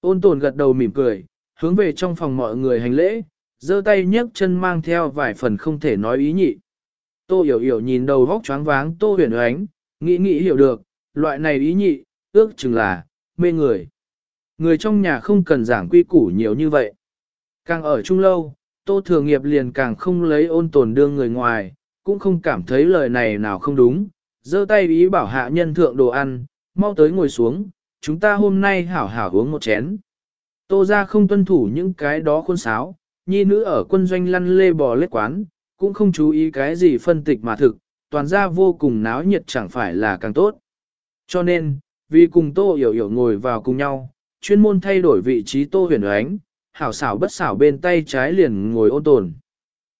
Ôn tồn gật đầu mỉm cười, hướng về trong phòng mọi người hành lễ, giơ tay nhấc chân mang theo vài phần không thể nói ý nhị. Tô hiểu hiểu nhìn đầu vóc choáng váng tô huyền ánh, nghĩ nghĩ hiểu được, loại này ý nhị, ước chừng là, mê người. Người trong nhà không cần giảng quy củ nhiều như vậy. Càng ở chung lâu, tô thường nghiệp liền càng không lấy ôn tồn đương người ngoài, cũng không cảm thấy lời này nào không đúng, giơ tay ý bảo hạ nhân thượng đồ ăn, mau tới ngồi xuống, chúng ta hôm nay hảo hảo uống một chén. Tô ra không tuân thủ những cái đó khuôn sáo, nhi nữ ở quân doanh lăn lê bò lết quán, cũng không chú ý cái gì phân tịch mà thực, toàn ra vô cùng náo nhiệt chẳng phải là càng tốt. Cho nên, vì cùng Tô Hiểu Hiểu ngồi vào cùng nhau, chuyên môn thay đổi vị trí Tô Huyền Ánh, hảo xảo bất xảo bên tay trái liền ngồi ôn tồn.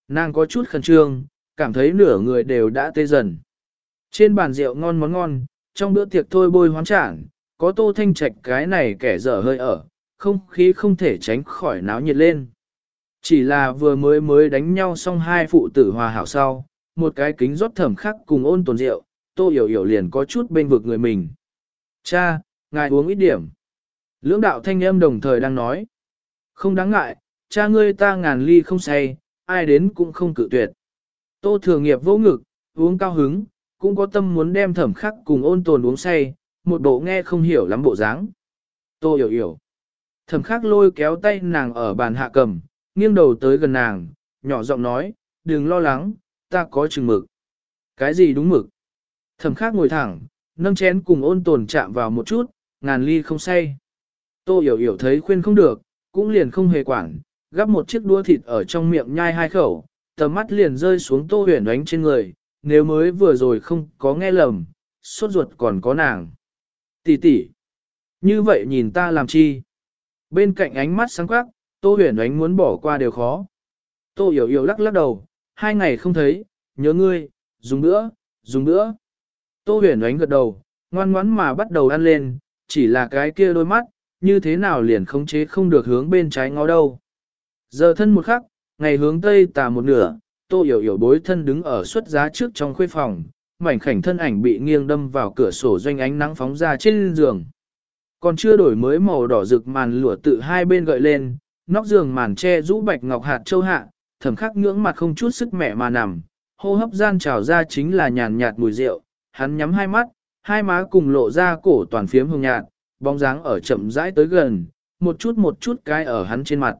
Nàng có chút khẩn trương, cảm thấy nửa người đều đã tê dần. Trên bàn rượu ngon món ngon, trong bữa tiệc thôi bôi hoán trảng, có Tô Thanh Trạch cái này kẻ dở hơi ở, không khí không thể tránh khỏi náo nhiệt lên. Chỉ là vừa mới mới đánh nhau xong hai phụ tử hòa hảo sau, một cái kính rót thẩm khắc cùng ôn tồn rượu, tô hiểu hiểu liền có chút bên vực người mình. Cha, ngài uống ít điểm. Lưỡng đạo thanh âm đồng thời đang nói. Không đáng ngại, cha ngươi ta ngàn ly không say, ai đến cũng không cự tuyệt. Tô thừa nghiệp vô ngực, uống cao hứng, cũng có tâm muốn đem thẩm khắc cùng ôn tồn uống say, một bộ nghe không hiểu lắm bộ dáng. Tô hiểu hiểu. Thẩm khắc lôi kéo tay nàng ở bàn hạ cầm, nghiêng đầu tới gần nàng, nhỏ giọng nói, đừng lo lắng, ta có chừng mực. Cái gì đúng mực? Thẩm khắc ngồi thẳng, nâng chén cùng ôn tồn chạm vào một chút, ngàn ly không say. Tô hiểu hiểu thấy khuyên không được, cũng liền không hề quản, gắp một chiếc đũa thịt ở trong miệng nhai hai khẩu, tầm mắt liền rơi xuống tô huyền đánh trên người, nếu mới vừa rồi không có nghe lầm, suốt ruột còn có nàng. Tỷ tỷ, như vậy nhìn ta làm chi? Bên cạnh ánh mắt sáng quắc, tô huyền Ánh muốn bỏ qua đều khó. Tô hiểu hiểu lắc lắc đầu, hai ngày không thấy, nhớ ngươi, dùng nữa, dùng nữa. Tô huyền Ánh gật đầu, ngoan ngoãn mà bắt đầu ăn lên, chỉ là cái kia đôi mắt, như thế nào liền khống chế không được hướng bên trái ngó đâu. Giờ thân một khắc, ngày hướng tây tà một nửa, tô hiểu hiểu bối thân đứng ở xuất giá trước trong khuê phòng, mảnh khảnh thân ảnh bị nghiêng đâm vào cửa sổ doanh ánh nắng phóng ra trên giường. Còn chưa đổi mới màu đỏ rực màn lụa tự hai bên gợi lên, nóc giường màn che rũ bạch ngọc hạt châu hạ, thẩm khắc ngưỡng mặt không chút sức mẹ mà nằm, hô hấp gian trào ra chính là nhàn nhạt mùi rượu, hắn nhắm hai mắt, hai má cùng lộ ra cổ toàn phiếm hồng nhạt, bóng dáng ở chậm rãi tới gần, một chút một chút cái ở hắn trên mặt.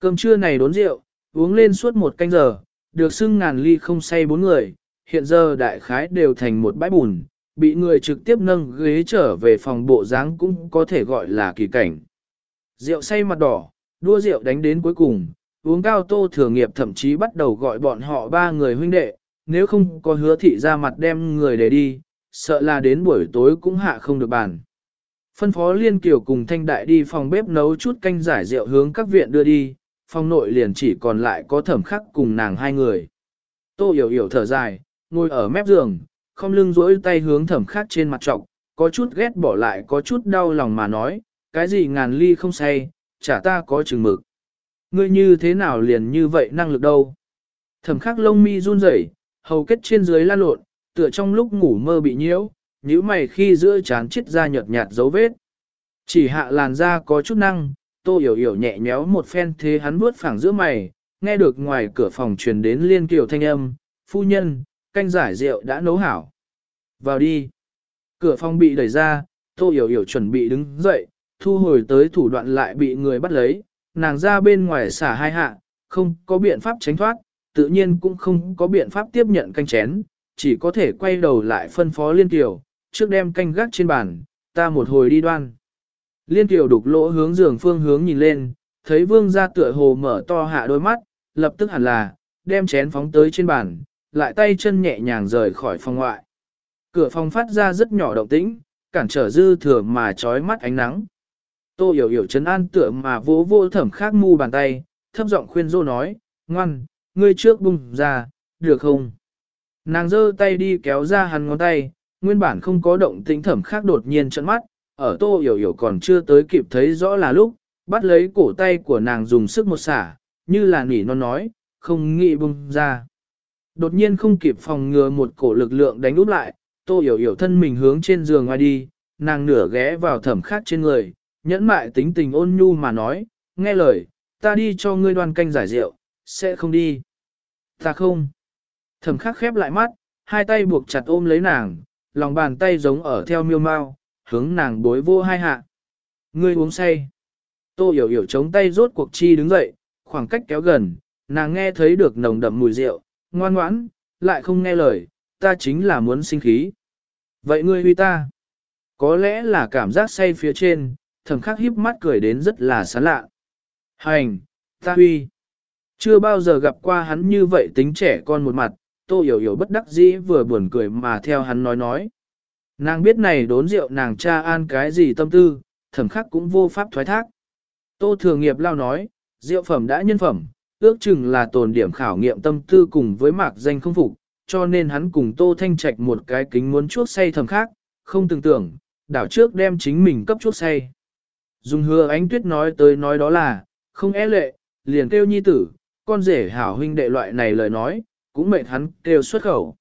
Cơm trưa này đốn rượu, uống lên suốt một canh giờ, được xưng ngàn ly không say bốn người, hiện giờ đại khái đều thành một bãi bùn, bị người trực tiếp nâng ghế trở về phòng bộ dáng cũng có thể gọi là kỳ cảnh. Rượu say mặt đỏ, đua rượu đánh đến cuối cùng, uống cao tô thừa nghiệp thậm chí bắt đầu gọi bọn họ ba người huynh đệ, nếu không có hứa thị ra mặt đem người để đi, sợ là đến buổi tối cũng hạ không được bàn. Phân phó Liên Kiều cùng Thanh Đại đi phòng bếp nấu chút canh giải rượu hướng các viện đưa đi, phòng nội liền chỉ còn lại có thẩm khắc cùng nàng hai người. Tô hiểu hiểu thở dài, ngồi ở mép giường, không lưng duỗi tay hướng thẩm khắc trên mặt trọng, có chút ghét bỏ lại có chút đau lòng mà nói, cái gì ngàn ly không say, chả ta có chừng mực. Ngươi như thế nào liền như vậy năng lực đâu. Thẩm khắc lông mi run rẩy, hầu kết trên dưới lan lộn, tựa trong lúc ngủ mơ bị nhiễu, nhíu mày khi giữa chán chết ra nhợt nhạt dấu vết. Chỉ hạ làn da có chút năng, tô hiểu hiểu nhẹ nhéo một phen thế hắn bước phẳng giữa mày, nghe được ngoài cửa phòng truyền đến liên kiều thanh âm, phu nhân, canh giải rượu đã nấu hảo. Vào đi. Cửa phòng bị đẩy ra, tô hiểu hiểu chuẩn bị đứng dậy, thu hồi tới thủ đoạn lại bị người bắt lấy, nàng ra bên ngoài xả hai hạ, không có biện pháp tránh thoát, tự nhiên cũng không có biện pháp tiếp nhận canh chén, chỉ có thể quay đầu lại phân phó liên kiều, trước đem canh gác trên bàn, ta một hồi đi đoan. Liên Kiều đục lỗ hướng giường phương hướng nhìn lên, thấy vương gia tựa hồ mở to hạ đôi mắt, lập tức hẳn là, đem chén phóng tới trên bàn, lại tay chân nhẹ nhàng rời khỏi phòng ngoại. Cửa phòng phát ra rất nhỏ động tĩnh, cản trở dư thừa mà trói mắt ánh nắng. Tô hiểu hiểu chấn an tựa mà vỗ vô thẩm khác mu bàn tay, thấp giọng khuyên dô nói, ngoan, ngươi trước bung ra, được không? Nàng giơ tay đi kéo ra hắn ngón tay, nguyên bản không có động tĩnh thẩm khác đột nhiên trận mắt, ở tô hiểu hiểu còn chưa tới kịp thấy rõ là lúc, bắt lấy cổ tay của nàng dùng sức một xả, như là nỉ non nói, không nghĩ bung ra. Đột nhiên không kịp phòng ngừa một cổ lực lượng đánh úp lại, tô hiểu hiểu thân mình hướng trên giường ngoài đi, nàng nửa ghé vào thẩm khát trên người, nhẫn mại tính tình ôn nhu mà nói, nghe lời, ta đi cho ngươi đoan canh giải rượu, sẽ không đi. Ta không. Thẩm khắc khép lại mắt, hai tay buộc chặt ôm lấy nàng, lòng bàn tay giống ở theo miêu mau, hướng nàng bối vô hai hạ. Ngươi uống say. Tô hiểu hiểu chống tay rốt cuộc chi đứng dậy, khoảng cách kéo gần, nàng nghe thấy được nồng đậm mùi rượu, ngoan ngoãn, lại không nghe lời, ta chính là muốn sinh khí. Vậy ngươi huy ta. Có lẽ là cảm giác say phía trên, thầm khắc híp mắt cười đến rất là sán lạ. Hành, ta huy. Chưa bao giờ gặp qua hắn như vậy tính trẻ con một mặt, tô hiểu hiểu bất đắc dĩ vừa buồn cười mà theo hắn nói nói. Nàng biết này đốn rượu nàng cha an cái gì tâm tư, thẩm khắc cũng vô pháp thoái thác. Tô thường nghiệp lao nói, rượu phẩm đã nhân phẩm, ước chừng là tồn điểm khảo nghiệm tâm tư cùng với mạc danh không phục, cho nên hắn cùng Tô Thanh Trạch một cái kính muốn chuốc say thầm khác, không tưởng tưởng, đảo trước đem chính mình cấp chuốc say. Dùng hứa ánh tuyết nói tới nói đó là, không e lệ, liền kêu nhi tử, con rể hảo huynh đệ loại này lời nói, cũng mệt hắn kêu xuất khẩu.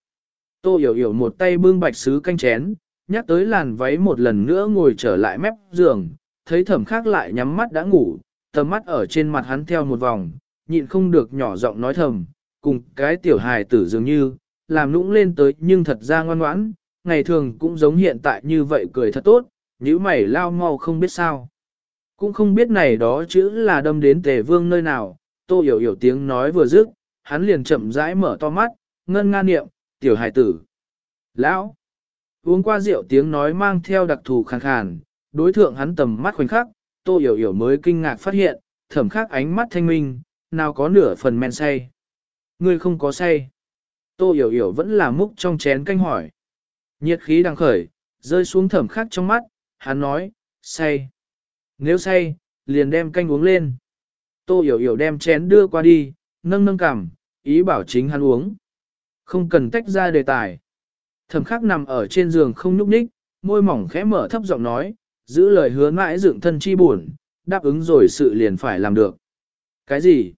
Tô hiểu hiểu một tay bưng bạch sứ canh chén, nhắc tới làn váy một lần nữa ngồi trở lại mép giường, thấy thẩm khác lại nhắm mắt đã ngủ, tầm mắt ở trên mặt hắn theo một vòng, nhịn không được nhỏ giọng nói thầm, cùng cái tiểu hài tử dường như, làm nũng lên tới nhưng thật ra ngoan ngoãn, ngày thường cũng giống hiện tại như vậy cười thật tốt, nếu mày lao mau không biết sao. Cũng không biết này đó chữ là đâm đến tề vương nơi nào, tô hiểu hiểu tiếng nói vừa dứt, hắn liền chậm rãi mở to mắt, ngân nga niệm, tiểu hài tử. Lão! Uống qua rượu tiếng nói mang theo đặc thù khàn khàn, đối thượng hắn tầm mắt khoảnh khắc, tô hiểu hiểu mới kinh ngạc phát hiện, thẩm khắc ánh mắt thanh minh, nào có nửa phần men say. Ngươi không có say. Tô hiểu hiểu vẫn là múc trong chén canh hỏi. Nhiệt khí đang khởi, rơi xuống thẩm khắc trong mắt, hắn nói, say. Nếu say, liền đem canh uống lên. Tô hiểu hiểu đem chén đưa qua đi, nâng nâng cằm, ý bảo chính hắn uống. Không cần tách ra đề tài. Thẩm khắc nằm ở trên giường không nhúc nhích, môi mỏng khẽ mở thấp giọng nói, giữ lời hứa mãi dựng thân chi buồn, đáp ứng rồi sự liền phải làm được. Cái gì?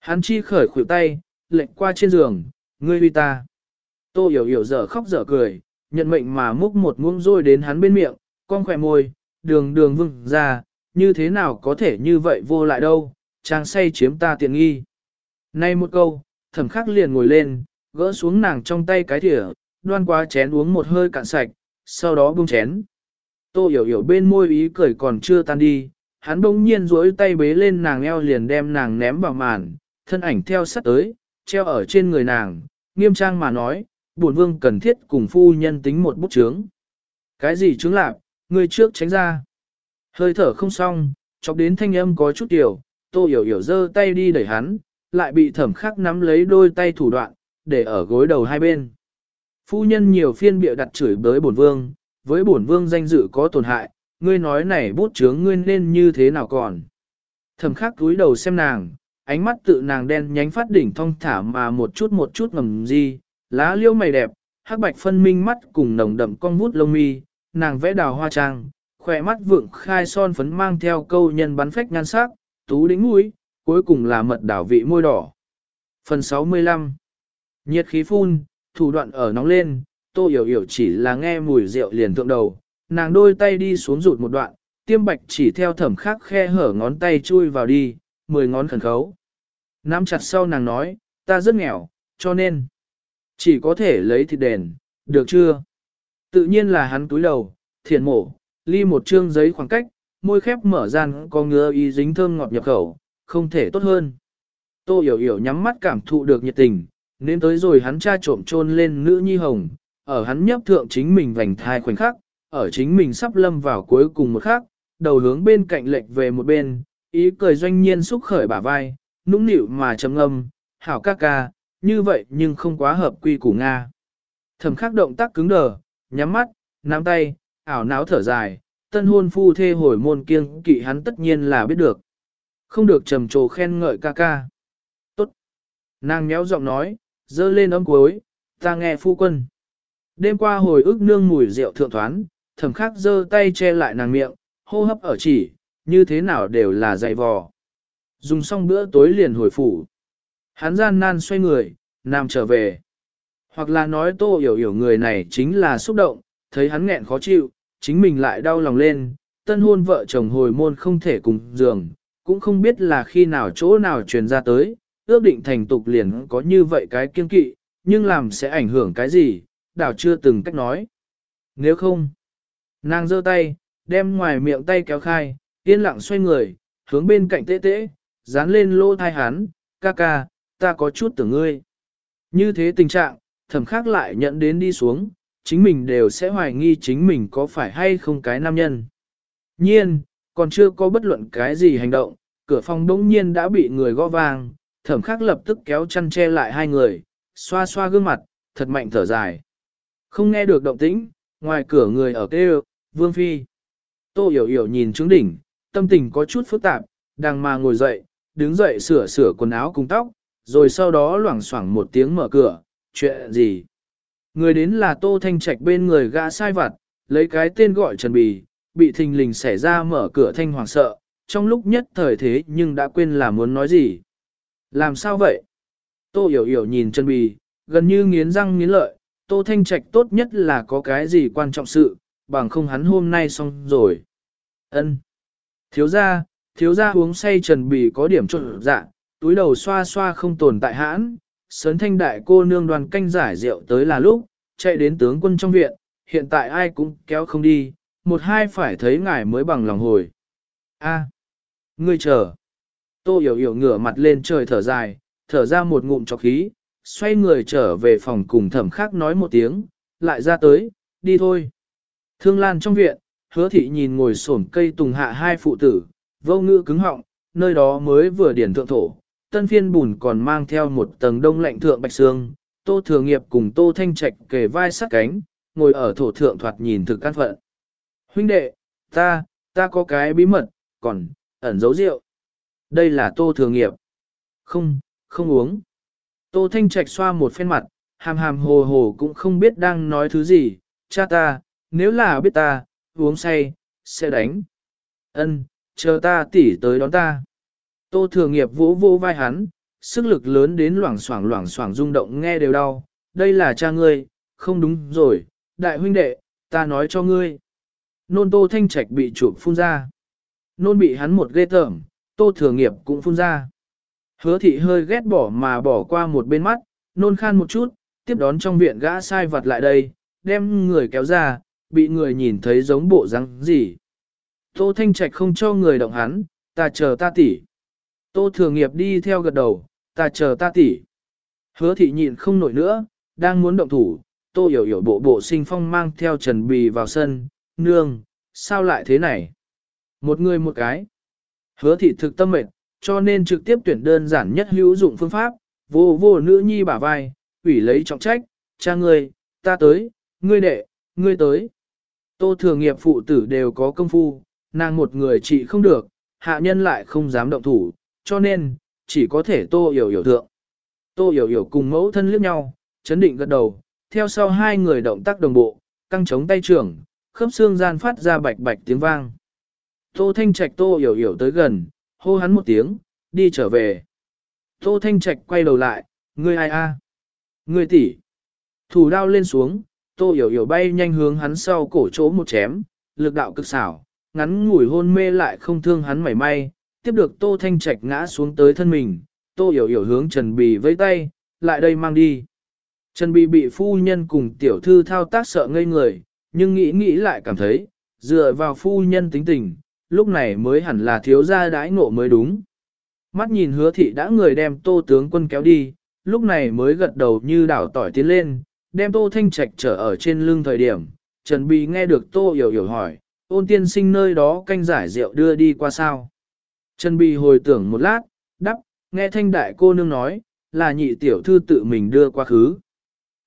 Hắn chi khởi khuỷu tay, lệnh qua trên giường, ngươi uy ta. Tô hiểu hiểu dở khóc dở cười, nhận mệnh mà múc một muỗng rồi đến hắn bên miệng, con khỏe môi, đường đường vừng ra, như thế nào có thể như vậy vô lại đâu, trang say chiếm ta tiện nghi. Nay một câu, thẩm khắc liền ngồi lên, gỡ xuống nàng trong tay cái thìa, đoan qua chén uống một hơi cạn sạch, sau đó buông chén. Tô hiểu hiểu bên môi ý cười còn chưa tan đi, hắn bỗng nhiên duỗi tay bế lên nàng eo liền đem nàng ném vào màn, thân ảnh theo sát tới, treo ở trên người nàng, nghiêm trang mà nói, bổn vương cần thiết cùng phu nhân tính một bút chướng. Cái gì chướng lạc, người trước tránh ra. Hơi thở không xong, chọc đến thanh âm có chút tiểu, tô hiểu hiểu giơ tay đi đẩy hắn, lại bị thẩm khắc nắm lấy đôi tay thủ đoạn, để ở gối đầu hai bên. Phu nhân nhiều phiên bịa đặt chửi bới bổn vương, với bổn vương danh dự có tổn hại, ngươi nói này bút chướng ngươi nên như thế nào còn. Thẩm khắc cúi đầu xem nàng, ánh mắt tự nàng đen nhánh phát đỉnh thong thả mà một chút một chút ngầm gì, lá liễu mày đẹp, hắc bạch phân minh mắt cùng nồng đậm con vút lông mi, nàng vẽ đào hoa trang, khỏe mắt vượng khai son phấn mang theo câu nhân bắn phách nhan sắc, tú đính mũi, cuối cùng là mật đảo vị môi đỏ. Phần 65 Nhiệt khí phun, thủ đoạn ở nóng lên, tô hiểu hiểu chỉ là nghe mùi rượu liền thượng đầu, nàng đôi tay đi xuống rụt một đoạn, tiêm bạch chỉ theo thẩm khắc khe hở ngón tay chui vào đi, mười ngón khẩn khấu. Nắm chặt sau nàng nói, ta rất nghèo, cho nên, chỉ có thể lấy thịt đền, được chưa? Tự nhiên là hắn túi đầu, thiền mổ, ly một trương giấy khoảng cách, môi khép mở gian có ngứa y dính thơm ngọt nhập khẩu, không thể tốt hơn. Tô hiểu hiểu nhắm mắt cảm thụ được nhiệt tình, nên tới rồi hắn cha trộm trôn lên nữ nhi hồng, ở hắn nhấp thượng chính mình vành thai khoảnh khắc, ở chính mình sắp lâm vào cuối cùng một khắc, đầu hướng bên cạnh lệch về một bên, ý cười doanh nhiên xúc khởi bả vai, nũng nịu mà trầm âm, hảo ca ca, như vậy nhưng không quá hợp quy củ Nga. Thẩm khắc động tác cứng đờ, nhắm mắt, nắm tay, ảo náo thở dài, tân hôn phu thê hồi môn kiêng kỵ hắn tất nhiên là biết được. Không được trầm trồ khen ngợi ca ca. Tốt. Nàng nhéo giọng nói, dơ lên ấm cuối, ta nghe phu quân. Đêm qua hồi ức nương mùi rượu thượng thoán, thẩm khắc dơ tay che lại nàng miệng, hô hấp ở chỉ, như thế nào đều là dạy vò. Dùng xong bữa tối liền hồi phủ. Hắn gian nan xoay người, nằm trở về. Hoặc là nói tô hiểu hiểu người này chính là xúc động, thấy hắn nghẹn khó chịu, chính mình lại đau lòng lên, tân hôn vợ chồng hồi môn không thể cùng giường, cũng không biết là khi nào chỗ nào truyền ra tới, ước định thành tục liền có như vậy cái kiên kỵ, nhưng làm sẽ ảnh hưởng cái gì, đảo chưa từng cách nói. Nếu không, nàng giơ tay, đem ngoài miệng tay kéo khai, yên lặng xoay người, hướng bên cạnh tê tê, dán lên lô thai hắn, ca ca, ta có chút tưởng ngươi. Như thế tình trạng, thẩm khác lại nhận đến đi xuống, chính mình đều sẽ hoài nghi chính mình có phải hay không cái nam nhân. Nhiên, còn chưa có bất luận cái gì hành động, cửa phòng đống nhiên đã bị người gõ vang, thẩm khắc lập tức kéo chăn che lại hai người, xoa xoa gương mặt, thật mạnh thở dài. Không nghe được động tĩnh, ngoài cửa người ở kêu, vương phi. Tô hiểu hiểu nhìn trứng đỉnh, tâm tình có chút phức tạp, đang mà ngồi dậy, đứng dậy sửa sửa quần áo cùng tóc, rồi sau đó loảng xoảng một tiếng mở cửa, chuyện gì? Người đến là Tô Thanh Trạch bên người gã sai vặt, lấy cái tên gọi Trần Bì, bị thình lình xảy ra mở cửa thanh hoàng sợ, trong lúc nhất thời thế nhưng đã quên là muốn nói gì. Làm sao vậy? Tô hiểu hiểu nhìn Trần Bì, gần như nghiến răng nghiến lợi, Tô Thanh Trạch tốt nhất là có cái gì quan trọng sự, bằng không hắn hôm nay xong rồi. Ân. Thiếu gia, thiếu gia uống say Trần Bì có điểm trộn dạ, túi đầu xoa xoa không tồn tại hãn, sớn thanh đại cô nương đoàn canh giải rượu tới là lúc, chạy đến tướng quân trong viện, hiện tại ai cũng kéo không đi, một hai phải thấy ngài mới bằng lòng hồi. A, ngươi chờ. Tô hiểu hiểu ngửa mặt lên trời thở dài, thở ra một ngụm cho khí, xoay người trở về phòng cùng thẩm khác nói một tiếng, lại ra tới, đi thôi. Thương lan trong viện, hứa thị nhìn ngồi xổm cây tùng hạ hai phụ tử, vô ngữ cứng họng, nơi đó mới vừa điển thượng thổ, tân phiên bùn còn mang theo một tầng đông lạnh thượng bạch xương, tô thừa nghiệp cùng tô thanh trạch kề vai sát cánh, ngồi ở thổ thượng thoạt nhìn thực căn phận. Huynh đệ, ta, ta có cái bí mật, còn, ẩn giấu rượu. Đây là tô thừa nghiệp. Không, không uống. Tô thanh trạch xoa một phen mặt, hàm hàm hồ hồ cũng không biết đang nói thứ gì, cha ta, nếu là biết ta, uống say, sẽ đánh. Ân, chờ ta tỉ tới đón ta. Tô thừa nghiệp vỗ vỗ vai hắn, sức lực lớn đến loảng xoảng loảng xoảng rung động nghe đều đau. Đây là cha ngươi, không đúng rồi, đại huynh đệ, ta nói cho ngươi. Nôn tô thanh trạch bị chụp phun ra. Nôn bị hắn một ghê tởm, tô thừa nghiệp cũng phun ra. Hứa thị hơi ghét bỏ mà bỏ qua một bên mắt, nôn khan một chút, tiếp đón trong viện gã sai vật lại đây, đem người kéo ra, bị người nhìn thấy giống bộ răng gì. Tô Thanh Trạch không cho người động hắn, ta chờ ta tỉ. Tô Thừa Nghiệp đi theo gật đầu, ta chờ ta tỉ. Hứa thị nhịn không nổi nữa, đang muốn động thủ, Tô Hiểu Hiểu bộ bộ sinh phong mang theo Trần Bì vào sân, nương, sao lại thế này? Một người một cái. Hứa thị thực tâm mệt, cho nên trực tiếp tuyển đơn giản nhất hữu dụng phương pháp, vô vô nữ nhi bả vai, ủy lấy trọng trách, cha ngươi, ta tới, ngươi đệ, ngươi tới. Tô thừa nghiệp phụ tử đều có công phu, nàng một người chị không được, hạ nhân lại không dám động thủ, cho nên, chỉ có thể tô hiểu hiểu thượng. Tô hiểu hiểu cùng mẫu thân liếc nhau, chấn định gật đầu, theo sau hai người động tác đồng bộ, căng chống tay trưởng, khớp xương gian phát ra bạch bạch tiếng vang. Tô Thanh Trạch Tô hiểu hiểu tới gần, hô hắn một tiếng, đi trở về. Tô Thanh Trạch quay đầu lại, ngươi ai a? Ngươi tỷ. Thủ đao lên xuống, Tô hiểu hiểu bay nhanh hướng hắn sau cổ chỗ một chém, lực đạo cực xảo, ngắn ngủi hôn mê lại không thương hắn mảy may, tiếp được Tô Thanh Trạch ngã xuống tới thân mình, Tô hiểu hiểu hướng Trần Bì vẫy tay, lại đây mang đi. Trần Bì bị phu nhân cùng tiểu thư thao tác sợ ngây người, nhưng nghĩ nghĩ lại cảm thấy, dựa vào phu nhân tính tình, lúc này mới hẳn là thiếu gia đãi ngộ mới đúng. Mắt nhìn hứa thị đã người đem tô tướng quân kéo đi, lúc này mới gật đầu như đảo tỏi tiến lên, đem tô thanh trạch trở ở trên lưng thời điểm. Trần Bì nghe được tô hiểu hiểu hỏi, ôn tiên sinh nơi đó canh giải rượu đưa đi qua sao. Trần Bì hồi tưởng một lát, đắp, nghe thanh đại cô nương nói, là nhị tiểu thư tự mình đưa qua khứ.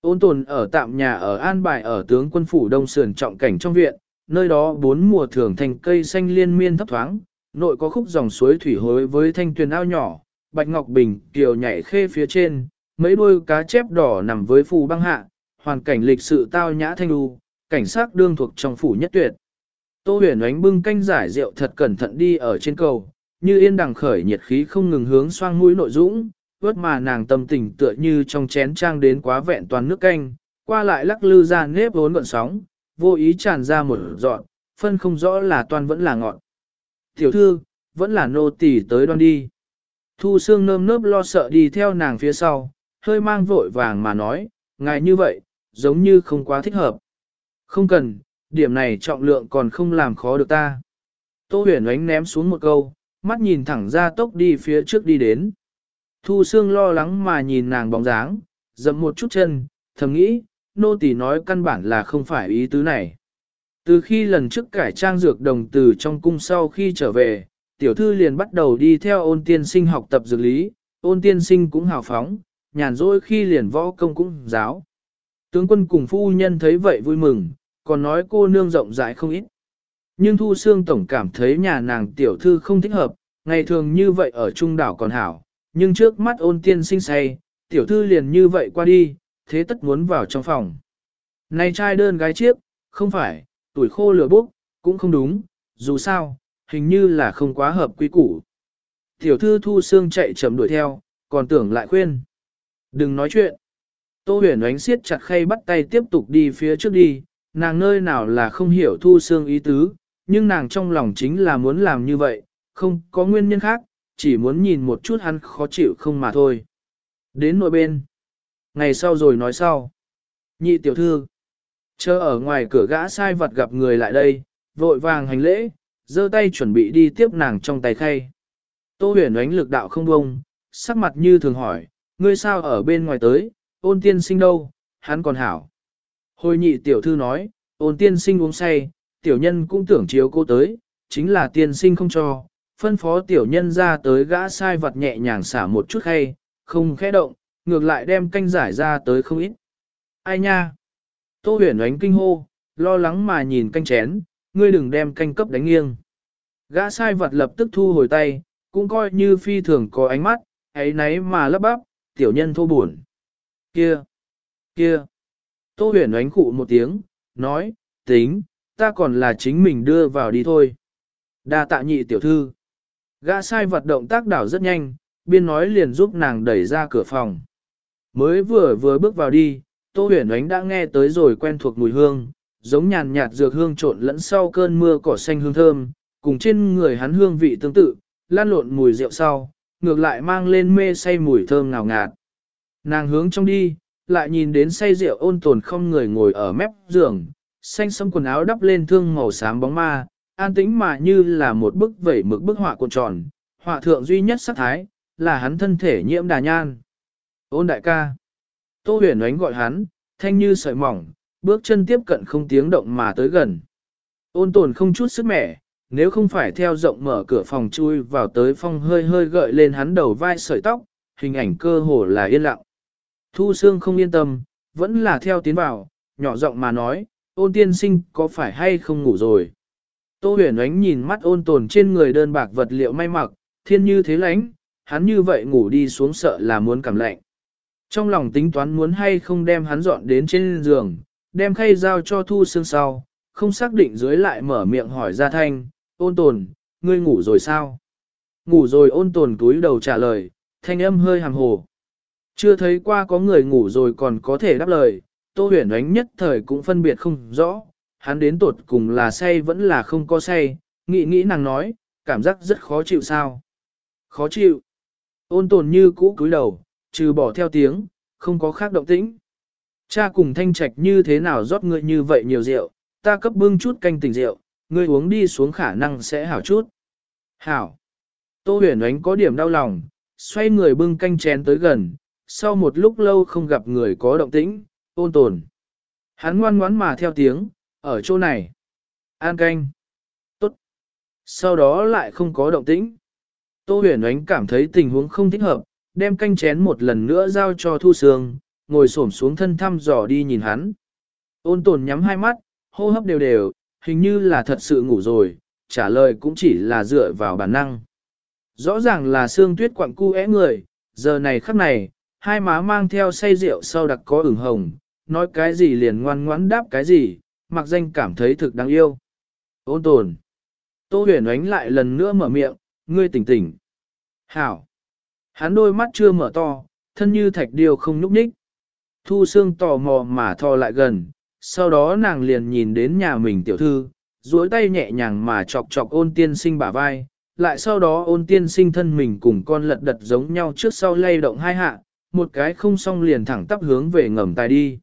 Ôn tồn ở tạm nhà ở An Bài ở tướng quân phủ Đông Sườn trọng cảnh trong viện, nơi đó bốn mùa thường thành cây xanh liên miên thấp thoáng, nội có khúc dòng suối thủy hối với thanh tuyền ao nhỏ, bạch ngọc bình kiều nhảy khê phía trên, mấy đôi cá chép đỏ nằm với phù băng hạ, hoàn cảnh lịch sự tao nhã thanh lưu, cảnh sát đương thuộc trong phủ nhất tuyệt. Tô huyền ánh bưng canh giải rượu thật cẩn thận đi ở trên cầu, như yên đằng khởi nhiệt khí không ngừng hướng xoang mũi nội dũng, vớt mà nàng tâm tình tựa như trong chén trang đến quá vẹn toàn nước canh, qua lại lắc lư ra nếp vốn gọn sóng, vô ý tràn ra một dọn, phân không rõ là toàn vẫn là ngọn. Tiểu thư, vẫn là nô tỳ tới đoan đi. Thu Sương nơm nớp lo sợ đi theo nàng phía sau, hơi mang vội vàng mà nói, ngài như vậy, giống như không quá thích hợp. Không cần, điểm này trọng lượng còn không làm khó được ta. Tô huyền ánh ném xuống một câu, mắt nhìn thẳng ra tốc đi phía trước đi đến. Thu Sương lo lắng mà nhìn nàng bóng dáng, dậm một chút chân, thầm nghĩ, nô tỳ nói căn bản là không phải ý tứ này. Từ khi lần trước cải trang dược đồng từ trong cung sau khi trở về, tiểu thư liền bắt đầu đi theo ôn tiên sinh học tập dược lý, ôn tiên sinh cũng hào phóng, nhàn rỗi khi liền võ công cũng giáo. Tướng quân cùng phu nhân thấy vậy vui mừng, còn nói cô nương rộng rãi không ít. Nhưng Thu Sương Tổng cảm thấy nhà nàng tiểu thư không thích hợp, ngày thường như vậy ở trung đảo còn hảo, nhưng trước mắt ôn tiên sinh say, tiểu thư liền như vậy qua đi, thế tất muốn vào trong phòng. Này trai đơn gái chiếc, không phải, tuổi khô lửa bốc, cũng không đúng, dù sao, hình như là không quá hợp quy củ. Tiểu thư thu xương chạy chậm đuổi theo, còn tưởng lại khuyên. Đừng nói chuyện. Tô huyền ánh siết chặt khay bắt tay tiếp tục đi phía trước đi, nàng nơi nào là không hiểu thu xương ý tứ, nhưng nàng trong lòng chính là muốn làm như vậy, không có nguyên nhân khác, chỉ muốn nhìn một chút hắn khó chịu không mà thôi. Đến nội bên. Ngày sau rồi nói sau. Nhị tiểu thư. Chờ ở ngoài cửa gã sai vật gặp người lại đây, vội vàng hành lễ, giơ tay chuẩn bị đi tiếp nàng trong tay khay. Tô huyền ánh lực đạo không bông, sắc mặt như thường hỏi, ngươi sao ở bên ngoài tới, ôn tiên sinh đâu, hắn còn hảo. Hồi nhị tiểu thư nói, ôn tiên sinh uống say, tiểu nhân cũng tưởng chiếu cô tới, chính là tiên sinh không cho, phân phó tiểu nhân ra tới gã sai vật nhẹ nhàng xả một chút khay, không khẽ động, ngược lại đem canh giải ra tới không ít. Ai nha? Tô huyền ánh kinh hô, lo lắng mà nhìn canh chén, ngươi đừng đem canh cấp đánh nghiêng. Gã sai vật lập tức thu hồi tay, cũng coi như phi thường có ánh mắt, ấy nấy mà lấp bắp, tiểu nhân thô buồn. Kia! Kia! Tô huyền ánh cụ một tiếng, nói, tính, ta còn là chính mình đưa vào đi thôi. đa tạ nhị tiểu thư. Gã sai vật động tác đảo rất nhanh, biên nói liền giúp nàng đẩy ra cửa phòng. Mới vừa vừa bước vào đi, Tô huyền ánh đã nghe tới rồi quen thuộc mùi hương, giống nhàn nhạt dược hương trộn lẫn sau cơn mưa cỏ xanh hương thơm, cùng trên người hắn hương vị tương tự, lan lộn mùi rượu sau, ngược lại mang lên mê say mùi thơm ngào ngạt. Nàng hướng trong đi, lại nhìn đến say rượu ôn tồn không người ngồi ở mép giường, xanh sẫm quần áo đắp lên thương màu xám bóng ma, an tĩnh mà như là một bức vẩy mực bức họa cuộn tròn, họa thượng duy nhất sắc thái, là hắn thân thể nhiễm đà nhan. Ôn đại ca. Tô huyền ánh gọi hắn, thanh như sợi mỏng, bước chân tiếp cận không tiếng động mà tới gần. Ôn tồn không chút sức mẻ, nếu không phải theo rộng mở cửa phòng chui vào tới phong hơi hơi gợi lên hắn đầu vai sợi tóc, hình ảnh cơ hồ là yên lặng. Thu Sương không yên tâm, vẫn là theo tiến vào, nhỏ giọng mà nói, ôn tiên sinh có phải hay không ngủ rồi. Tô huyền ánh nhìn mắt ôn tồn trên người đơn bạc vật liệu may mặc, thiên như thế lánh, hắn như vậy ngủ đi xuống sợ là muốn cảm lạnh. Trong lòng tính toán muốn hay không đem hắn dọn đến trên giường, đem khay giao cho thu Sương sau, không xác định dưới lại mở miệng hỏi ra thanh, ôn tồn, ngươi ngủ rồi sao? Ngủ rồi ôn tồn túi đầu trả lời, thanh âm hơi hàm hồ. Chưa thấy qua có người ngủ rồi còn có thể đáp lời, tô huyền ánh nhất thời cũng phân biệt không rõ, hắn đến tột cùng là say vẫn là không có say, nghĩ nghĩ nàng nói, cảm giác rất khó chịu sao? Khó chịu. Ôn tồn như cũ cúi đầu, trừ bỏ theo tiếng, không có khác động tĩnh. Cha cùng thanh trạch như thế nào rót ngươi như vậy nhiều rượu, ta cấp bưng chút canh tỉnh rượu, ngươi uống đi xuống khả năng sẽ hảo chút. Hảo. Tô huyền ánh có điểm đau lòng, xoay người bưng canh chén tới gần, sau một lúc lâu không gặp người có động tĩnh, ôn tồn. Hắn ngoan ngoãn mà theo tiếng, ở chỗ này. An canh. Tốt. Sau đó lại không có động tĩnh. Tô huyền ánh cảm thấy tình huống không thích hợp, đem canh chén một lần nữa giao cho Thu Sương, ngồi xổm xuống thân thăm dò đi nhìn hắn. Ôn tồn nhắm hai mắt, hô hấp đều đều, hình như là thật sự ngủ rồi, trả lời cũng chỉ là dựa vào bản năng. Rõ ràng là Sương Tuyết quặng cu é người, giờ này khắc này, hai má mang theo say rượu sau đặc có ửng hồng, nói cái gì liền ngoan ngoãn đáp cái gì, mặc danh cảm thấy thực đáng yêu. Ôn tồn. Tô huyền ánh lại lần nữa mở miệng, ngươi tỉnh tỉnh. Hảo. Hắn đôi mắt chưa mở to, thân như thạch điêu không nhúc nhích. Thu xương tò mò mà thò lại gần, sau đó nàng liền nhìn đến nhà mình tiểu thư, duỗi tay nhẹ nhàng mà chọc chọc ôn tiên sinh bả vai, lại sau đó ôn tiên sinh thân mình cùng con lật đật giống nhau trước sau lay động hai hạ, một cái không xong liền thẳng tắp hướng về ngầm tài đi.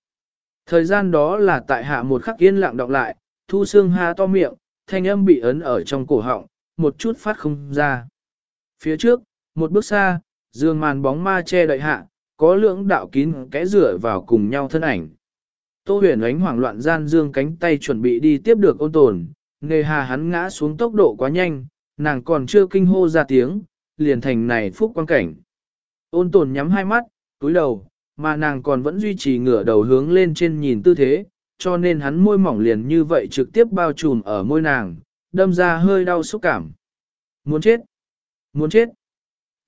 Thời gian đó là tại hạ một khắc yên lặng đọc lại, thu xương ha to miệng, thanh âm bị ấn ở trong cổ họng, một chút phát không ra. Phía trước, một bước xa, dương màn bóng ma che đợi hạ, có lưỡng đạo kín kẽ rửa vào cùng nhau thân ảnh. Tô huyền ánh hoảng loạn gian dương cánh tay chuẩn bị đi tiếp được ôn tồn, nề hà hắn ngã xuống tốc độ quá nhanh, nàng còn chưa kinh hô ra tiếng, liền thành này phúc quan cảnh. Ôn tồn nhắm hai mắt, túi đầu, mà nàng còn vẫn duy trì ngửa đầu hướng lên trên nhìn tư thế, cho nên hắn môi mỏng liền như vậy trực tiếp bao trùm ở môi nàng, đâm ra hơi đau xúc cảm. Muốn chết! Muốn chết!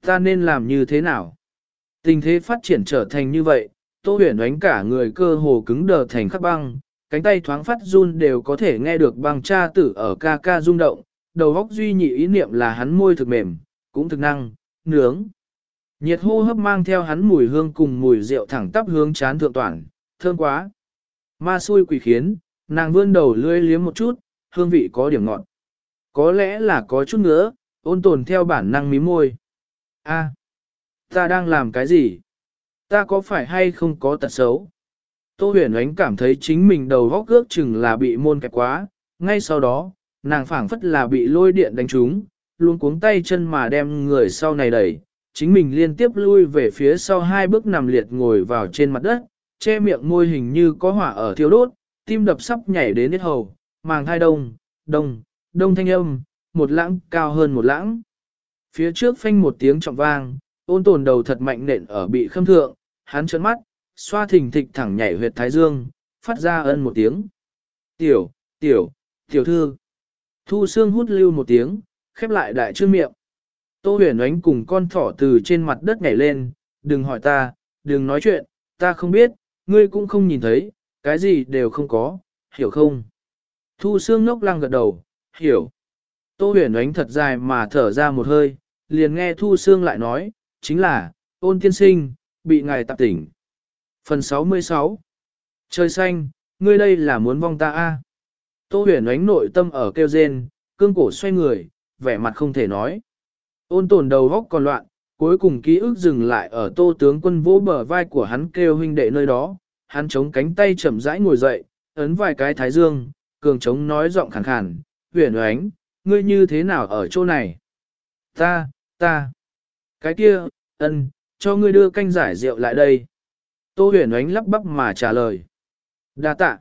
Ta nên làm như thế nào? Tình thế phát triển trở thành như vậy, tô huyền đánh cả người cơ hồ cứng đờ thành khắc băng, cánh tay thoáng phát run đều có thể nghe được băng cha tử ở ca ca rung động, đầu óc duy nhị ý niệm là hắn môi thực mềm, cũng thực năng, nướng. Nhiệt hô hấp mang theo hắn mùi hương cùng mùi rượu thẳng tắp hướng chán thượng toàn, thơm quá. Ma xui quỷ khiến, nàng vươn đầu lưỡi liếm một chút, hương vị có điểm ngọt. Có lẽ là có chút nữa, ôn tồn theo bản năng mí môi. A, ta đang làm cái gì? Ta có phải hay không có tật xấu? Tô huyền ánh cảm thấy chính mình đầu góc ước chừng là bị môn kẹp quá, ngay sau đó, nàng phảng phất là bị lôi điện đánh trúng, luôn cuống tay chân mà đem người sau này đẩy, chính mình liên tiếp lui về phía sau hai bước nằm liệt ngồi vào trên mặt đất, che miệng môi hình như có hỏa ở thiếu đốt, tim đập sắp nhảy đến hết hầu, màng thai đông, đông, đông thanh âm, một lãng cao hơn một lãng. Phía trước phanh một tiếng trọng vang, ôn tồn đầu thật mạnh nện ở bị khâm thượng, hắn trấn mắt, xoa thình thịch thẳng nhảy huyệt thái dương, phát ra ân một tiếng. Tiểu, tiểu, tiểu thư. Thu xương hút lưu một tiếng, khép lại đại trương miệng. Tô huyền ánh cùng con thỏ từ trên mặt đất nhảy lên, đừng hỏi ta, đừng nói chuyện, ta không biết, ngươi cũng không nhìn thấy, cái gì đều không có, hiểu không? Thu xương ngốc lăng gật đầu, hiểu. Tô huyền ánh thật dài mà thở ra một hơi, liền nghe Thu xương lại nói, chính là, ôn tiên sinh, bị ngài tạp tỉnh. Phần 66 Trời xanh, ngươi đây là muốn vong ta a Tô huyền ánh nội tâm ở kêu rên, cương cổ xoay người, vẻ mặt không thể nói. Ôn tồn đầu góc còn loạn, cuối cùng ký ức dừng lại ở tô tướng quân vỗ bờ vai của hắn kêu huynh đệ nơi đó, hắn chống cánh tay chậm rãi ngồi dậy, ấn vài cái thái dương, cường chống nói giọng khàn khàn, huyền oánh, ngươi như thế nào ở chỗ này? Ta, ta, cái kia, ân, cho ngươi đưa canh giải rượu lại đây. Tô huyền oánh lắp bắp mà trả lời. đa tạ.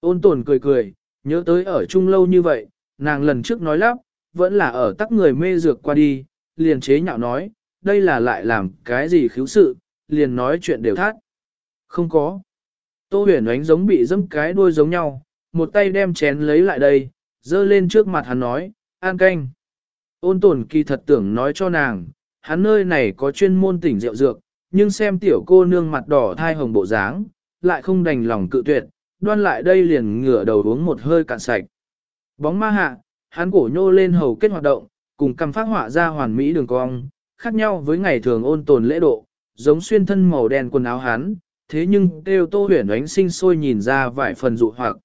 Ôn tồn cười cười, nhớ tới ở chung lâu như vậy, nàng lần trước nói lắp, vẫn là ở tắc người mê dược qua đi, liền chế nhạo nói, đây là lại làm cái gì khiếu sự, liền nói chuyện đều thát. Không có. Tô huyền ánh giống bị dẫm cái đuôi giống nhau, một tay đem chén lấy lại đây, dơ lên trước mặt hắn nói, an canh. Ôn tổn kỳ thật tưởng nói cho nàng, hắn nơi này có chuyên môn tỉnh rượu dược, nhưng xem tiểu cô nương mặt đỏ thai hồng bộ dáng, lại không đành lòng cự tuyệt, đoan lại đây liền ngửa đầu uống một hơi cạn sạch. Bóng ma hạ, hắn cổ nhô lên hầu kết hoạt động, cùng cầm phát họa ra hoàn mỹ đường cong, khác nhau với ngày thường ôn tồn lễ độ, giống xuyên thân màu đen quần áo hắn, thế nhưng đều tô huyền ánh sinh sôi nhìn ra vài phần dụ hoặc.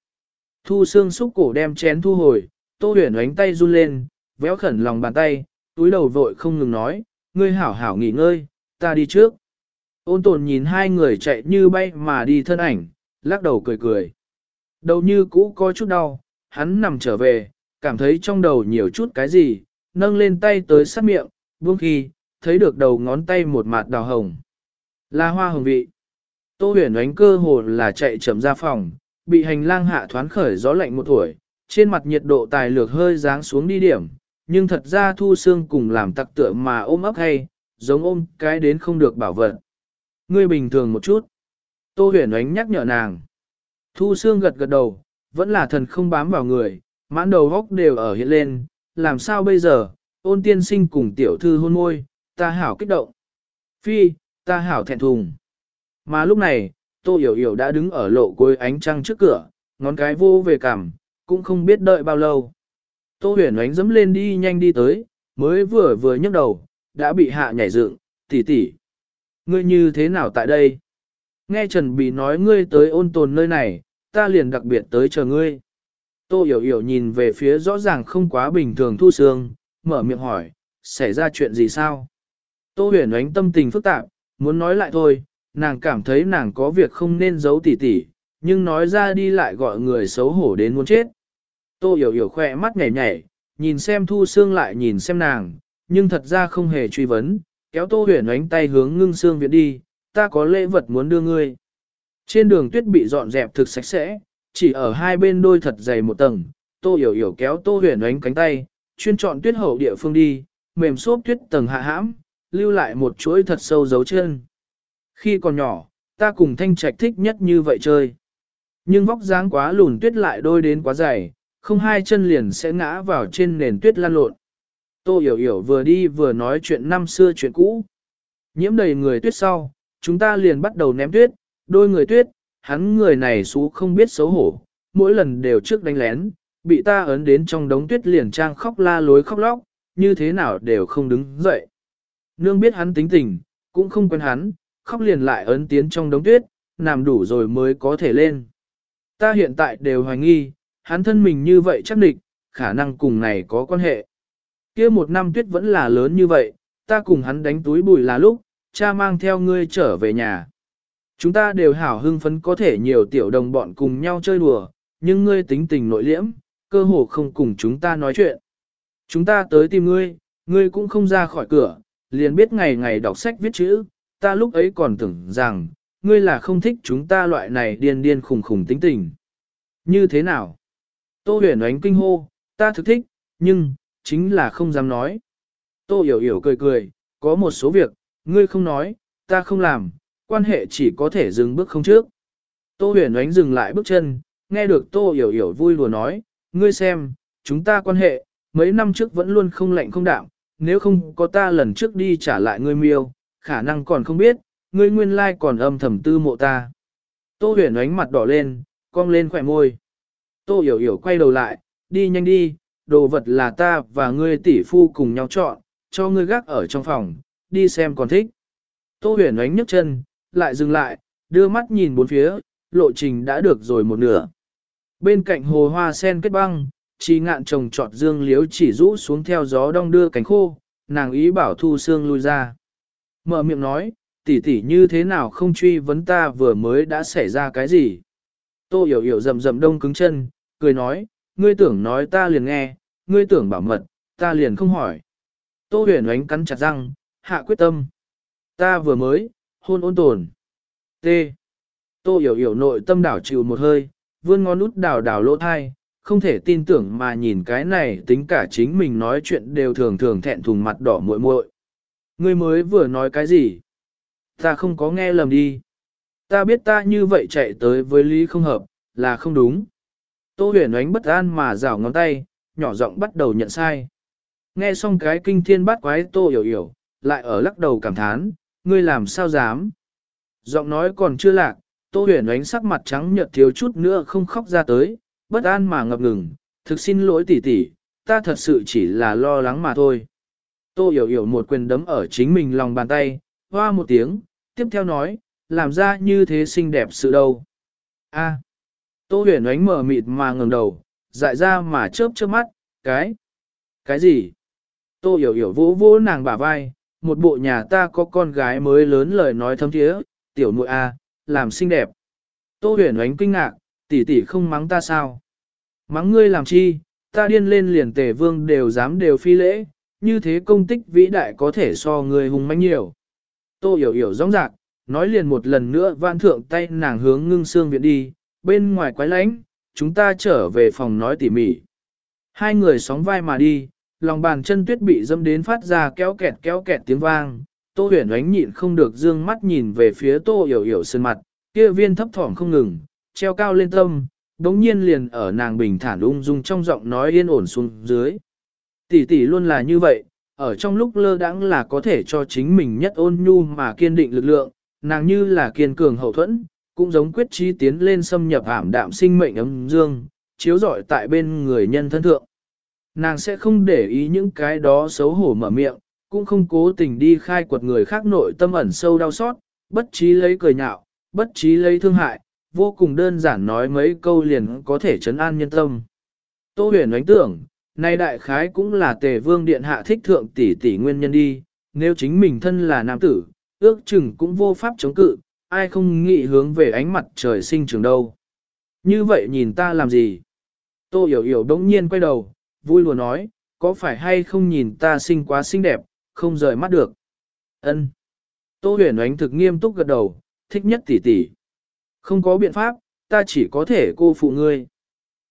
Thu xương xúc cổ đem chén thu hồi, tô huyền ánh tay run lên, véo khẩn lòng bàn tay, túi đầu vội không ngừng nói, ngươi hảo hảo nghỉ ngơi, ta đi trước. Ôn tồn nhìn hai người chạy như bay mà đi thân ảnh, lắc đầu cười cười. Đầu như cũ có chút đau, hắn nằm trở về, cảm thấy trong đầu nhiều chút cái gì, nâng lên tay tới sát miệng, buông khi, thấy được đầu ngón tay một mạt đào hồng. Là hoa hồng vị. Tô huyền ánh cơ hồ là chạy chậm ra phòng, bị hành lang hạ thoán khởi gió lạnh một tuổi, trên mặt nhiệt độ tài lược hơi dáng xuống đi điểm, nhưng thật ra thu xương cùng làm tặc tựa mà ôm ấp hay, giống ôm cái đến không được bảo vật. Ngươi bình thường một chút. Tô huyền ánh nhắc nhở nàng. Thu xương gật gật đầu, vẫn là thần không bám vào người, mãn đầu góc đều ở hiện lên, làm sao bây giờ, ôn tiên sinh cùng tiểu thư hôn môi, ta hảo kích động. Phi, ta hảo thẹn thùng. Mà lúc này, tô hiểu hiểu đã đứng ở lộ cuối ánh trăng trước cửa, ngón cái vô về cảm, cũng không biết đợi bao lâu. Tô huyền ánh dẫm lên đi nhanh đi tới, mới vừa vừa nhấc đầu, đã bị hạ nhảy dựng, tỷ tỷ. Ngươi như thế nào tại đây? Nghe Trần Bì nói ngươi tới ôn tồn nơi này, ta liền đặc biệt tới chờ ngươi. Tô Hiểu Hiểu nhìn về phía rõ ràng không quá bình thường Thu Sương, mở miệng hỏi, xảy ra chuyện gì sao? Tô huyền ánh tâm tình phức tạp, muốn nói lại thôi, nàng cảm thấy nàng có việc không nên giấu tỉ tỉ, nhưng nói ra đi lại gọi người xấu hổ đến muốn chết. Tô Hiểu Hiểu khỏe mắt nhảy nhảy, nhìn xem Thu Sương lại nhìn xem nàng, nhưng thật ra không hề truy vấn, kéo Tô huyền ánh tay hướng ngưng Sương viện đi, ta có lễ vật muốn đưa ngươi. Trên đường tuyết bị dọn dẹp thực sạch sẽ, chỉ ở hai bên đôi thật dày một tầng, Tô hiểu hiểu kéo Tô huyền ánh cánh tay, chuyên chọn tuyết hậu địa phương đi, mềm xốp tuyết tầng hạ hãm, lưu lại một chuỗi thật sâu dấu chân. Khi còn nhỏ, ta cùng thanh trạch thích nhất như vậy chơi. Nhưng vóc dáng quá lùn tuyết lại đôi đến quá dày, không hai chân liền sẽ ngã vào trên nền tuyết lan lộn. Tô hiểu hiểu vừa đi vừa nói chuyện năm xưa chuyện cũ. Nhiễm đầy người tuyết sau, chúng ta liền bắt đầu ném tuyết, đôi người tuyết, hắn người này xú không biết xấu hổ, mỗi lần đều trước đánh lén, bị ta ấn đến trong đống tuyết liền trang khóc la lối khóc lóc, như thế nào đều không đứng dậy. Nương biết hắn tính tình, cũng không quen hắn, khóc liền lại ấn tiến trong đống tuyết, nằm đủ rồi mới có thể lên. Ta hiện tại đều hoài nghi, hắn thân mình như vậy chắc định, khả năng cùng này có quan hệ. kia một năm tuyết vẫn là lớn như vậy, ta cùng hắn đánh túi bùi là lúc, cha mang theo ngươi trở về nhà. Chúng ta đều hảo hưng phấn có thể nhiều tiểu đồng bọn cùng nhau chơi đùa, nhưng ngươi tính tình nội liễm, cơ hồ không cùng chúng ta nói chuyện. Chúng ta tới tìm ngươi, ngươi cũng không ra khỏi cửa, liền biết ngày ngày đọc sách viết chữ, ta lúc ấy còn tưởng rằng, ngươi là không thích chúng ta loại này điên điên khùng khùng tính tình. Như thế nào? Tô huyền ánh kinh hô, ta thực thích, nhưng, chính là không dám nói. Tô hiểu hiểu cười cười, có một số việc, ngươi không nói, ta không làm, quan hệ chỉ có thể dừng bước không trước. Tô huyền ánh dừng lại bước chân, nghe được tô hiểu hiểu vui lùa nói, ngươi xem, chúng ta quan hệ, mấy năm trước vẫn luôn không lạnh không đạm, nếu không có ta lần trước đi trả lại ngươi miêu, khả năng còn không biết, ngươi nguyên lai còn âm thầm tư mộ ta. Tô huyền ánh mặt đỏ lên, cong lên khỏe môi. Tô hiểu hiểu quay đầu lại, đi nhanh đi, đồ vật là ta và ngươi tỷ phu cùng nhau chọn, cho ngươi gác ở trong phòng, đi xem còn thích. Tô huyền ánh nhấc chân, lại dừng lại, đưa mắt nhìn bốn phía, lộ trình đã được rồi một nửa. Bên cạnh hồ hoa sen kết băng, chỉ ngạn trồng trọt dương liếu chỉ rũ xuống theo gió đong đưa cánh khô, nàng ý bảo thu xương lui ra. Mở miệng nói, tỷ tỷ như thế nào không truy vấn ta vừa mới đã xảy ra cái gì. Tô hiểu hiểu rầm rầm đông cứng chân, cười nói, ngươi tưởng nói ta liền nghe, ngươi tưởng bảo mật, ta liền không hỏi. Tô huyền ánh cắn chặt răng, hạ quyết tâm. Ta vừa mới, hôn ôn tồn. T. Tô hiểu hiểu nội tâm đảo chịu một hơi, vươn ngón út đảo đảo lỗ thai, không thể tin tưởng mà nhìn cái này tính cả chính mình nói chuyện đều thường thường thẹn thùng mặt đỏ muội muội. Ngươi mới vừa nói cái gì? Ta không có nghe lầm đi. Ta biết ta như vậy chạy tới với lý không hợp, là không đúng. Tô huyền ánh bất an mà rảo ngón tay, nhỏ giọng bắt đầu nhận sai. Nghe xong cái kinh thiên bát quái tô hiểu hiểu, lại ở lắc đầu cảm thán, ngươi làm sao dám. Giọng nói còn chưa lạc, tô huyền ánh sắc mặt trắng nhợt thiếu chút nữa không khóc ra tới, bất an mà ngập ngừng, thực xin lỗi tỷ tỷ, ta thật sự chỉ là lo lắng mà thôi. Tô hiểu hiểu một quyền đấm ở chính mình lòng bàn tay, hoa một tiếng, tiếp theo nói, làm ra như thế xinh đẹp sự đâu. A. Tô huyền ánh mở mịt mà ngẩng đầu, dại ra mà chớp chớp mắt, cái, cái gì? Tô hiểu hiểu vỗ vỗ nàng bả vai, một bộ nhà ta có con gái mới lớn lời nói thấm thiế, tiểu muội A, làm xinh đẹp. Tô huyền ánh kinh ngạc, tỷ tỷ không mắng ta sao? Mắng ngươi làm chi, ta điên lên liền tề vương đều dám đều phi lễ, như thế công tích vĩ đại có thể so người hùng manh nhiều. Tô hiểu hiểu rõ rạc, nói liền một lần nữa van thượng tay nàng hướng ngưng xương viện đi, bên ngoài quái lánh, chúng ta trở về phòng nói tỉ mỉ. Hai người sóng vai mà đi, lòng bàn chân tuyết bị dâm đến phát ra kéo kẹt kéo kẹt tiếng vang. Tô huyền ánh nhịn không được dương mắt nhìn về phía tô hiểu hiểu sơn mặt, kia viên thấp thỏm không ngừng, treo cao lên tâm, đống nhiên liền ở nàng bình thản ung dung trong giọng nói yên ổn xuống dưới. Tỷ tỷ luôn là như vậy, ở trong lúc lơ đãng là có thể cho chính mình nhất ôn nhu mà kiên định lực lượng, nàng như là kiên cường hậu thuẫn, cũng giống quyết trí tiến lên xâm nhập ảm đạm sinh mệnh ấm dương, chiếu rọi tại bên người nhân thân thượng. Nàng sẽ không để ý những cái đó xấu hổ mở miệng, cũng không cố tình đi khai quật người khác nội tâm ẩn sâu đau xót, bất trí lấy cười nhạo, bất trí lấy thương hại, vô cùng đơn giản nói mấy câu liền có thể chấn an nhân tâm. Tô huyền đánh tưởng, nay đại khái cũng là tề vương điện hạ thích thượng tỷ tỷ nguyên nhân đi, nếu chính mình thân là nam tử, ước chừng cũng vô pháp chống cự, ai không nghĩ hướng về ánh mặt trời sinh trường đâu. Như vậy nhìn ta làm gì? Tô hiểu hiểu đống nhiên quay đầu, vui lùa nói, có phải hay không nhìn ta xinh quá xinh đẹp, không rời mắt được. Ân. Tô huyền ánh thực nghiêm túc gật đầu, thích nhất tỷ tỷ. Không có biện pháp, ta chỉ có thể cô phụ ngươi.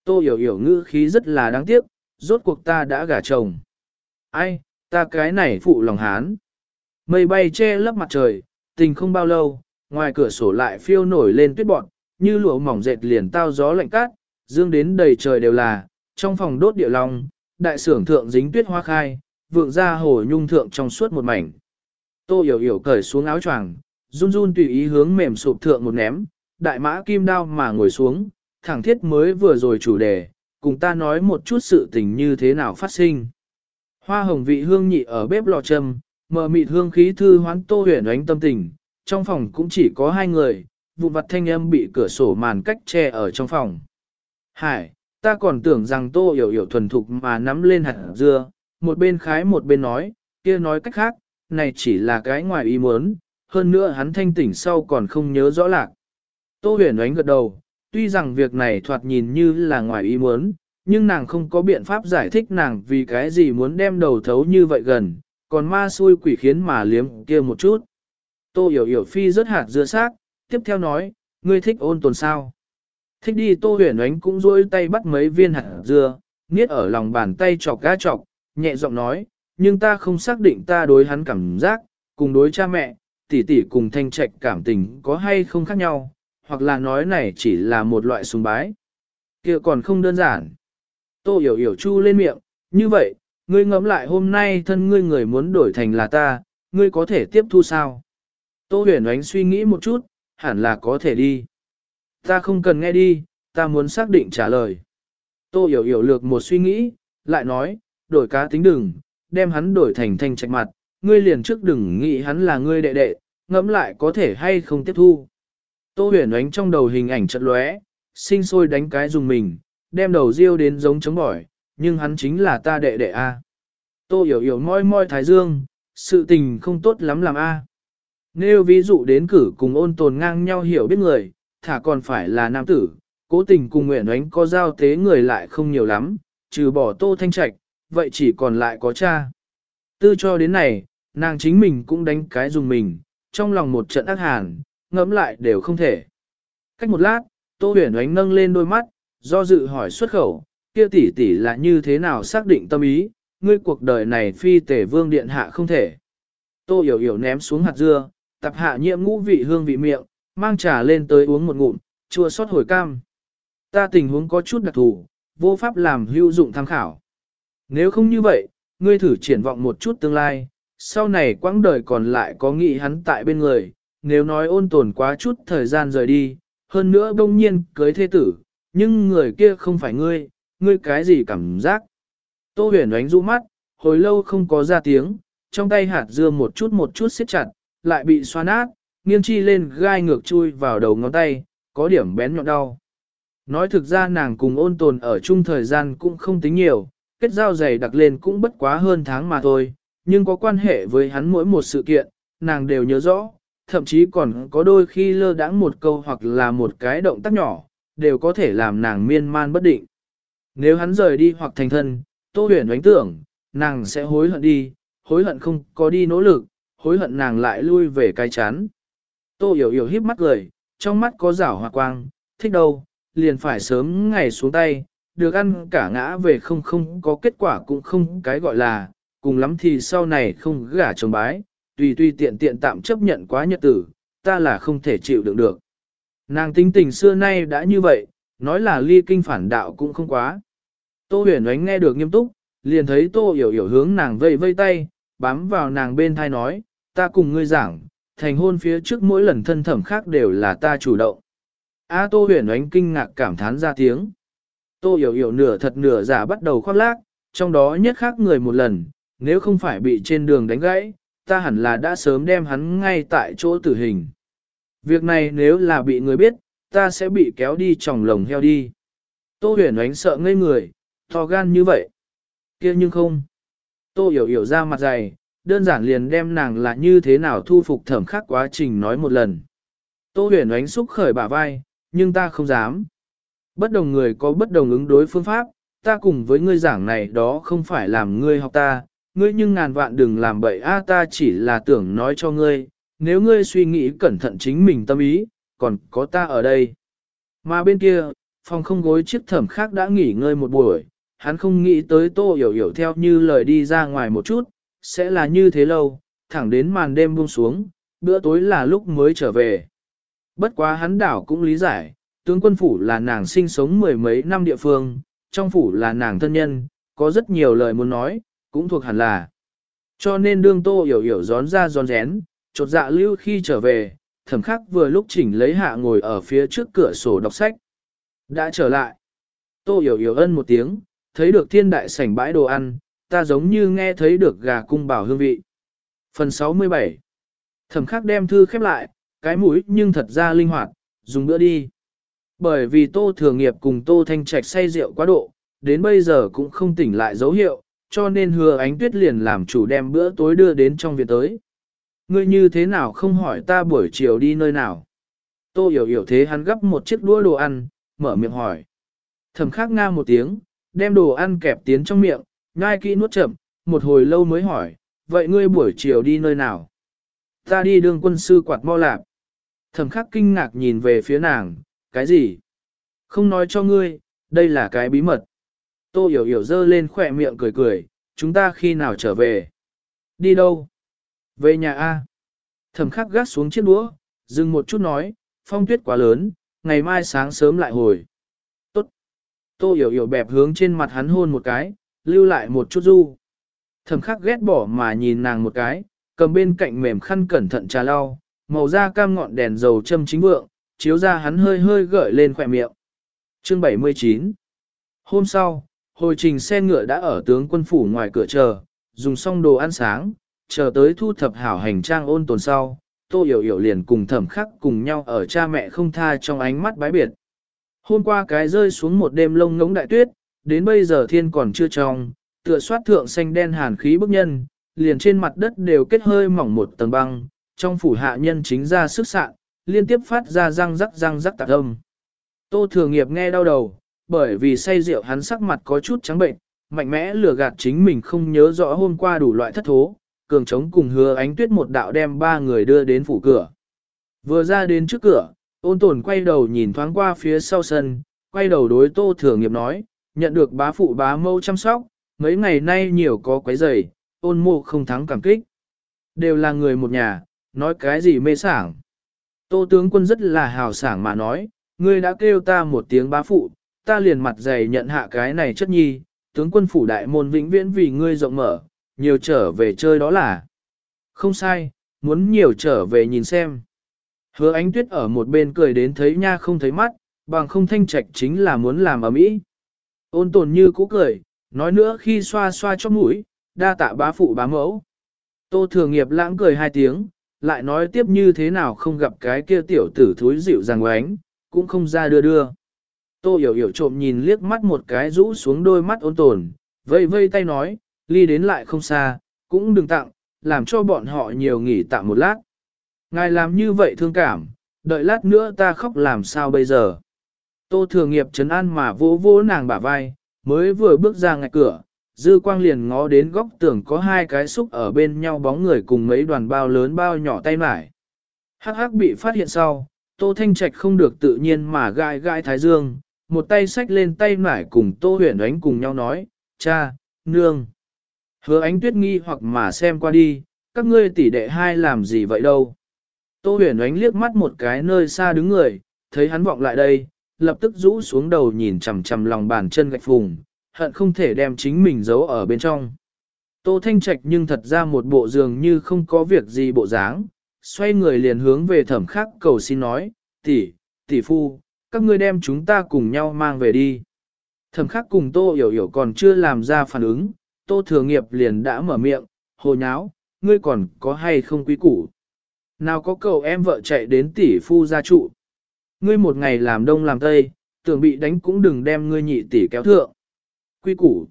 Tô hiểu hiểu ngữ khí rất là đáng tiếc, rốt cuộc ta đã gả chồng. Ai, ta cái này phụ lòng hán. Mây bay che lấp mặt trời, tình không bao lâu, ngoài cửa sổ lại phiêu nổi lên tuyết bọn, như lụa mỏng dệt liền tao gió lạnh cát, dương đến đầy trời đều là, trong phòng đốt địa long, đại sưởng thượng dính tuyết hoa khai, vượng ra hồ nhung thượng trong suốt một mảnh. Tô hiểu hiểu cởi xuống áo choàng, run run tùy ý hướng mềm sụp thượng một ném, đại mã kim đao mà ngồi xuống, thẳng thiết mới vừa rồi chủ đề, cùng ta nói một chút sự tình như thế nào phát sinh. Hoa hồng vị hương nhị ở bếp lò châm, mờ mịt hương khí thư hoán tô huyền ánh tâm tình, trong phòng cũng chỉ có hai người, vụ vặt thanh âm bị cửa sổ màn cách che ở trong phòng. Hải, ta còn tưởng rằng tô hiểu hiểu thuần thục mà nắm lên hạt dưa, một bên khái một bên nói, kia nói cách khác, này chỉ là cái ngoài ý muốn, hơn nữa hắn thanh tỉnh sau còn không nhớ rõ lạc. Tô huyền ánh gật đầu, tuy rằng việc này thoạt nhìn như là ngoài ý muốn, nhưng nàng không có biện pháp giải thích nàng vì cái gì muốn đem đầu thấu như vậy gần, còn ma xui quỷ khiến mà liếm kia một chút. Tô hiểu hiểu phi rất hạt dưa xác, tiếp theo nói, ngươi thích ôn tồn sao. Thích đi tô huyền ánh cũng rôi tay bắt mấy viên hạt dưa, niết ở lòng bàn tay chọc gá chọc, nhẹ giọng nói, nhưng ta không xác định ta đối hắn cảm giác, cùng đối cha mẹ, tỷ tỷ cùng thanh trạch cảm tình có hay không khác nhau, hoặc là nói này chỉ là một loại sùng bái. kia còn không đơn giản. Tô hiểu hiểu chu lên miệng, như vậy, ngươi ngẫm lại hôm nay thân ngươi người muốn đổi thành là ta, ngươi có thể tiếp thu sao? Tô huyền ánh suy nghĩ một chút, hẳn là có thể đi. Ta không cần nghe đi, ta muốn xác định trả lời. Tô hiểu hiểu lược một suy nghĩ, lại nói, đổi cá tính đừng, đem hắn đổi thành thanh trạch mặt, ngươi liền trước đừng nghĩ hắn là ngươi đệ đệ, ngẫm lại có thể hay không tiếp thu. Tô huyền ánh trong đầu hình ảnh chật lóe, sinh sôi đánh cái dùng mình, đem đầu riêu đến giống chống bỏi, nhưng hắn chính là ta đệ đệ A. Tô hiểu hiểu moi moi thái dương, sự tình không tốt lắm làm A. Nếu ví dụ đến cử cùng ôn tồn ngang nhau hiểu biết người, thả còn phải là nam tử, cố tình cùng nguyện ánh có giao tế người lại không nhiều lắm, trừ bỏ tô thanh trạch, vậy chỉ còn lại có cha. Tư cho đến này, nàng chính mình cũng đánh cái dùng mình, trong lòng một trận ác hàn, ngẫm lại đều không thể. Cách một lát, tô huyền ánh nâng lên đôi mắt, do dự hỏi xuất khẩu, kia tỷ tỷ là như thế nào xác định tâm ý, ngươi cuộc đời này phi tể vương điện hạ không thể. Tô hiểu hiểu ném xuống hạt dưa, tập hạ nhiễm ngũ vị hương vị miệng, mang trà lên tới uống một ngụm, chua xót hồi cam. Ta tình huống có chút đặc thù, vô pháp làm hữu dụng tham khảo. Nếu không như vậy, ngươi thử triển vọng một chút tương lai, sau này quãng đời còn lại có nghị hắn tại bên người, nếu nói ôn tồn quá chút thời gian rời đi, hơn nữa đông nhiên cưới thế tử, nhưng người kia không phải ngươi, ngươi cái gì cảm giác. Tô huyền đánh rũ mắt, hồi lâu không có ra tiếng, trong tay hạt dưa một chút một chút siết chặt, lại bị xoa nát, nghiêng chi lên gai ngược chui vào đầu ngón tay, có điểm bén nhọn đau. Nói thực ra nàng cùng ôn tồn ở chung thời gian cũng không tính nhiều, kết giao dày đặc lên cũng bất quá hơn tháng mà thôi, nhưng có quan hệ với hắn mỗi một sự kiện, nàng đều nhớ rõ, thậm chí còn có đôi khi lơ đãng một câu hoặc là một cái động tác nhỏ, đều có thể làm nàng miên man bất định. Nếu hắn rời đi hoặc thành thân, Tô Huyền đánh tưởng, nàng sẽ hối hận đi, hối hận không có đi nỗ lực, hối hận nàng lại lui về cái chán. Tô Hiểu Hiểu híp mắt cười, trong mắt có rảo hoa quang, thích đâu, liền phải sớm ngày xuống tay, được ăn cả ngã về không không có kết quả cũng không cái gọi là, cùng lắm thì sau này không gả chồng bái, tùy tùy tiện tiện tạm chấp nhận quá nhật tử, ta là không thể chịu đựng được. Nàng tính tình xưa nay đã như vậy, nói là ly kinh phản đạo cũng không quá. Tô huyền ánh nghe được nghiêm túc, liền thấy tô hiểu hiểu hướng nàng vây vây tay, bám vào nàng bên thai nói, ta cùng ngươi giảng, thành hôn phía trước mỗi lần thân thẩm khác đều là ta chủ động. A tô huyền ánh kinh ngạc cảm thán ra tiếng. Tô hiểu hiểu nửa thật nửa giả bắt đầu khoác lác, trong đó nhất khác người một lần, nếu không phải bị trên đường đánh gãy, ta hẳn là đã sớm đem hắn ngay tại chỗ tử hình. Việc này nếu là bị người biết, ta sẽ bị kéo đi tròng lồng heo đi. Tô huyền ánh sợ ngây người, To gan như vậy. kia nhưng không. Tô hiểu hiểu ra mặt dày, đơn giản liền đem nàng là như thế nào thu phục thẩm khắc quá trình nói một lần. Tô huyền ánh xúc khởi bả vai, nhưng ta không dám. Bất đồng người có bất đồng ứng đối phương pháp, ta cùng với ngươi giảng này đó không phải làm ngươi học ta, ngươi nhưng ngàn vạn đừng làm bậy a ta chỉ là tưởng nói cho ngươi, nếu ngươi suy nghĩ cẩn thận chính mình tâm ý, còn có ta ở đây. Mà bên kia, phòng không gối chiếc thẩm khác đã nghỉ ngơi một buổi, hắn không nghĩ tới tô hiểu hiểu theo như lời đi ra ngoài một chút, sẽ là như thế lâu, thẳng đến màn đêm buông xuống, bữa tối là lúc mới trở về. Bất quá hắn đảo cũng lý giải, tướng quân phủ là nàng sinh sống mười mấy năm địa phương, trong phủ là nàng thân nhân, có rất nhiều lời muốn nói, cũng thuộc hẳn là. Cho nên đương tô hiểu hiểu gión ra gión rén, chột dạ lưu khi trở về, thẩm khắc vừa lúc chỉnh lấy hạ ngồi ở phía trước cửa sổ đọc sách. Đã trở lại. Tô hiểu hiểu ân một tiếng, thấy được thiên đại sảnh bãi đồ ăn, ta giống như nghe thấy được gà cung bảo hương vị. Phần 67 Thẩm khắc đem thư khép lại, cái mũi nhưng thật ra linh hoạt, dùng bữa đi. Bởi vì tô thừa nghiệp cùng tô thanh trạch say rượu quá độ, đến bây giờ cũng không tỉnh lại dấu hiệu, cho nên hứa ánh tuyết liền làm chủ đem bữa tối đưa đến trong viện tới. Ngươi như thế nào không hỏi ta buổi chiều đi nơi nào? Tô hiểu hiểu thế hắn gấp một chiếc đũa đồ ăn, mở miệng hỏi. Thẩm khắc nga một tiếng, đem đồ ăn kẹp tiến trong miệng, ngai kỹ nuốt chậm, một hồi lâu mới hỏi, vậy ngươi buổi chiều đi nơi nào? Ta đi đường quân sư quạt mo lạp. Thẩm khắc kinh ngạc nhìn về phía nàng, cái gì? Không nói cho ngươi, đây là cái bí mật. Tô hiểu hiểu dơ lên khỏe miệng cười cười, chúng ta khi nào trở về? Đi đâu? Về nhà A. Thẩm khắc gác xuống chiếc đũa, dừng một chút nói, phong tuyết quá lớn, ngày mai sáng sớm lại hồi. Tốt. Tô hiểu hiểu bẹp hướng trên mặt hắn hôn một cái, lưu lại một chút du. Thẩm khắc ghét bỏ mà nhìn nàng một cái, cầm bên cạnh mềm khăn cẩn thận trà lau, màu da cam ngọn đèn dầu châm chính vượng, chiếu ra hắn hơi hơi gợi lên khỏe miệng. Chương 79 Hôm sau, hồi trình xe ngựa đã ở tướng quân phủ ngoài cửa chờ, dùng xong đồ ăn sáng, chờ tới thu thập hảo hành trang ôn tồn sau, tô hiểu hiểu liền cùng thẩm khắc cùng nhau ở cha mẹ không tha trong ánh mắt bái biệt. Hôm qua cái rơi xuống một đêm lông ngống đại tuyết, đến bây giờ thiên còn chưa trong, tựa soát thượng xanh đen hàn khí bức nhân, liền trên mặt đất đều kết hơi mỏng một tầng băng, trong phủ hạ nhân chính ra sức sạn, liên tiếp phát ra răng rắc răng rắc tạc âm. Tô Thừa Nghiệp nghe đau đầu, bởi vì say rượu hắn sắc mặt có chút trắng bệnh, mạnh mẽ lừa gạt chính mình không nhớ rõ hôm qua đủ loại thất thố, cường trống cùng hứa ánh tuyết một đạo đem ba người đưa đến phủ cửa. Vừa ra đến trước cửa, ôn tồn quay đầu nhìn thoáng qua phía sau sân, quay đầu đối Tô Thừa Nghiệp nói, nhận được bá phụ bá mâu chăm sóc, mấy ngày nay nhiều có quấy rầy, ôn mộ không thắng cảm kích. Đều là người một nhà, nói cái gì mê sảng. Tô tướng quân rất là hào sảng mà nói, ngươi đã kêu ta một tiếng bá phụ, ta liền mặt dày nhận hạ cái này chất nhi, tướng quân phủ đại môn vĩnh viễn vì ngươi rộng mở, nhiều trở về chơi đó là. Không sai, muốn nhiều trở về nhìn xem. Hứa ánh tuyết ở một bên cười đến thấy nha không thấy mắt, bằng không thanh trạch chính là muốn làm ở mỹ. Ôn tồn như cũ cười, nói nữa khi xoa xoa cho mũi, đa tạ bá phụ bá mẫu. Tô thường nghiệp lãng cười hai tiếng, lại nói tiếp như thế nào không gặp cái kia tiểu tử thúi dịu dàng oánh, cũng không ra đưa đưa. Tô hiểu hiểu trộm nhìn liếc mắt một cái rũ xuống đôi mắt ôn tồn, vây vây tay nói, ly đến lại không xa, cũng đừng tặng, làm cho bọn họ nhiều nghỉ tạm một lát. Ngài làm như vậy thương cảm, đợi lát nữa ta khóc làm sao bây giờ. Tô thường nghiệp trấn an mà vỗ vỗ nàng bả vai, mới vừa bước ra ngạch cửa, dư quang liền ngó đến góc tường có hai cái xúc ở bên nhau bóng người cùng mấy đoàn bao lớn bao nhỏ tay mải. Hắc hắc bị phát hiện sau, Tô Thanh Trạch không được tự nhiên mà gai gai thái dương, một tay xách lên tay mải cùng Tô huyền ánh cùng nhau nói, cha, nương. Hứa ánh tuyết nghi hoặc mà xem qua đi, các ngươi tỷ đệ hai làm gì vậy đâu. Tô huyền ánh liếc mắt một cái nơi xa đứng người, thấy hắn vọng lại đây, lập tức rũ xuống đầu nhìn chằm chằm lòng bàn chân gạch phùng, hận không thể đem chính mình giấu ở bên trong. Tô Thanh Trạch nhưng thật ra một bộ giường như không có việc gì bộ dáng, xoay người liền hướng về thẩm khắc cầu xin nói, tỷ, tỷ phu, các ngươi đem chúng ta cùng nhau mang về đi. Thẩm khắc cùng Tô Hiểu Hiểu còn chưa làm ra phản ứng, Tô Thừa Nghiệp liền đã mở miệng, hồ nháo, ngươi còn có hay không quý củ. Nào có cậu em vợ chạy đến tỷ phu gia trụ. Ngươi một ngày làm đông làm tây, tưởng bị đánh cũng đừng đem ngươi nhị tỷ kéo thượng. Quy củ.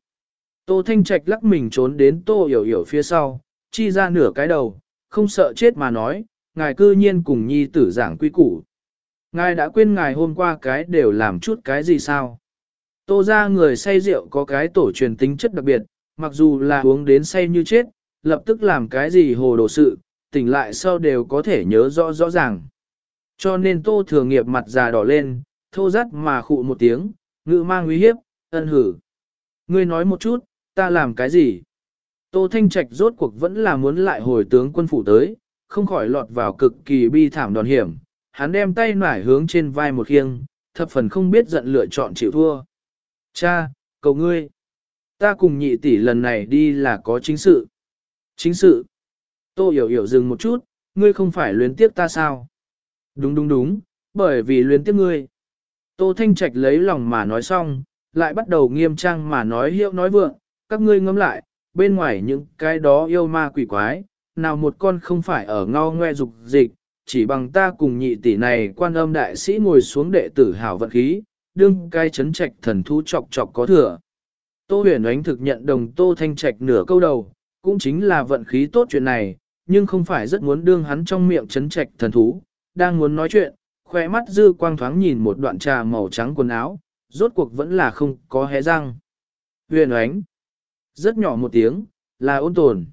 Tô Thanh Trạch lắc mình trốn đến Tô hiểu hiểu phía sau, chi ra nửa cái đầu, không sợ chết mà nói, ngài cư nhiên cùng nhi tử giảng quy củ. Ngài đã quên ngài hôm qua cái đều làm chút cái gì sao? Tô ra người say rượu có cái tổ truyền tính chất đặc biệt, mặc dù là uống đến say như chết, lập tức làm cái gì hồ đồ sự, tỉnh lại sau đều có thể nhớ rõ rõ ràng. Cho nên tô thừa nghiệp mặt già đỏ lên, thô rắt mà khụ một tiếng, ngự mang uy hiếp, ân hử. Ngươi nói một chút, ta làm cái gì? Tô Thanh Trạch rốt cuộc vẫn là muốn lại hồi tướng quân phủ tới, không khỏi lọt vào cực kỳ bi thảm đòn hiểm. Hắn đem tay nải hướng trên vai một khiêng, thập phần không biết giận lựa chọn chịu thua. Cha, cầu ngươi. Ta cùng nhị tỷ lần này đi là có chính sự. Chính sự. Tô hiểu hiểu dừng một chút, ngươi không phải luyến tiếp ta sao? Đúng đúng đúng, bởi vì luyến tiếp ngươi. Tô Thanh Trạch lấy lòng mà nói xong, lại bắt đầu nghiêm trang mà nói hiệu nói vượng, các ngươi ngẫm lại, bên ngoài những cái đó yêu ma quỷ quái, nào một con không phải ở ngao ngoe dục dịch, chỉ bằng ta cùng nhị tỷ này quan âm đại sĩ ngồi xuống đệ tử hảo vận khí, đương cai chấn trạch thần thú chọc chọc có thừa. Tô huyền ánh thực nhận đồng Tô Thanh Trạch nửa câu đầu, cũng chính là vận khí tốt chuyện này, nhưng không phải rất muốn đương hắn trong miệng chấn trạch thần thú, đang muốn nói chuyện, khỏe mắt dư quang thoáng nhìn một đoạn trà màu trắng quần áo, rốt cuộc vẫn là không có hé răng. Huyền ánh, rất nhỏ một tiếng, là ôn tồn.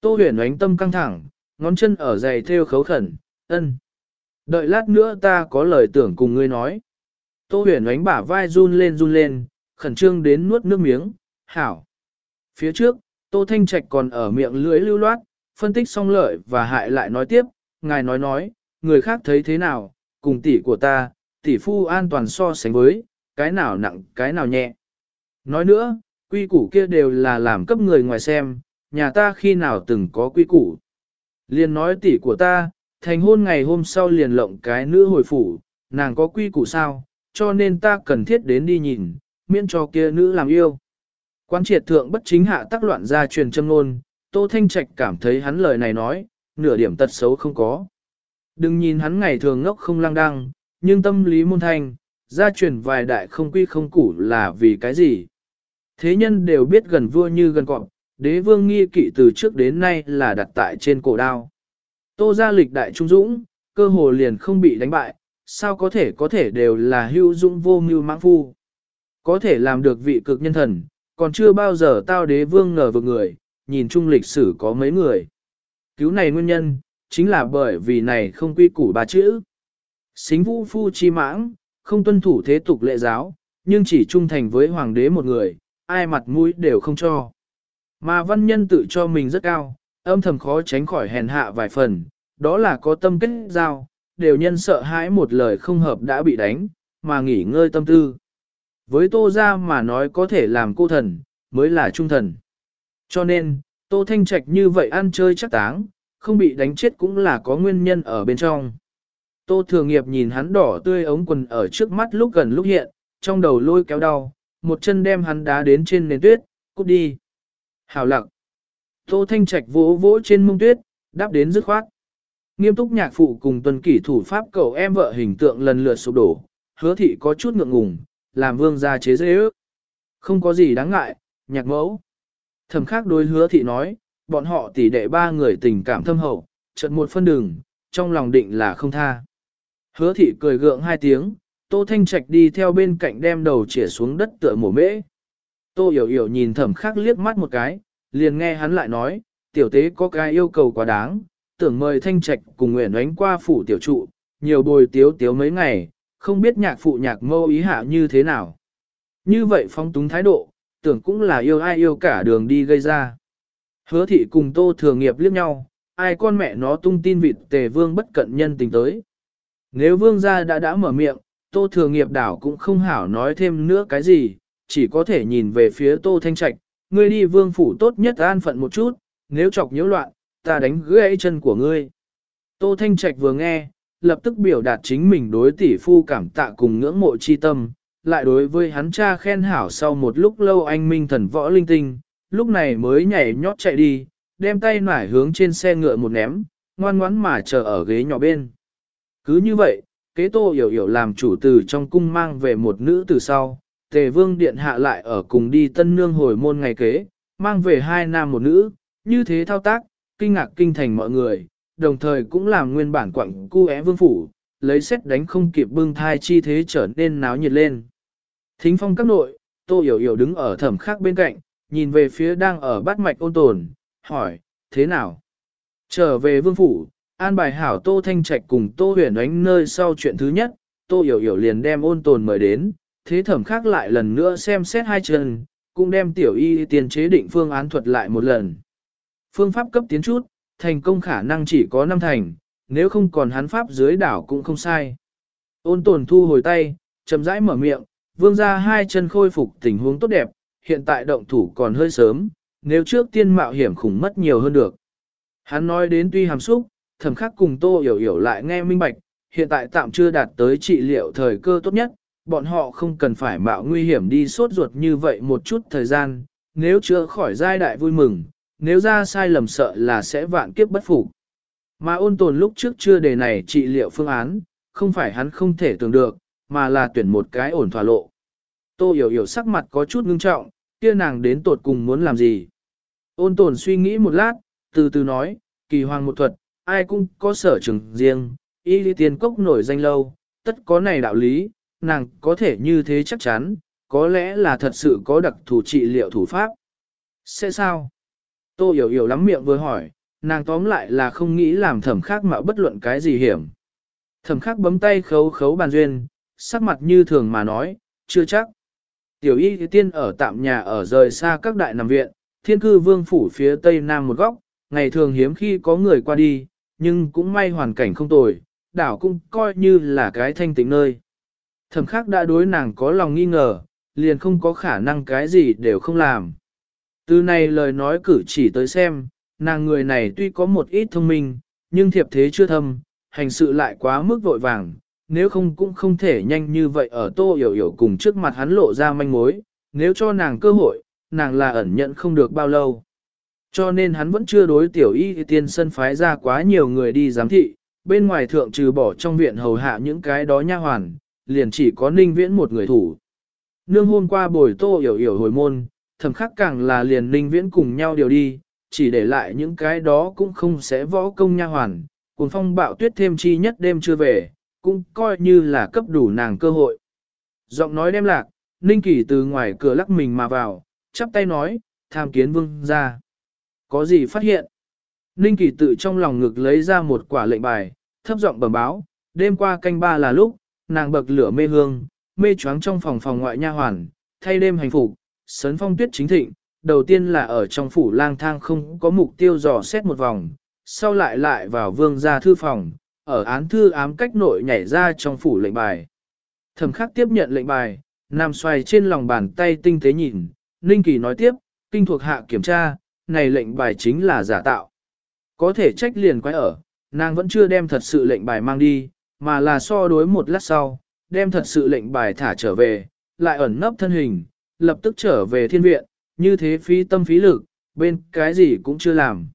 Tô huyền ánh tâm căng thẳng, ngón chân ở giày theo khấu khẩn, ân. Đợi lát nữa ta có lời tưởng cùng ngươi nói. Tô huyền ánh bả vai run lên run lên, khẩn trương đến nuốt nước miếng, hảo. Phía trước, Tô Thanh Trạch còn ở miệng lưỡi lưu loát, phân tích xong lợi và hại lại nói tiếp, ngài nói nói, người khác thấy thế nào, cùng tỷ của ta, tỷ phu an toàn so sánh với, cái nào nặng, cái nào nhẹ. Nói nữa, quy củ kia đều là làm cấp người ngoài xem, nhà ta khi nào từng có quy củ. Liền nói tỷ của ta, thành hôn ngày hôm sau liền lộng cái nữ hồi phủ, nàng có quy củ sao, cho nên ta cần thiết đến đi nhìn, miễn cho kia nữ làm yêu. Quan triệt thượng bất chính hạ tác loạn ra truyền châm ngôn, Tô Thanh Trạch cảm thấy hắn lời này nói, nửa điểm tật xấu không có. Đừng nhìn hắn ngày thường ngốc không lang đăng, nhưng tâm lý môn thanh, gia truyền vài đại không quy không củ là vì cái gì. Thế nhân đều biết gần vua như gần cọp, đế vương nghi kỵ từ trước đến nay là đặt tại trên cổ đao. Tô gia lịch đại trung dũng, cơ hồ liền không bị đánh bại, sao có thể có thể đều là hữu dũng vô mưu mãng phu. Có thể làm được vị cực nhân thần, còn chưa bao giờ tao đế vương ngờ vực người, nhìn chung lịch sử có mấy người. Cứu này nguyên nhân, chính là bởi vì này không quy củ ba chữ. Xính vũ phu chi mãng, không tuân thủ thế tục lệ giáo, nhưng chỉ trung thành với hoàng đế một người, ai mặt mũi đều không cho. Mà văn nhân tự cho mình rất cao, âm thầm khó tránh khỏi hèn hạ vài phần, đó là có tâm kết giao, đều nhân sợ hãi một lời không hợp đã bị đánh, mà nghỉ ngơi tâm tư. Với tô ra mà nói có thể làm cô thần, mới là trung thần. Cho nên, tô thanh trạch như vậy ăn chơi chắc táng, không bị đánh chết cũng là có nguyên nhân ở bên trong. Tô thường nghiệp nhìn hắn đỏ tươi ống quần ở trước mắt lúc gần lúc hiện, trong đầu lôi kéo đau, một chân đem hắn đá đến trên nền tuyết, cút đi. Hào lặng. Tô thanh trạch vỗ vỗ trên mông tuyết, đáp đến dứt khoát. Nghiêm túc nhạc phụ cùng tuần kỷ thủ pháp cậu em vợ hình tượng lần lượt sụp đổ, hứa thị có chút ngượng ngùng, làm vương gia chế dễ ước. Không có gì đáng ngại, nhạc mẫu. Thẩm khác đối hứa thị nói, bọn họ tỷ đệ ba người tình cảm thâm hậu, chợt một phân đường, trong lòng định là không tha. Hứa thị cười gượng hai tiếng, Tô Thanh Trạch đi theo bên cạnh đem đầu chĩa xuống đất tựa mổ mễ. Tô hiểu hiểu nhìn thẩm khắc liếc mắt một cái, liền nghe hắn lại nói, tiểu tế có cái yêu cầu quá đáng, tưởng mời Thanh Trạch cùng nguyện ánh qua phủ tiểu trụ, nhiều bồi tiếu tiếu mấy ngày, không biết nhạc phụ nhạc mâu ý hạ như thế nào. Như vậy phong túng thái độ, tưởng cũng là yêu ai yêu cả đường đi gây ra. Hứa thị cùng tô thừa nghiệp liếc nhau, ai con mẹ nó tung tin vịt tề vương bất cận nhân tình tới. Nếu vương gia đã đã mở miệng, tô thừa nghiệp đảo cũng không hảo nói thêm nữa cái gì, chỉ có thể nhìn về phía tô thanh trạch, ngươi đi vương phủ tốt nhất an phận một chút, nếu chọc nhiễu loạn, ta đánh gãy chân của ngươi. Tô thanh trạch vừa nghe, lập tức biểu đạt chính mình đối tỷ phu cảm tạ cùng ngưỡng mộ chi tâm, lại đối với hắn cha khen hảo sau một lúc lâu anh minh thần võ linh tinh, lúc này mới nhảy nhót chạy đi, đem tay nải hướng trên xe ngựa một ném, ngoan ngoãn mà chờ ở ghế nhỏ bên. Cứ như vậy, kế tô hiểu hiểu làm chủ từ trong cung mang về một nữ từ sau, tề vương điện hạ lại ở cùng đi tân nương hồi môn ngày kế, mang về hai nam một nữ, như thế thao tác, kinh ngạc kinh thành mọi người, đồng thời cũng làm nguyên bản quặng cu é vương phủ, lấy xét đánh không kịp bưng thai chi thế trở nên náo nhiệt lên. Thính phong các nội, tô hiểu hiểu đứng ở thẩm khác bên cạnh, nhìn về phía đang ở bát mạch ôn tồn, hỏi, thế nào? Trở về vương phủ, an bài hảo tô thanh trạch cùng tô huyền ánh nơi sau chuyện thứ nhất, tô hiểu hiểu liền đem ôn tồn mời đến, thế thẩm khác lại lần nữa xem xét hai chân, cũng đem tiểu y tiền chế định phương án thuật lại một lần. Phương pháp cấp tiến chút, thành công khả năng chỉ có năm thành, nếu không còn hắn pháp dưới đảo cũng không sai. Ôn tồn thu hồi tay, chậm rãi mở miệng, vương ra hai chân khôi phục tình huống tốt đẹp, hiện tại động thủ còn hơi sớm, nếu trước tiên mạo hiểm khủng mất nhiều hơn được. Hắn nói đến tuy hàm xúc, thầm khắc cùng tô hiểu hiểu lại nghe minh bạch, hiện tại tạm chưa đạt tới trị liệu thời cơ tốt nhất, bọn họ không cần phải mạo nguy hiểm đi sốt ruột như vậy một chút thời gian, nếu chưa khỏi giai đại vui mừng, nếu ra sai lầm sợ là sẽ vạn kiếp bất phục. Mà ôn tồn lúc trước chưa đề này trị liệu phương án, không phải hắn không thể tưởng được, mà là tuyển một cái ổn thỏa lộ. Tô hiểu hiểu sắc mặt có chút ngưng trọng, kia nàng đến tột cùng muốn làm gì. Ôn tồn suy nghĩ một lát, từ từ nói, kỳ hoàng một thuật, ai cũng có sở trường riêng, y lý tiền cốc nổi danh lâu, tất có này đạo lý, nàng có thể như thế chắc chắn, có lẽ là thật sự có đặc thủ trị liệu thủ pháp. Sẽ sao? Tô hiểu hiểu lắm miệng vừa hỏi, nàng tóm lại là không nghĩ làm thẩm khác mà bất luận cái gì hiểm. Thẩm khác bấm tay khấu khấu bàn duyên, sắc mặt như thường mà nói, chưa chắc. Tiểu y tiên ở tạm nhà ở rời xa các đại nằm viện, thiên cư vương phủ phía tây nam một góc, ngày thường hiếm khi có người qua đi, nhưng cũng may hoàn cảnh không tồi, đảo cũng coi như là cái thanh tịnh nơi. Thẩm khắc đã đối nàng có lòng nghi ngờ, liền không có khả năng cái gì đều không làm. Từ này lời nói cử chỉ tới xem, nàng người này tuy có một ít thông minh, nhưng thiệp thế chưa thâm, hành sự lại quá mức vội vàng, nếu không cũng không thể nhanh như vậy ở tô hiểu hiểu cùng trước mặt hắn lộ ra manh mối, nếu cho nàng cơ hội, nàng là ẩn nhận không được bao lâu. Cho nên hắn vẫn chưa đối tiểu y tiên sân phái ra quá nhiều người đi giám thị, bên ngoài thượng trừ bỏ trong viện hầu hạ những cái đó nha hoàn, liền chỉ có ninh viễn một người thủ. Nương hôm qua bồi tô hiểu hiểu hồi môn, thầm khắc càng là liền ninh viễn cùng nhau điều đi, chỉ để lại những cái đó cũng không sẽ võ công nha hoàn, cùng phong bạo tuyết thêm chi nhất đêm chưa về, cũng coi như là cấp đủ nàng cơ hội. Giọng nói đem lạc, Ninh Kỳ từ ngoài cửa lắc mình mà vào, chắp tay nói, tham kiến vương ra. Có gì phát hiện? Ninh Kỳ tự trong lòng ngực lấy ra một quả lệnh bài, thấp giọng bẩm báo, đêm qua canh ba là lúc, nàng bậc lửa mê hương, mê choáng trong phòng phòng ngoại nha hoàn, thay đêm hành phục, sấn phong tuyết chính thịnh, đầu tiên là ở trong phủ lang thang không có mục tiêu dò xét một vòng, sau lại lại vào vương gia thư phòng, ở án thư ám cách nội nhảy ra trong phủ lệnh bài. Thẩm khắc tiếp nhận lệnh bài, nằm xoay trên lòng bàn tay tinh tế nhìn, Ninh Kỳ nói tiếp, kinh thuộc hạ kiểm tra, này lệnh bài chính là giả tạo. Có thể trách liền quái ở, nàng vẫn chưa đem thật sự lệnh bài mang đi, mà là so đối một lát sau, đem thật sự lệnh bài thả trở về, lại ẩn nấp thân hình, lập tức trở về thiên viện, như thế phí tâm phí lực, bên cái gì cũng chưa làm.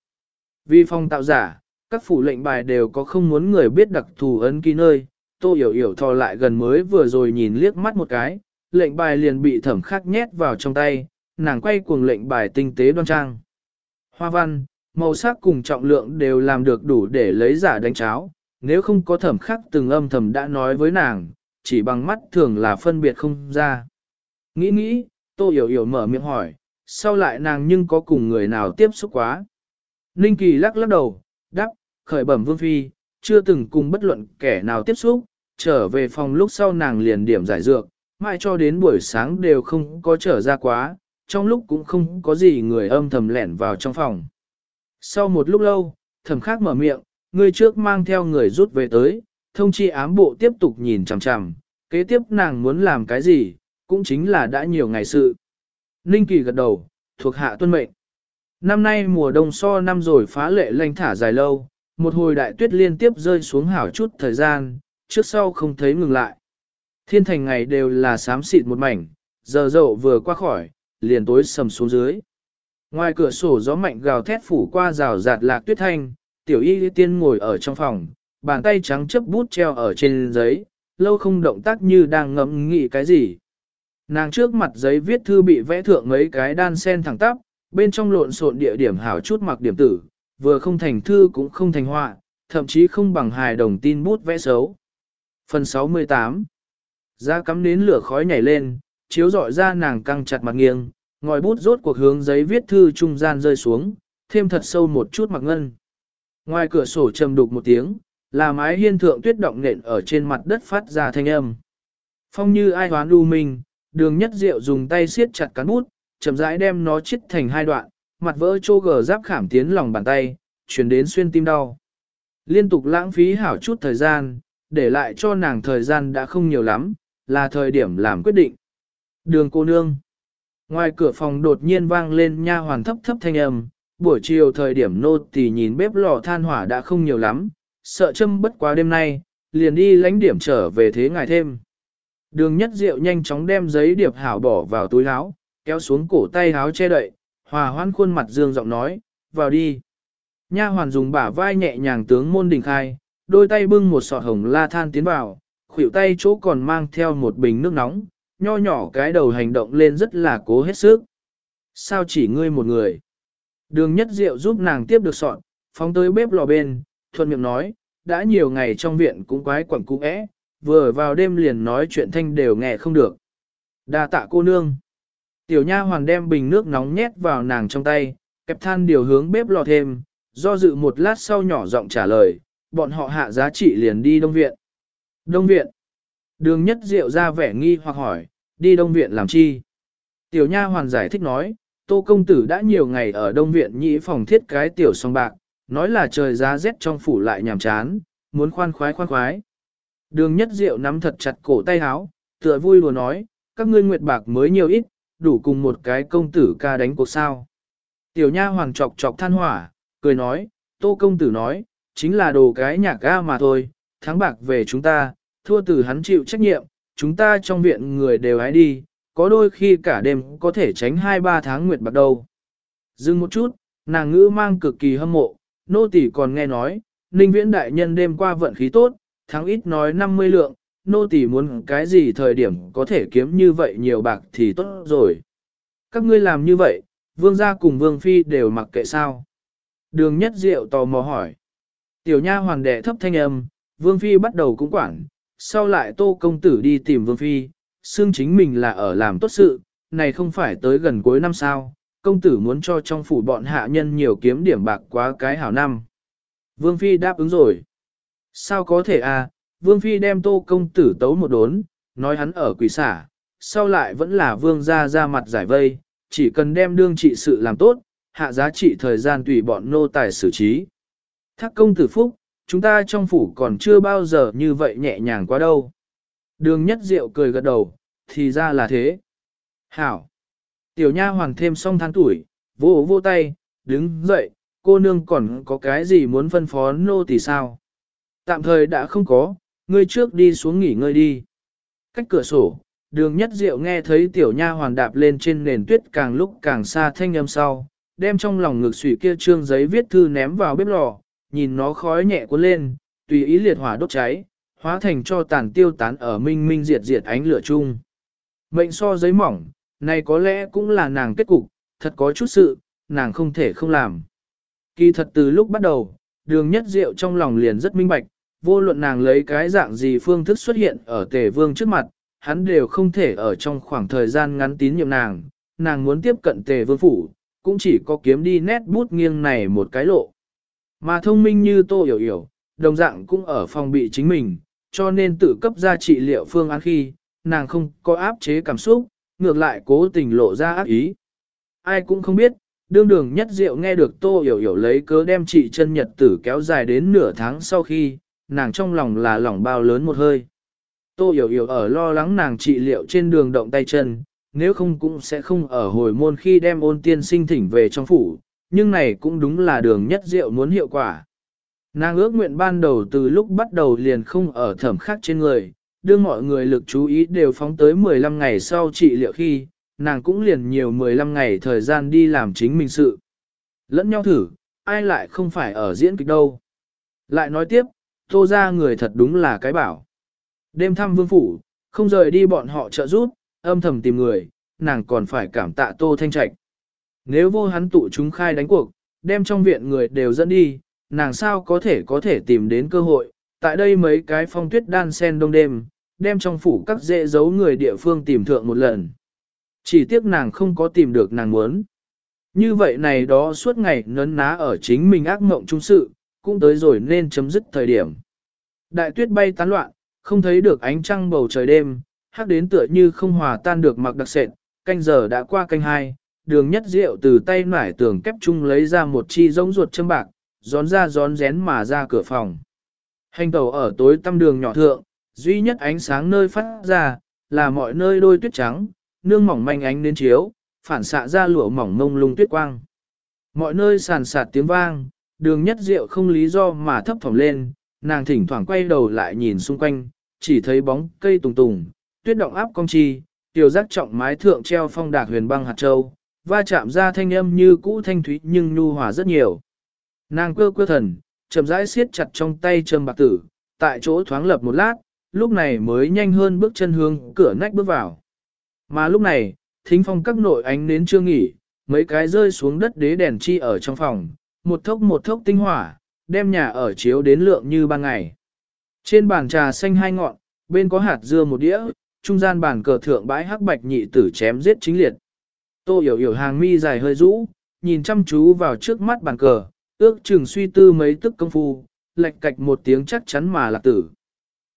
Vì phong tạo giả, các phủ lệnh bài đều có không muốn người biết đặc thù ấn ký nơi, tô hiểu hiểu thò lại gần mới vừa rồi nhìn liếc mắt một cái, lệnh bài liền bị thẩm khắc nhét vào trong tay, nàng quay cuồng lệnh bài tinh tế đoan trang. Hoa văn, màu sắc cùng trọng lượng đều làm được đủ để lấy giả đánh cháo, nếu không có thẩm khắc từng âm thầm đã nói với nàng, chỉ bằng mắt thường là phân biệt không ra. Nghĩ nghĩ, tô hiểu hiểu mở miệng hỏi, sau lại nàng nhưng có cùng người nào tiếp xúc quá. Ninh Kỳ lắc lắc đầu, đáp, khởi bẩm vương phi, chưa từng cùng bất luận kẻ nào tiếp xúc, trở về phòng lúc sau nàng liền điểm giải dược, mãi cho đến buổi sáng đều không có trở ra quá, trong lúc cũng không có gì người âm thầm lẻn vào trong phòng. Sau một lúc lâu, thầm khác mở miệng, người trước mang theo người rút về tới, thông chi ám bộ tiếp tục nhìn chằm chằm, kế tiếp nàng muốn làm cái gì, cũng chính là đã nhiều ngày sự. Ninh Kỳ gật đầu, thuộc hạ tuân mệnh. Năm nay mùa đông so năm rồi phá lệ lanh thả dài lâu, một hồi đại tuyết liên tiếp rơi xuống hảo chút thời gian, trước sau không thấy ngừng lại. Thiên thành ngày đều là xám xịt một mảnh, giờ dậu vừa qua khỏi, liền tối sầm xuống dưới. Ngoài cửa sổ gió mạnh gào thét phủ qua rào rạt lạc tuyết thanh, tiểu y tiên ngồi ở trong phòng, bàn tay trắng chấp bút treo ở trên giấy, lâu không động tác như đang ngẫm nghĩ cái gì. Nàng trước mặt giấy viết thư bị vẽ thượng mấy cái đan sen thẳng tắp, bên trong lộn xộn địa điểm hảo chút mặc điểm tử, vừa không thành thư cũng không thành họa, thậm chí không bằng hài đồng tin bút vẽ xấu. Phần 68 Ra cắm nến lửa khói nhảy lên, chiếu dọi ra nàng căng chặt mặt nghiêng, ngòi bút rốt cuộc hướng giấy viết thư trung gian rơi xuống, thêm thật sâu một chút mặc ngân. Ngoài cửa sổ trầm đục một tiếng, là mái hiên thượng tuyết động nện ở trên mặt đất phát ra thanh âm. Phong như ai hoán lưu minh, đường nhất diệu dùng tay siết chặt cán bút, chậm rãi đem nó chít thành hai đoạn, mặt vỡ chô gờ giáp khảm tiến lòng bàn tay, chuyển đến xuyên tim đau. Liên tục lãng phí hảo chút thời gian, để lại cho nàng thời gian đã không nhiều lắm, là thời điểm làm quyết định. Đường cô nương. Ngoài cửa phòng đột nhiên vang lên nha hoàn thấp thấp thanh âm, buổi chiều thời điểm nô tỳ nhìn bếp lò than hỏa đã không nhiều lắm, sợ châm bất quá đêm nay, liền đi lánh điểm trở về thế ngài thêm. Đường nhất diệu nhanh chóng đem giấy điệp hảo bỏ vào túi áo, kéo xuống cổ tay áo che đậy, hòa hoan khuôn mặt dương giọng nói, vào đi. Nha hoàn dùng bả vai nhẹ nhàng tướng môn đình khai, đôi tay bưng một sọt hồng la than tiến vào, khuỷu tay chỗ còn mang theo một bình nước nóng, nho nhỏ cái đầu hành động lên rất là cố hết sức. Sao chỉ ngươi một người? Đường nhất diệu giúp nàng tiếp được sọt, phóng tới bếp lò bên, thuận miệng nói, đã nhiều ngày trong viện cũng quái quẩn cũ é, vừa vào đêm liền nói chuyện thanh đều nghe không được. đa tạ cô nương. Tiểu nha hoàng đem bình nước nóng nhét vào nàng trong tay, kẹp than điều hướng bếp lò thêm, do dự một lát sau nhỏ giọng trả lời, bọn họ hạ giá trị liền đi đông viện. Đông viện. Đường nhất diệu ra vẻ nghi hoặc hỏi, đi đông viện làm chi? Tiểu nha hoàn giải thích nói, tô công tử đã nhiều ngày ở đông viện nhĩ phòng thiết cái tiểu song bạc, nói là trời giá rét trong phủ lại nhàm chán, muốn khoan khoái khoan khoái. Đường nhất diệu nắm thật chặt cổ tay háo, tựa vui lùa nói, các ngươi nguyệt bạc mới nhiều ít, đủ cùng một cái công tử ca đánh cuộc sao. Tiểu nha hoàng chọc chọc than hỏa, cười nói, tô công tử nói, chính là đồ cái nhạc ga mà thôi, thắng bạc về chúng ta, thua từ hắn chịu trách nhiệm, chúng ta trong viện người đều hãy đi, có đôi khi cả đêm có thể tránh 2-3 tháng nguyệt bạc đầu." Dừng một chút, nàng ngữ mang cực kỳ hâm mộ, nô tỳ còn nghe nói, ninh viễn đại nhân đêm qua vận khí tốt, thắng ít nói 50 lượng, nô tỳ muốn cái gì thời điểm có thể kiếm như vậy nhiều bạc thì tốt rồi. Các ngươi làm như vậy, vương gia cùng vương phi đều mặc kệ sao. Đường nhất diệu tò mò hỏi. Tiểu nha hoàng đệ thấp thanh âm, vương phi bắt đầu cũng quản, sau lại tô công tử đi tìm vương phi, xương chính mình là ở làm tốt sự, này không phải tới gần cuối năm sao, công tử muốn cho trong phủ bọn hạ nhân nhiều kiếm điểm bạc quá cái hảo năm. Vương phi đáp ứng rồi. Sao có thể à, vương phi đem tô công tử tấu một đốn, nói hắn ở quỷ xả, sau lại vẫn là vương gia ra mặt giải vây, chỉ cần đem đương trị sự làm tốt, hạ giá trị thời gian tùy bọn nô tài xử trí. Thác công tử phúc, chúng ta trong phủ còn chưa bao giờ như vậy nhẹ nhàng quá đâu. Đường nhất diệu cười gật đầu, thì ra là thế. Hảo. Tiểu nha hoàng thêm song tháng tuổi, vô vô tay, đứng dậy, cô nương còn có cái gì muốn phân phó nô tỳ sao? Tạm thời đã không có, ngươi trước đi xuống nghỉ ngơi đi. Cách cửa sổ, đường nhất diệu nghe thấy tiểu nha hoàn đạp lên trên nền tuyết càng lúc càng xa thanh âm sau, đem trong lòng ngực sủy kia trương giấy viết thư ném vào bếp lò, nhìn nó khói nhẹ cuốn lên, tùy ý liệt hỏa đốt cháy, hóa thành cho tàn tiêu tán ở minh minh diệt diệt ánh lửa chung. Mệnh so giấy mỏng, này có lẽ cũng là nàng kết cục, thật có chút sự, nàng không thể không làm. Kỳ thật từ lúc bắt đầu, đường nhất diệu trong lòng liền rất minh bạch, vô luận nàng lấy cái dạng gì phương thức xuất hiện ở tề vương trước mặt, hắn đều không thể ở trong khoảng thời gian ngắn tín nhiệm nàng, nàng muốn tiếp cận tề vương phủ, cũng chỉ có kiếm đi nét bút nghiêng này một cái lộ. Mà thông minh như tô hiểu hiểu, đồng dạng cũng ở phòng bị chính mình, cho nên tự cấp ra trị liệu phương án khi, nàng không có áp chế cảm xúc, ngược lại cố tình lộ ra ác ý. Ai cũng không biết, đương đường nhất diệu nghe được tô hiểu hiểu lấy cớ đem trị chân nhật tử kéo dài đến nửa tháng sau khi, nàng trong lòng là lòng bao lớn một hơi. Tô hiểu hiểu ở lo lắng nàng trị liệu trên đường động tay chân, nếu không cũng sẽ không ở hồi môn khi đem ôn tiên sinh thỉnh về trong phủ, nhưng này cũng đúng là đường nhất diệu muốn hiệu quả. Nàng ước nguyện ban đầu từ lúc bắt đầu liền không ở thẩm khắc trên người, đưa mọi người lực chú ý đều phóng tới 15 ngày sau trị liệu khi, nàng cũng liền nhiều 15 ngày thời gian đi làm chính mình sự. Lẫn nhau thử, ai lại không phải ở diễn kịch đâu. Lại nói tiếp, tô ra người thật đúng là cái bảo. Đêm thăm vương phủ, không rời đi bọn họ trợ giúp, âm thầm tìm người, nàng còn phải cảm tạ Tô Thanh Trạch. Nếu vô hắn tụ chúng khai đánh cuộc, đem trong viện người đều dẫn đi, nàng sao có thể có thể tìm đến cơ hội, tại đây mấy cái phong tuyết đan sen đông đêm, đem trong phủ các dễ giấu người địa phương tìm thượng một lần. Chỉ tiếc nàng không có tìm được nàng muốn. Như vậy này đó suốt ngày nấn ná ở chính mình ác mộng trung sự, cũng tới rồi nên chấm dứt thời điểm. Đại tuyết bay tán loạn, không thấy được ánh trăng bầu trời đêm, hắc đến tựa như không hòa tan được mặc đặc sệt, canh giờ đã qua canh hai, đường nhất rượu từ tay nải tường kép chung lấy ra một chi giống ruột châm bạc, gión ra gión rén mà ra cửa phòng. Hành tàu ở tối tăm đường nhỏ thượng, duy nhất ánh sáng nơi phát ra, là mọi nơi đôi tuyết trắng, nương mỏng manh ánh đến chiếu, phản xạ ra lụa mỏng mông lung tuyết quang. Mọi nơi sàn sạt tiếng vang, đường nhất rượu không lý do mà thấp thỏm lên, nàng thỉnh thoảng quay đầu lại nhìn xung quanh, chỉ thấy bóng cây tùng tùng, tuyết động áp cong chi, tiểu giác trọng mái thượng treo phong đạc huyền băng hạt châu, va chạm ra thanh âm như cũ thanh thúy nhưng nhu hòa rất nhiều. Nàng quơ quơ thần, chậm rãi siết chặt trong tay châm bạc tử, tại chỗ thoáng lập một lát, lúc này mới nhanh hơn bước chân hướng cửa nách bước vào. Mà lúc này, thính phong các nội ánh nến chưa nghỉ, mấy cái rơi xuống đất đế đèn chi ở trong phòng, một thốc một thốc tinh hỏa, đem nhà ở chiếu đến lượng như ban ngày. Trên bàn trà xanh hai ngọn, bên có hạt dưa một đĩa, trung gian bàn cờ thượng bãi hắc bạch nhị tử chém giết chính liệt. Tô hiểu hiểu hàng mi dài hơi rũ, nhìn chăm chú vào trước mắt bàn cờ, ước chừng suy tư mấy tức công phu, lệch cạch một tiếng chắc chắn mà là tử.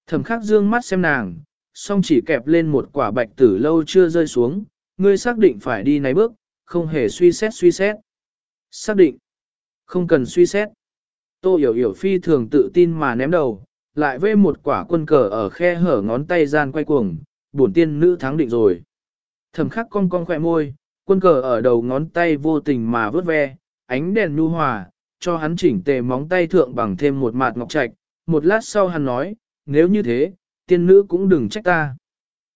Thẩm khắc dương mắt xem nàng, song chỉ kẹp lên một quả bạch tử lâu chưa rơi xuống, ngươi xác định phải đi này bước, không hề suy xét suy xét. Xác định, không cần suy xét. Tô hiểu hiểu phi thường tự tin mà ném đầu, lại vê một quả quân cờ ở khe hở ngón tay gian quay cuồng, bổn tiên nữ thắng định rồi. thầm khắc cong cong khỏe môi, quân cờ ở đầu ngón tay vô tình mà vớt ve, ánh đèn nhu hòa, cho hắn chỉnh tề móng tay thượng bằng thêm một mạt ngọc trạch. Một lát sau hắn nói, nếu như thế, tiên nữ cũng đừng trách ta.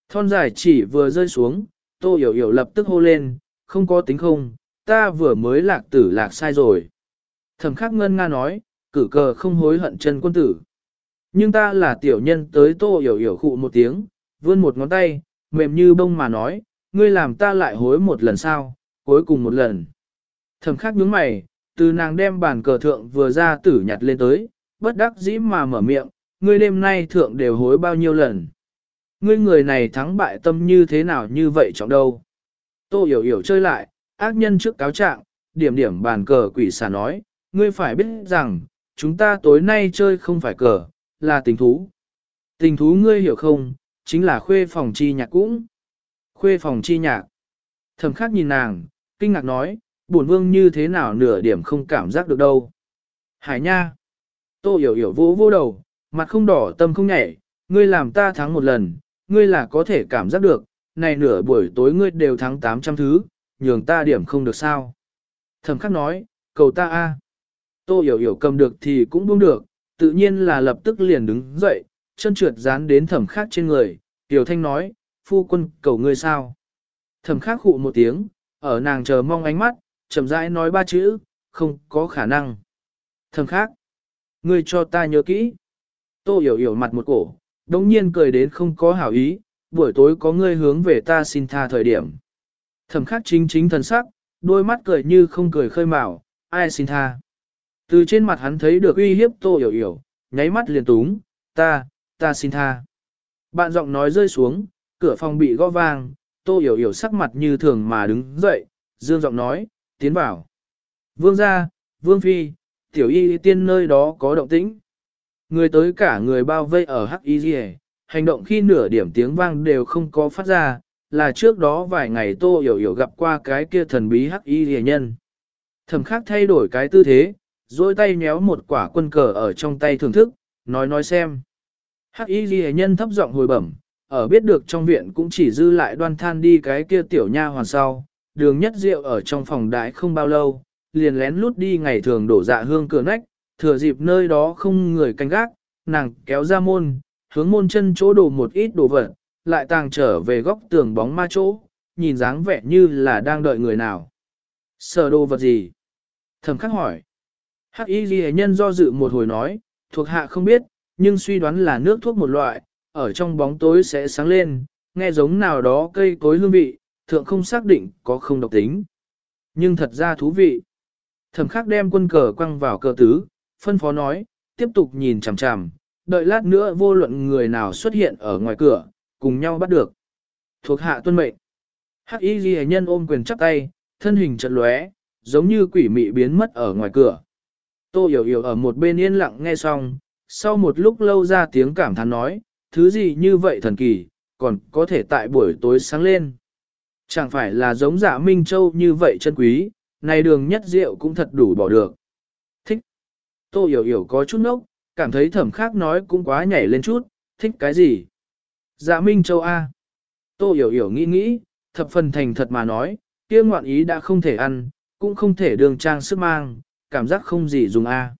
Thon dài chỉ vừa rơi xuống, tô hiểu hiểu lập tức hô lên, không có tính không, ta vừa mới lạc tử lạc sai rồi. Thẩm khắc ngân nga nói, cử cờ không hối hận chân quân tử. Nhưng ta là tiểu nhân tới tô hiểu hiểu khụ một tiếng, vươn một ngón tay, mềm như bông mà nói, ngươi làm ta lại hối một lần sao, cuối cùng một lần. Thẩm khắc nhướng mày, từ nàng đem bàn cờ thượng vừa ra tử nhặt lên tới, bất đắc dĩ mà mở miệng, ngươi đêm nay thượng đều hối bao nhiêu lần. Ngươi người này thắng bại tâm như thế nào như vậy trọng đâu. Tô hiểu hiểu chơi lại, ác nhân trước cáo trạng, điểm điểm bàn cờ quỷ xà nói, ngươi phải biết rằng, chúng ta tối nay chơi không phải cờ, là tình thú. Tình thú ngươi hiểu không, chính là khuê phòng chi nhạc cũng. Khuê phòng chi nhạc. Thầm khắc nhìn nàng, kinh ngạc nói, bổn vương như thế nào nửa điểm không cảm giác được đâu. Hải nha. Tô hiểu hiểu vỗ vô đầu, mặt không đỏ tâm không nhảy, ngươi làm ta thắng một lần, ngươi là có thể cảm giác được, này nửa buổi tối ngươi đều thắng 800 thứ, nhường ta điểm không được sao. Thẩm khắc nói, cầu ta a. Tô hiểu hiểu cầm được thì cũng buông được, tự nhiên là lập tức liền đứng dậy, chân trượt dán đến thẩm khắc trên người, tiểu thanh nói, phu quân cầu ngươi sao. Thẩm khắc hụ một tiếng, ở nàng chờ mong ánh mắt, chậm rãi nói ba chữ, không có khả năng. Thẩm khắc, ngươi cho ta nhớ kỹ. Tô hiểu hiểu mặt một cổ, đồng nhiên cười đến không có hảo ý, buổi tối có ngươi hướng về ta xin tha thời điểm. Thẩm khắc chính chính thần sắc, đôi mắt cười như không cười khơi mào, ai xin tha. Từ trên mặt hắn thấy được uy hiếp tô hiểu hiểu, nháy mắt liền túng, ta, ta xin tha. Bạn giọng nói rơi xuống, cửa phòng bị gõ vang, tô hiểu hiểu sắc mặt như thường mà đứng dậy, dương giọng nói, tiến vào. Vương gia, vương phi, tiểu y tiên nơi đó có động tĩnh. Người tới cả người bao vây ở hắc y hành động khi nửa điểm tiếng vang đều không có phát ra, là trước đó vài ngày tô hiểu hiểu gặp qua cái kia thần bí hắc y nhân. Thẩm khắc thay đổi cái tư thế, dôi tay nhéo một quả quân cờ ở trong tay thưởng thức, nói nói xem. Hắc y ghi nhân thấp giọng hồi bẩm, ở biết được trong viện cũng chỉ dư lại đoan than đi cái kia tiểu nha hoàn sau, đường nhất rượu ở trong phòng đại không bao lâu, liền lén lút đi ngày thường đổ dạ hương cửa nách, thừa dịp nơi đó không người canh gác, nàng kéo ra môn, hướng môn chân chỗ đổ một ít đồ vật, lại tàng trở về góc tường bóng ma chỗ, nhìn dáng vẻ như là đang đợi người nào. Sở đồ vật gì? Thẩm khắc hỏi. Hắc y ghi nhân do dự một hồi nói, thuộc hạ không biết, nhưng suy đoán là nước thuốc một loại, ở trong bóng tối sẽ sáng lên, nghe giống nào đó cây cối hương vị, thượng không xác định có không độc tính. Nhưng thật ra thú vị. Thẩm khắc đem quân cờ quăng vào cờ tứ, phân phó nói, tiếp tục nhìn chằm chằm, đợi lát nữa vô luận người nào xuất hiện ở ngoài cửa, cùng nhau bắt được. Thuộc hạ tuân mệnh. Hắc y ghi nhân ôm quyền chắp tay, thân hình chật lóe, giống như quỷ mị biến mất ở ngoài cửa. Tô hiểu hiểu ở một bên yên lặng nghe xong, sau một lúc lâu ra tiếng cảm thán nói, thứ gì như vậy thần kỳ, còn có thể tại buổi tối sáng lên. Chẳng phải là giống dạ Minh Châu như vậy chân quý, này đường nhất rượu cũng thật đủ bỏ được. Thích. Tô hiểu hiểu có chút nốc, cảm thấy thẩm khác nói cũng quá nhảy lên chút, thích cái gì? Dạ Minh Châu A. Tô hiểu hiểu nghĩ nghĩ, thập phần thành thật mà nói, kia ngoạn ý đã không thể ăn, cũng không thể đường trang sức mang, cảm giác không gì dùng A.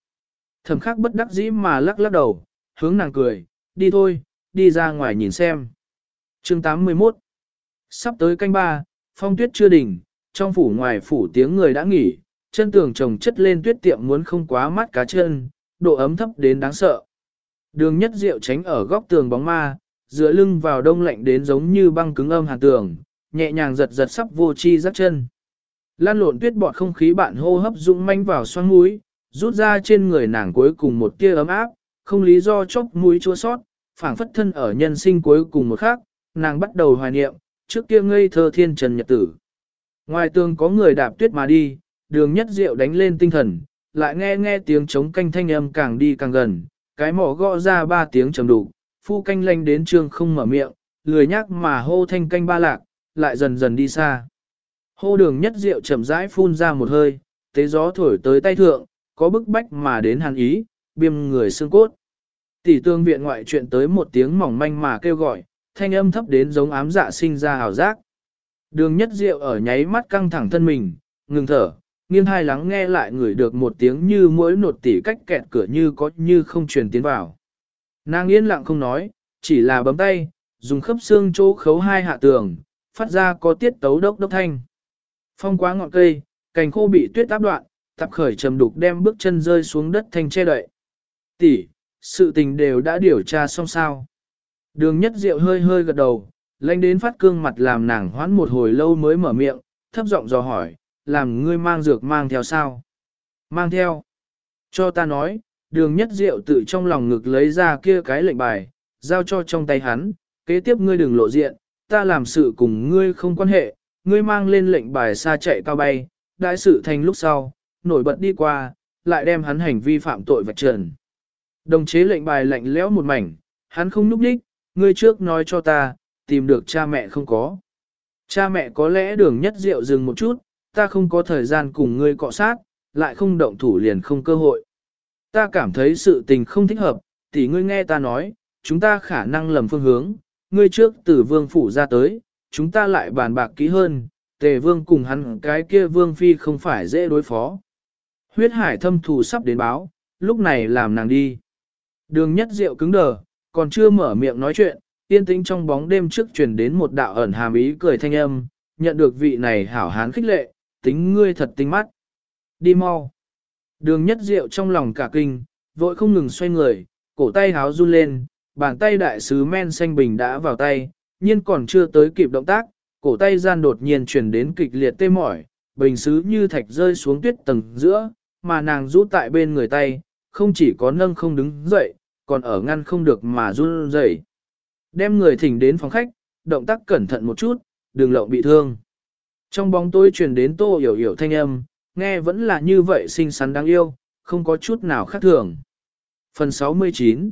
Thẩm khắc bất đắc dĩ mà lắc lắc đầu, hướng nàng cười, đi thôi, đi ra ngoài nhìn xem. chương 81 Sắp tới canh ba, phong tuyết chưa đỉnh, trong phủ ngoài phủ tiếng người đã nghỉ, chân tường trồng chất lên tuyết tiệm muốn không quá mắt cá chân, độ ấm thấp đến đáng sợ. Đường nhất diệu tránh ở góc tường bóng ma, dựa lưng vào đông lạnh đến giống như băng cứng âm hàn tường, nhẹ nhàng giật giật sắp vô chi rắc chân. Lan lộn tuyết bọt không khí bạn hô hấp dũng manh vào xoang mũi, rút ra trên người nàng cuối cùng một tia ấm áp, không lý do chốc mũi chua sót, phảng phất thân ở nhân sinh cuối cùng một khắc, nàng bắt đầu hoài niệm, trước kia ngây thơ thiên trần nhật tử. Ngoài tường có người đạp tuyết mà đi, đường nhất diệu đánh lên tinh thần, lại nghe nghe tiếng trống canh thanh âm càng đi càng gần, cái mỏ gõ ra ba tiếng trầm đủ, phu canh lanh đến trương không mở miệng, lười nhắc mà hô thanh canh ba lạc, lại dần dần đi xa. Hô đường nhất diệu chậm rãi phun ra một hơi, tế gió thổi tới tay thượng, có bức bách mà đến hàn ý, biêm người xương cốt. Tỷ tương viện ngoại chuyện tới một tiếng mỏng manh mà kêu gọi, thanh âm thấp đến giống ám dạ sinh ra hào giác. Đường nhất diệu ở nháy mắt căng thẳng thân mình, ngừng thở, nghiêng hai lắng nghe lại người được một tiếng như mỗi nột tỉ cách kẹt cửa như có như không truyền tiến vào. Nàng yên lặng không nói, chỉ là bấm tay, dùng khớp xương chỗ khấu hai hạ tường, phát ra có tiết tấu đốc đốc thanh. Phong quá ngọn cây, cành khô bị tuyết áp đoạn, tập khởi trầm đục đem bước chân rơi xuống đất thanh che đậy. Tỷ, sự tình đều đã điều tra xong sao. Đường nhất diệu hơi hơi gật đầu, lanh đến phát cương mặt làm nàng hoãn một hồi lâu mới mở miệng, thấp giọng dò hỏi, làm ngươi mang dược mang theo sao? Mang theo. Cho ta nói, đường nhất diệu tự trong lòng ngực lấy ra kia cái lệnh bài, giao cho trong tay hắn, kế tiếp ngươi đừng lộ diện, ta làm sự cùng ngươi không quan hệ, ngươi mang lên lệnh bài xa chạy cao bay, đại sự thành lúc sau, nổi bật đi qua, lại đem hắn hành vi phạm tội vạch trần. Đồng chế lệnh bài lạnh lẽo một mảnh, hắn không núp đích, ngươi trước nói cho ta, tìm được cha mẹ không có. Cha mẹ có lẽ đường nhất rượu dừng một chút, ta không có thời gian cùng ngươi cọ sát, lại không động thủ liền không cơ hội. Ta cảm thấy sự tình không thích hợp, tỷ ngươi nghe ta nói, chúng ta khả năng lầm phương hướng, ngươi trước từ vương phủ ra tới, chúng ta lại bàn bạc kỹ hơn, tề vương cùng hắn cái kia vương phi không phải dễ đối phó. Huyết hải thâm thù sắp đến báo, lúc này làm nàng đi. Đường nhất diệu cứng đờ, còn chưa mở miệng nói chuyện, yên tĩnh trong bóng đêm trước truyền đến một đạo ẩn hàm ý cười thanh âm, nhận được vị này hảo hán khích lệ, tính ngươi thật tinh mắt. Đi mau. Đường nhất diệu trong lòng cả kinh, vội không ngừng xoay người, cổ tay háo run lên, bàn tay đại sứ men xanh bình đã vào tay, nhiên còn chưa tới kịp động tác, cổ tay gian đột nhiên chuyển đến kịch liệt tê mỏi, bình sứ như thạch rơi xuống tuyết tầng giữa, mà nàng rũ tại bên người tay, không chỉ có nâng không đứng dậy, còn ở ngăn không được mà run rẩy. Đem người thỉnh đến phòng khách, động tác cẩn thận một chút, đừng lộng bị thương. Trong bóng tối truyền đến tô hiểu hiểu thanh âm, nghe vẫn là như vậy xinh xắn đáng yêu, không có chút nào khác thường. Phần 69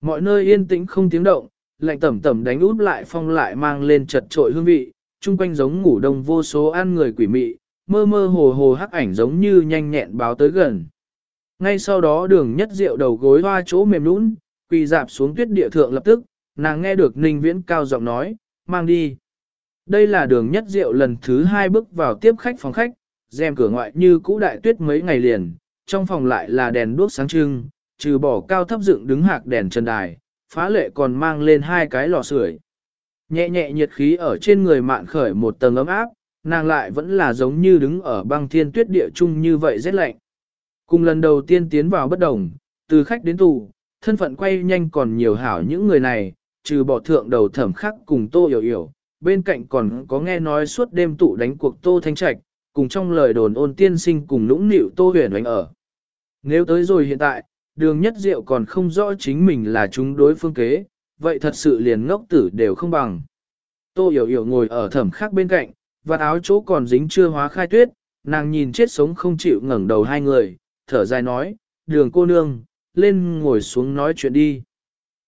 Mọi nơi yên tĩnh không tiếng động, lạnh tẩm tẩm đánh út lại phong lại mang lên chật trội hương vị, chung quanh giống ngủ đông vô số ăn người quỷ mị, mơ mơ hồ hồ hắc ảnh giống như nhanh nhẹn báo tới gần. Ngay sau đó đường nhất rượu đầu gối hoa chỗ mềm nũng, quỳ dạp xuống tuyết địa thượng lập tức, nàng nghe được ninh viễn cao giọng nói, mang đi. Đây là đường nhất rượu lần thứ hai bước vào tiếp khách phòng khách, rèm cửa ngoại như cũ đại tuyết mấy ngày liền, trong phòng lại là đèn đuốc sáng trưng, trừ bỏ cao thấp dựng đứng hạc đèn chân đài, phá lệ còn mang lên hai cái lò sưởi. Nhẹ nhẹ nhiệt khí ở trên người mạn khởi một tầng ấm áp, nàng lại vẫn là giống như đứng ở băng thiên tuyết địa chung như vậy rét lạnh. Cùng lần đầu tiên tiến vào bất đồng, từ khách đến tù, thân phận quay nhanh còn nhiều hảo những người này, trừ bỏ thượng đầu thẩm khắc cùng tô hiểu hiểu, bên cạnh còn có nghe nói suốt đêm tụ đánh cuộc tô thanh trạch, cùng trong lời đồn ôn tiên sinh cùng lũng nịu tô huyền đánh ở. Nếu tới rồi hiện tại, đường nhất diệu còn không rõ chính mình là chúng đối phương kế, vậy thật sự liền ngốc tử đều không bằng. Tô hiểu hiểu ngồi ở thẩm khắc bên cạnh, và áo chỗ còn dính chưa hóa khai tuyết, nàng nhìn chết sống không chịu ngẩng đầu hai người, thở dài nói, đường cô nương, lên ngồi xuống nói chuyện đi.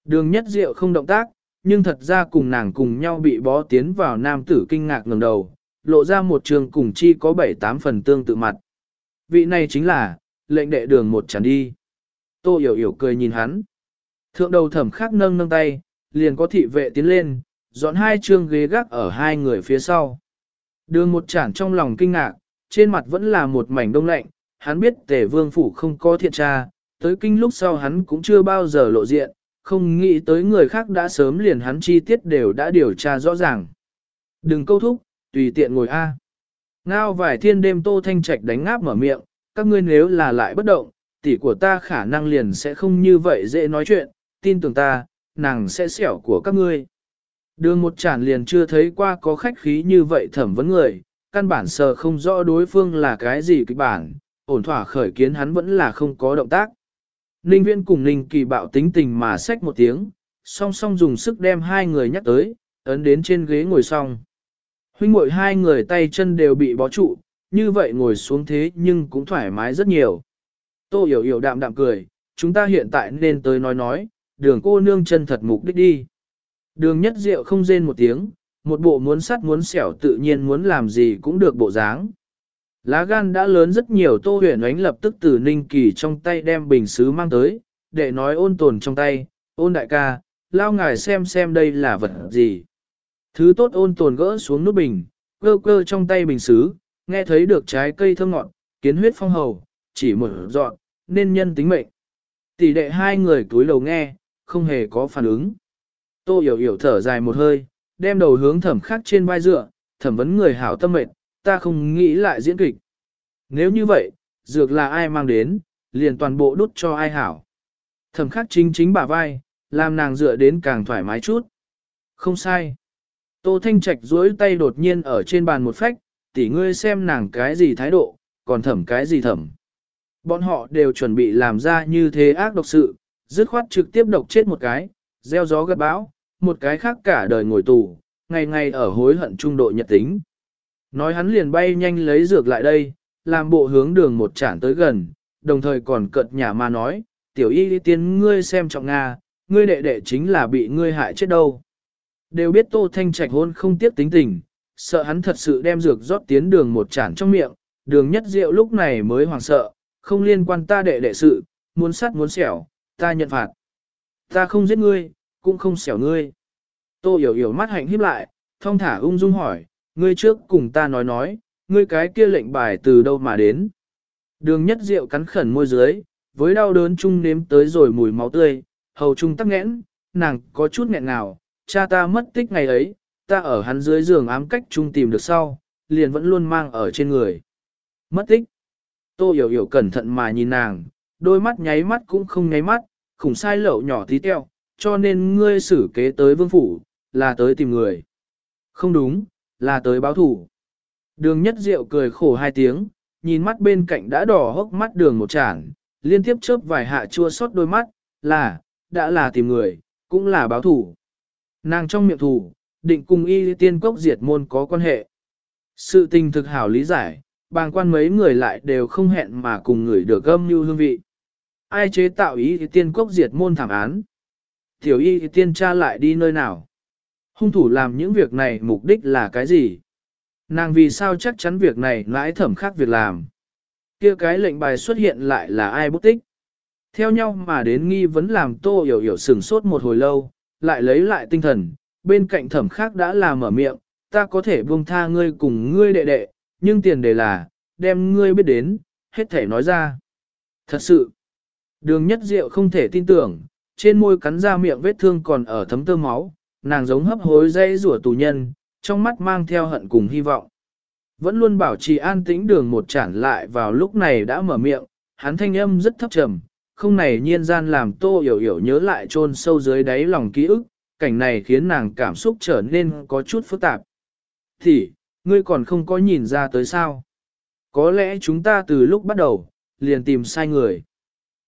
Đường nhất diệu không động tác, nhưng thật ra cùng nàng cùng nhau bị bó tiến vào nam tử kinh ngạc ngẩng đầu, lộ ra một trường cùng chi có bảy tám phần tương tự mặt. Vị này chính là, lệnh đệ đường một chẳng đi. Tô hiểu hiểu cười nhìn hắn. Thượng đầu thẩm khắc nâng nâng tay, liền có thị vệ tiến lên, dọn hai chương ghế gác ở hai người phía sau. Đường một chản trong lòng kinh ngạc, trên mặt vẫn là một mảnh đông lạnh, hắn biết tể vương phủ không có thiện tra, tới kinh lúc sau hắn cũng chưa bao giờ lộ diện, không nghĩ tới người khác đã sớm liền hắn chi tiết đều đã điều tra rõ ràng. Đừng câu thúc, tùy tiện ngồi A. Ngao vài thiên đêm tô thanh trạch đánh ngáp mở miệng, các ngươi nếu là lại bất động, tỷ của ta khả năng liền sẽ không như vậy dễ nói chuyện, tin tưởng ta, nàng sẽ xẻo của các ngươi. Đường một chản liền chưa thấy qua có khách khí như vậy thẩm vấn người, căn bản sờ không rõ đối phương là cái gì kịch bản, ổn thỏa khởi kiến hắn vẫn là không có động tác. Ninh viên cùng Ninh kỳ bạo tính tình mà xách một tiếng, song song dùng sức đem hai người nhắc tới, ấn đến trên ghế ngồi xong. Huynh muội hai người tay chân đều bị bó trụ, như vậy ngồi xuống thế nhưng cũng thoải mái rất nhiều. Tô hiểu hiểu đạm đạm cười, chúng ta hiện tại nên tới nói nói, đường cô nương chân thật mục đích đi. Đường nhất diệu không rên một tiếng, một bộ muốn sắt muốn xẻo tự nhiên muốn làm gì cũng được bộ dáng. Lá gan đã lớn rất nhiều tô huyền ánh lập tức từ ninh kỳ trong tay đem bình xứ mang tới, để nói ôn tồn trong tay, ôn đại ca, lao ngài xem xem đây là vật gì. Thứ tốt ôn tồn gỡ xuống nút bình, cơ cơ trong tay bình xứ, nghe thấy được trái cây thơm ngọt, kiến huyết phong hầu, chỉ một dọn, nên nhân tính mệnh. Tỷ đệ hai người túi đầu nghe, không hề có phản ứng. Tô hiểu hiểu thở dài một hơi, đem đầu hướng thẩm khắc trên vai dựa, thẩm vấn người hảo tâm mệnh, ta không nghĩ lại diễn kịch. Nếu như vậy, dược là ai mang đến, liền toàn bộ đút cho ai hảo. Thẩm khắc chính chính bả vai, làm nàng dựa đến càng thoải mái chút. Không sai. Tô Thanh Trạch duỗi tay đột nhiên ở trên bàn một phách, tỷ ngươi xem nàng cái gì thái độ, còn thẩm cái gì thẩm. Bọn họ đều chuẩn bị làm ra như thế ác độc sự, dứt khoát trực tiếp độc chết một cái, gieo gió gật bão, một cái khác cả đời ngồi tù, ngày ngày ở hối hận trung độ nhật tính. Nói hắn liền bay nhanh lấy dược lại đây, làm bộ hướng đường một chản tới gần, đồng thời còn cợt nhà mà nói, tiểu y tiên ngươi xem trọng Nga, ngươi đệ đệ chính là bị ngươi hại chết đâu. Đều biết Tô Thanh Trạch hôn không tiếc tính tình, sợ hắn thật sự đem dược rót tiến đường một chản trong miệng, đường nhất diệu lúc này mới hoảng sợ, không liên quan ta đệ đệ sự, muốn sắt muốn xẻo, ta nhận phạt. Ta không giết ngươi, cũng không xẻo ngươi. Tô hiểu hiểu mắt hạnh híp lại, thong thả ung dung hỏi, ngươi trước cùng ta nói nói, ngươi cái kia lệnh bài từ đâu mà đến. Đường nhất diệu cắn khẩn môi dưới, với đau đớn chung nếm tới rồi mùi máu tươi, hầu trung tắc nghẽn, nàng có chút nghẹn nào, cha ta mất tích ngày ấy, ta ở hắn dưới giường ám cách chung tìm được sau, liền vẫn luôn mang ở trên người. Mất tích. Tô hiểu hiểu cẩn thận mà nhìn nàng, đôi mắt nháy mắt cũng không nháy mắt, khủng sai lậu nhỏ tí teo, cho nên ngươi xử kế tới vương phủ, là tới tìm người. Không đúng, là tới báo thủ. Đường nhất diệu cười khổ hai tiếng, nhìn mắt bên cạnh đã đỏ hốc mắt đường một chản, liên tiếp chớp vài hạ chua xót đôi mắt, là, đã là tìm người, cũng là báo thủ. Nàng trong miệng thủ, định cùng y tiên cốc diệt môn có quan hệ. Sự tình thực hảo lý giải, bàng quan mấy người lại đều không hẹn mà cùng người được gâm như hương vị. Ai chế tạo ý tiên quốc diệt môn thảm án? Tiểu y tiên tra lại đi nơi nào? Hung thủ làm những việc này mục đích là cái gì? Nàng vì sao chắc chắn việc này lãi thẩm khác việc làm? kia cái lệnh bài xuất hiện lại là ai bút tích? Theo nhau mà đến nghi vấn làm tô hiểu hiểu sừng sốt một hồi lâu, lại lấy lại tinh thần, bên cạnh thẩm khác đã làm mở miệng, ta có thể buông tha ngươi cùng ngươi đệ đệ, nhưng tiền đề là, đem ngươi biết đến, hết thể nói ra. Thật sự, đường nhất diệu không thể tin tưởng, trên môi cắn ra miệng vết thương còn ở thấm tơ máu, nàng giống hấp hối dây rủa tù nhân, trong mắt mang theo hận cùng hy vọng. Vẫn luôn bảo trì an tĩnh đường một chản lại vào lúc này đã mở miệng, hắn thanh âm rất thấp trầm, không này nhiên gian làm tô hiểu hiểu nhớ lại chôn sâu dưới đáy lòng ký ức, cảnh này khiến nàng cảm xúc trở nên có chút phức tạp. Thì, ngươi còn không có nhìn ra tới sao? Có lẽ chúng ta từ lúc bắt đầu, liền tìm sai người.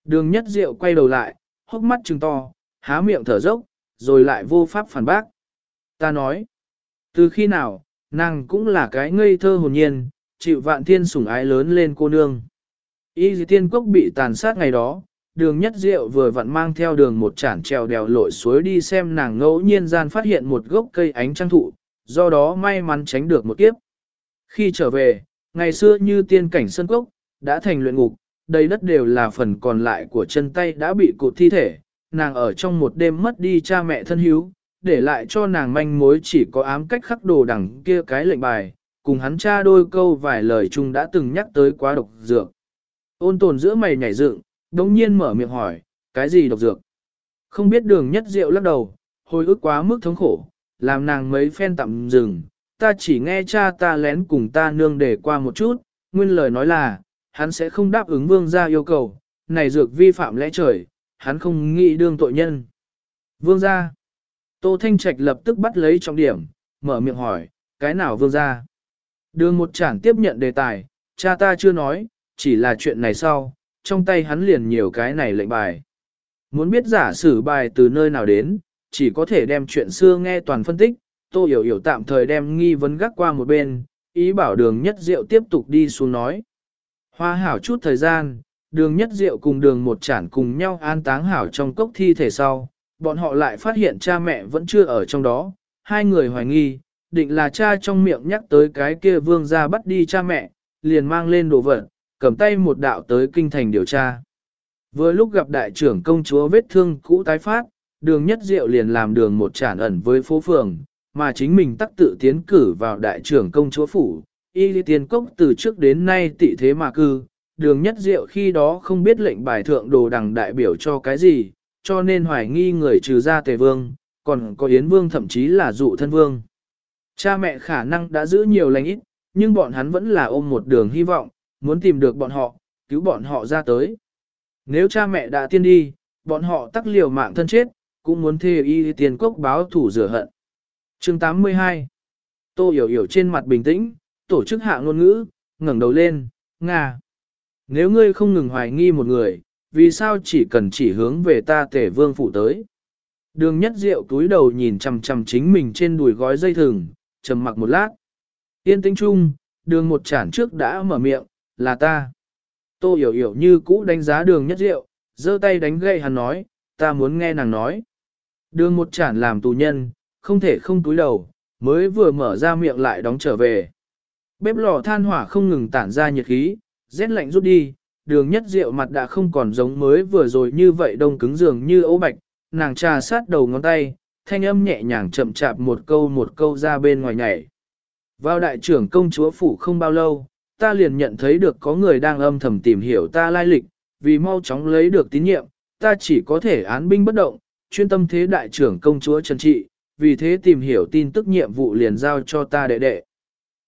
Đường nhất diệu quay đầu lại, hốc mắt trừng to, há miệng thở dốc, rồi lại vô pháp phản bác. Ta nói, từ khi nào, nàng cũng là cái ngây thơ hồn nhiên, chịu vạn thiên sủng ái lớn lên cô nương. Y dì tiên quốc bị tàn sát ngày đó, đường nhất diệu vừa vặn mang theo đường một chản trèo đèo lội suối đi xem nàng ngẫu nhiên gian phát hiện một gốc cây ánh trăng thụ, do đó may mắn tránh được một kiếp. Khi trở về, ngày xưa như tiên cảnh sân cốc, đã thành luyện ngục, đầy đất đều là phần còn lại của chân tay đã bị cụt thi thể, nàng ở trong một đêm mất đi cha mẹ thân hiếu, để lại cho nàng manh mối chỉ có ám cách khắc đồ đằng kia cái lệnh bài, cùng hắn cha đôi câu vài lời chung đã từng nhắc tới quá độc dược. Ôn tồn giữa mày nhảy dựng, đống nhiên mở miệng hỏi, cái gì độc dược? Không biết đường nhất rượu lắc đầu, hồi ức quá mức thống khổ, làm nàng mấy phen tạm dừng, ta chỉ nghe cha ta lén cùng ta nương để qua một chút, nguyên lời nói là, hắn sẽ không đáp ứng vương gia yêu cầu, này dược vi phạm lẽ trời, hắn không nghĩ đương tội nhân. Vương gia. Tô Thanh Trạch lập tức bắt lấy trọng điểm, mở miệng hỏi, cái nào vương gia? Đường một chản tiếp nhận đề tài, cha ta chưa nói, chỉ là chuyện này sau, trong tay hắn liền nhiều cái này lệnh bài. Muốn biết giả sử bài từ nơi nào đến, chỉ có thể đem chuyện xưa nghe toàn phân tích, Tô Hiểu Hiểu tạm thời đem nghi vấn gác qua một bên, ý bảo đường nhất diệu tiếp tục đi xuống nói. Hoa hảo chút thời gian, đường nhất diệu cùng đường một chản cùng nhau an táng hảo trong cốc thi thể sau, bọn họ lại phát hiện cha mẹ vẫn chưa ở trong đó, hai người hoài nghi, định là cha trong miệng nhắc tới cái kia vương ra bắt đi cha mẹ, liền mang lên đồ vật, cầm tay một đạo tới kinh thành điều tra. Vừa lúc gặp đại trưởng công chúa vết thương cũ tái phát, đường nhất diệu liền làm đường một tràn ẩn với phố phường, mà chính mình tắc tự tiến cử vào đại trưởng công chúa phủ. Y lý tiên cốc từ trước đến nay tị thế mà cư, đường nhất diệu khi đó không biết lệnh bài thượng đồ đằng đại biểu cho cái gì, cho nên hoài nghi người trừ ra tề vương, còn có yến vương thậm chí là dụ thân vương. Cha mẹ khả năng đã giữ nhiều lành ít, nhưng bọn hắn vẫn là ôm một đường hy vọng, muốn tìm được bọn họ, cứu bọn họ ra tới. Nếu cha mẹ đã tiên đi, bọn họ tắc liều mạng thân chết, cũng muốn thê y tiền cốc báo thủ rửa hận. chương 82 Tô hiểu hiểu trên mặt bình tĩnh, tổ chức hạ ngôn ngữ, ngẩng đầu lên, Nga. Nếu ngươi không ngừng hoài nghi một người, vì sao chỉ cần chỉ hướng về ta tể vương phụ tới? Đường nhất diệu túi đầu nhìn chằm chằm chính mình trên đùi gói dây thừng, trầm mặc một lát. Yên tĩnh chung, đường một chản trước đã mở miệng, là ta. Tô hiểu hiểu như cũ đánh giá đường nhất diệu, giơ tay đánh gậy hắn nói, ta muốn nghe nàng nói. Đường một chản làm tù nhân, không thể không túi đầu, mới vừa mở ra miệng lại đóng trở về. Bếp lò than hỏa không ngừng tản ra nhiệt khí, rét lạnh rút đi, đường nhất diệu mặt đã không còn giống mới vừa rồi như vậy đông cứng dường như ấu bạch, nàng trà sát đầu ngón tay, thanh âm nhẹ nhàng chậm chạp một câu một câu ra bên ngoài nhảy. Vào đại trưởng công chúa phủ không bao lâu, ta liền nhận thấy được có người đang âm thầm tìm hiểu ta lai lịch, vì mau chóng lấy được tín nhiệm, ta chỉ có thể án binh bất động, chuyên tâm thế đại trưởng công chúa Trần Trị, vì thế tìm hiểu tin tức nhiệm vụ liền giao cho ta đệ đệ.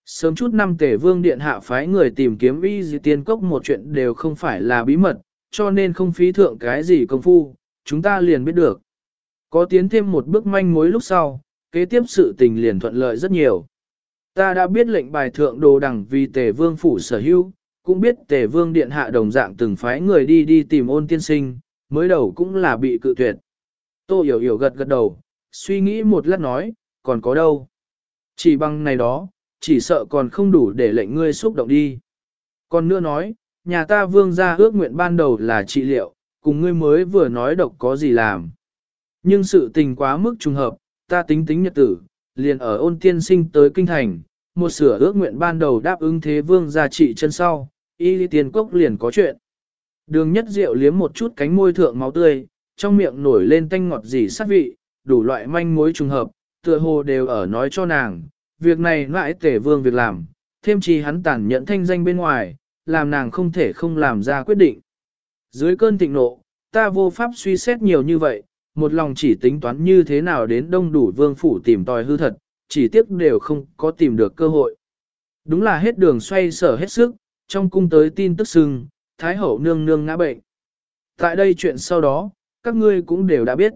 Sớm chút năm tể vương điện hạ phái người tìm kiếm y gì tiên cốc một chuyện đều không phải là bí mật, cho nên không phí thượng cái gì công phu, chúng ta liền biết được. Có tiến thêm một bước manh mối lúc sau, kế tiếp sự tình liền thuận lợi rất nhiều. Ta đã biết lệnh bài thượng đồ đẳng vì tề vương phủ sở hữu, cũng biết tề vương điện hạ đồng dạng từng phái người đi đi tìm ôn tiên sinh, mới đầu cũng là bị cự tuyệt. Tô hiểu hiểu gật gật đầu, suy nghĩ một lát nói, còn có đâu. Chỉ bằng này đó, chỉ sợ còn không đủ để lệnh ngươi xúc động đi. Còn nữa nói, nhà ta vương ra ước nguyện ban đầu là trị liệu, cùng ngươi mới vừa nói độc có gì làm. Nhưng sự tình quá mức trùng hợp, ta tính tính nhật tử, liền ở ôn tiên sinh tới kinh thành, một sửa ước nguyện ban đầu đáp ứng thế vương gia trị chân sau, y lý tiền cốc liền có chuyện. Đường nhất rượu liếm một chút cánh môi thượng máu tươi, trong miệng nổi lên tanh ngọt gì sát vị, đủ loại manh mối trùng hợp, tựa hồ đều ở nói cho nàng, việc này lại tể vương việc làm, thêm chi hắn tàn nhẫn thanh danh bên ngoài, làm nàng không thể không làm ra quyết định. Dưới cơn thịnh nộ, ta vô pháp suy xét nhiều như vậy, một lòng chỉ tính toán như thế nào đến đông đủ vương phủ tìm tòi hư thật, chỉ tiếc đều không có tìm được cơ hội. Đúng là hết đường xoay sở hết sức, trong cung tới tin tức sưng, Thái hậu nương nương ngã bệnh. Tại đây chuyện sau đó, các ngươi cũng đều đã biết.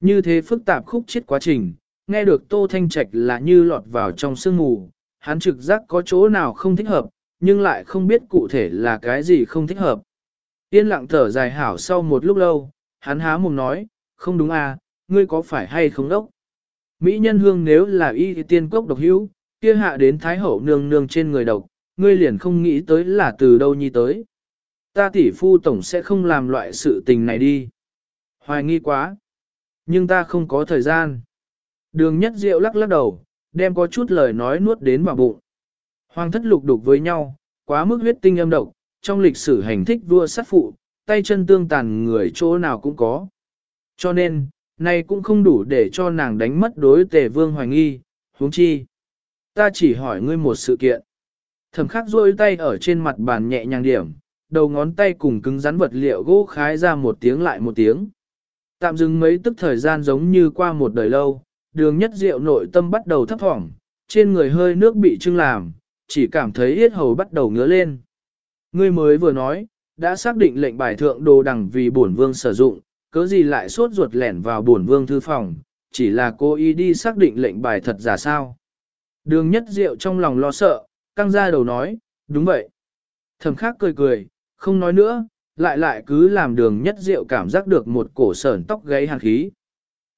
Như thế phức tạp khúc chết quá trình, nghe được Tô Thanh Trạch là như lọt vào trong sương mù, hắn trực giác có chỗ nào không thích hợp, nhưng lại không biết cụ thể là cái gì không thích hợp. Yên lặng thở dài hảo sau một lúc lâu, hắn há mồm nói, không đúng à, ngươi có phải hay không đốc? Mỹ nhân hương nếu là y thì tiên cốc độc hữu, kia hạ đến thái hậu nương nương trên người độc, ngươi liền không nghĩ tới là từ đâu nhi tới. Ta tỷ phu tổng sẽ không làm loại sự tình này đi. Hoài nghi quá. Nhưng ta không có thời gian. Đường nhất diệu lắc lắc đầu, đem có chút lời nói nuốt đến vào bụng. Hoàng thất lục đục với nhau, quá mức huyết tinh âm độc, trong lịch sử hành thích vua sát phụ, tay chân tương tàn người chỗ nào cũng có. Cho nên, này cũng không đủ để cho nàng đánh mất đối tề vương hoài nghi, huống chi. Ta chỉ hỏi ngươi một sự kiện. Thẩm khắc rôi tay ở trên mặt bàn nhẹ nhàng điểm, đầu ngón tay cùng cứng rắn vật liệu gỗ khái ra một tiếng lại một tiếng. Tạm dừng mấy tức thời gian giống như qua một đời lâu, đường nhất Diệu nội tâm bắt đầu thấp thỏm, trên người hơi nước bị trưng làm, chỉ cảm thấy yết hầu bắt đầu ngứa lên. Ngươi mới vừa nói, đã xác định lệnh bài thượng đồ đằng vì bổn vương sử dụng, cớ gì lại suốt ruột lẻn vào bổn vương thư phòng, chỉ là cô ý đi xác định lệnh bài thật giả sao. Đường nhất diệu trong lòng lo sợ, căng ra đầu nói, đúng vậy. Thầm khác cười cười, không nói nữa, lại lại cứ làm đường nhất diệu cảm giác được một cổ sởn tóc gáy hàn khí.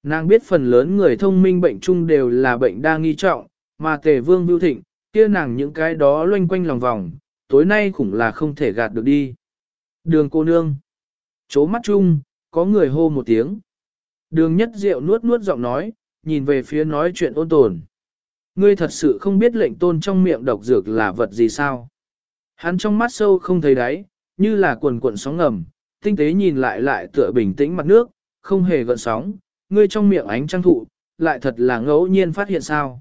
Nàng biết phần lớn người thông minh bệnh chung đều là bệnh đa nghi trọng, mà tề vương bưu thịnh, kia nàng những cái đó loanh quanh lòng vòng, tối nay khủng là không thể gạt được đi. Đường cô nương. Chố mắt chung, có người hô một tiếng. Đường nhất diệu nuốt nuốt giọng nói, nhìn về phía nói chuyện ôn tồn. Ngươi thật sự không biết lệnh tôn trong miệng độc dược là vật gì sao? Hắn trong mắt sâu không thấy đáy, như là quần cuộn sóng ngầm, tinh tế nhìn lại lại tựa bình tĩnh mặt nước, không hề gợn sóng, ngươi trong miệng ánh trăng thụ, lại thật là ngẫu nhiên phát hiện sao.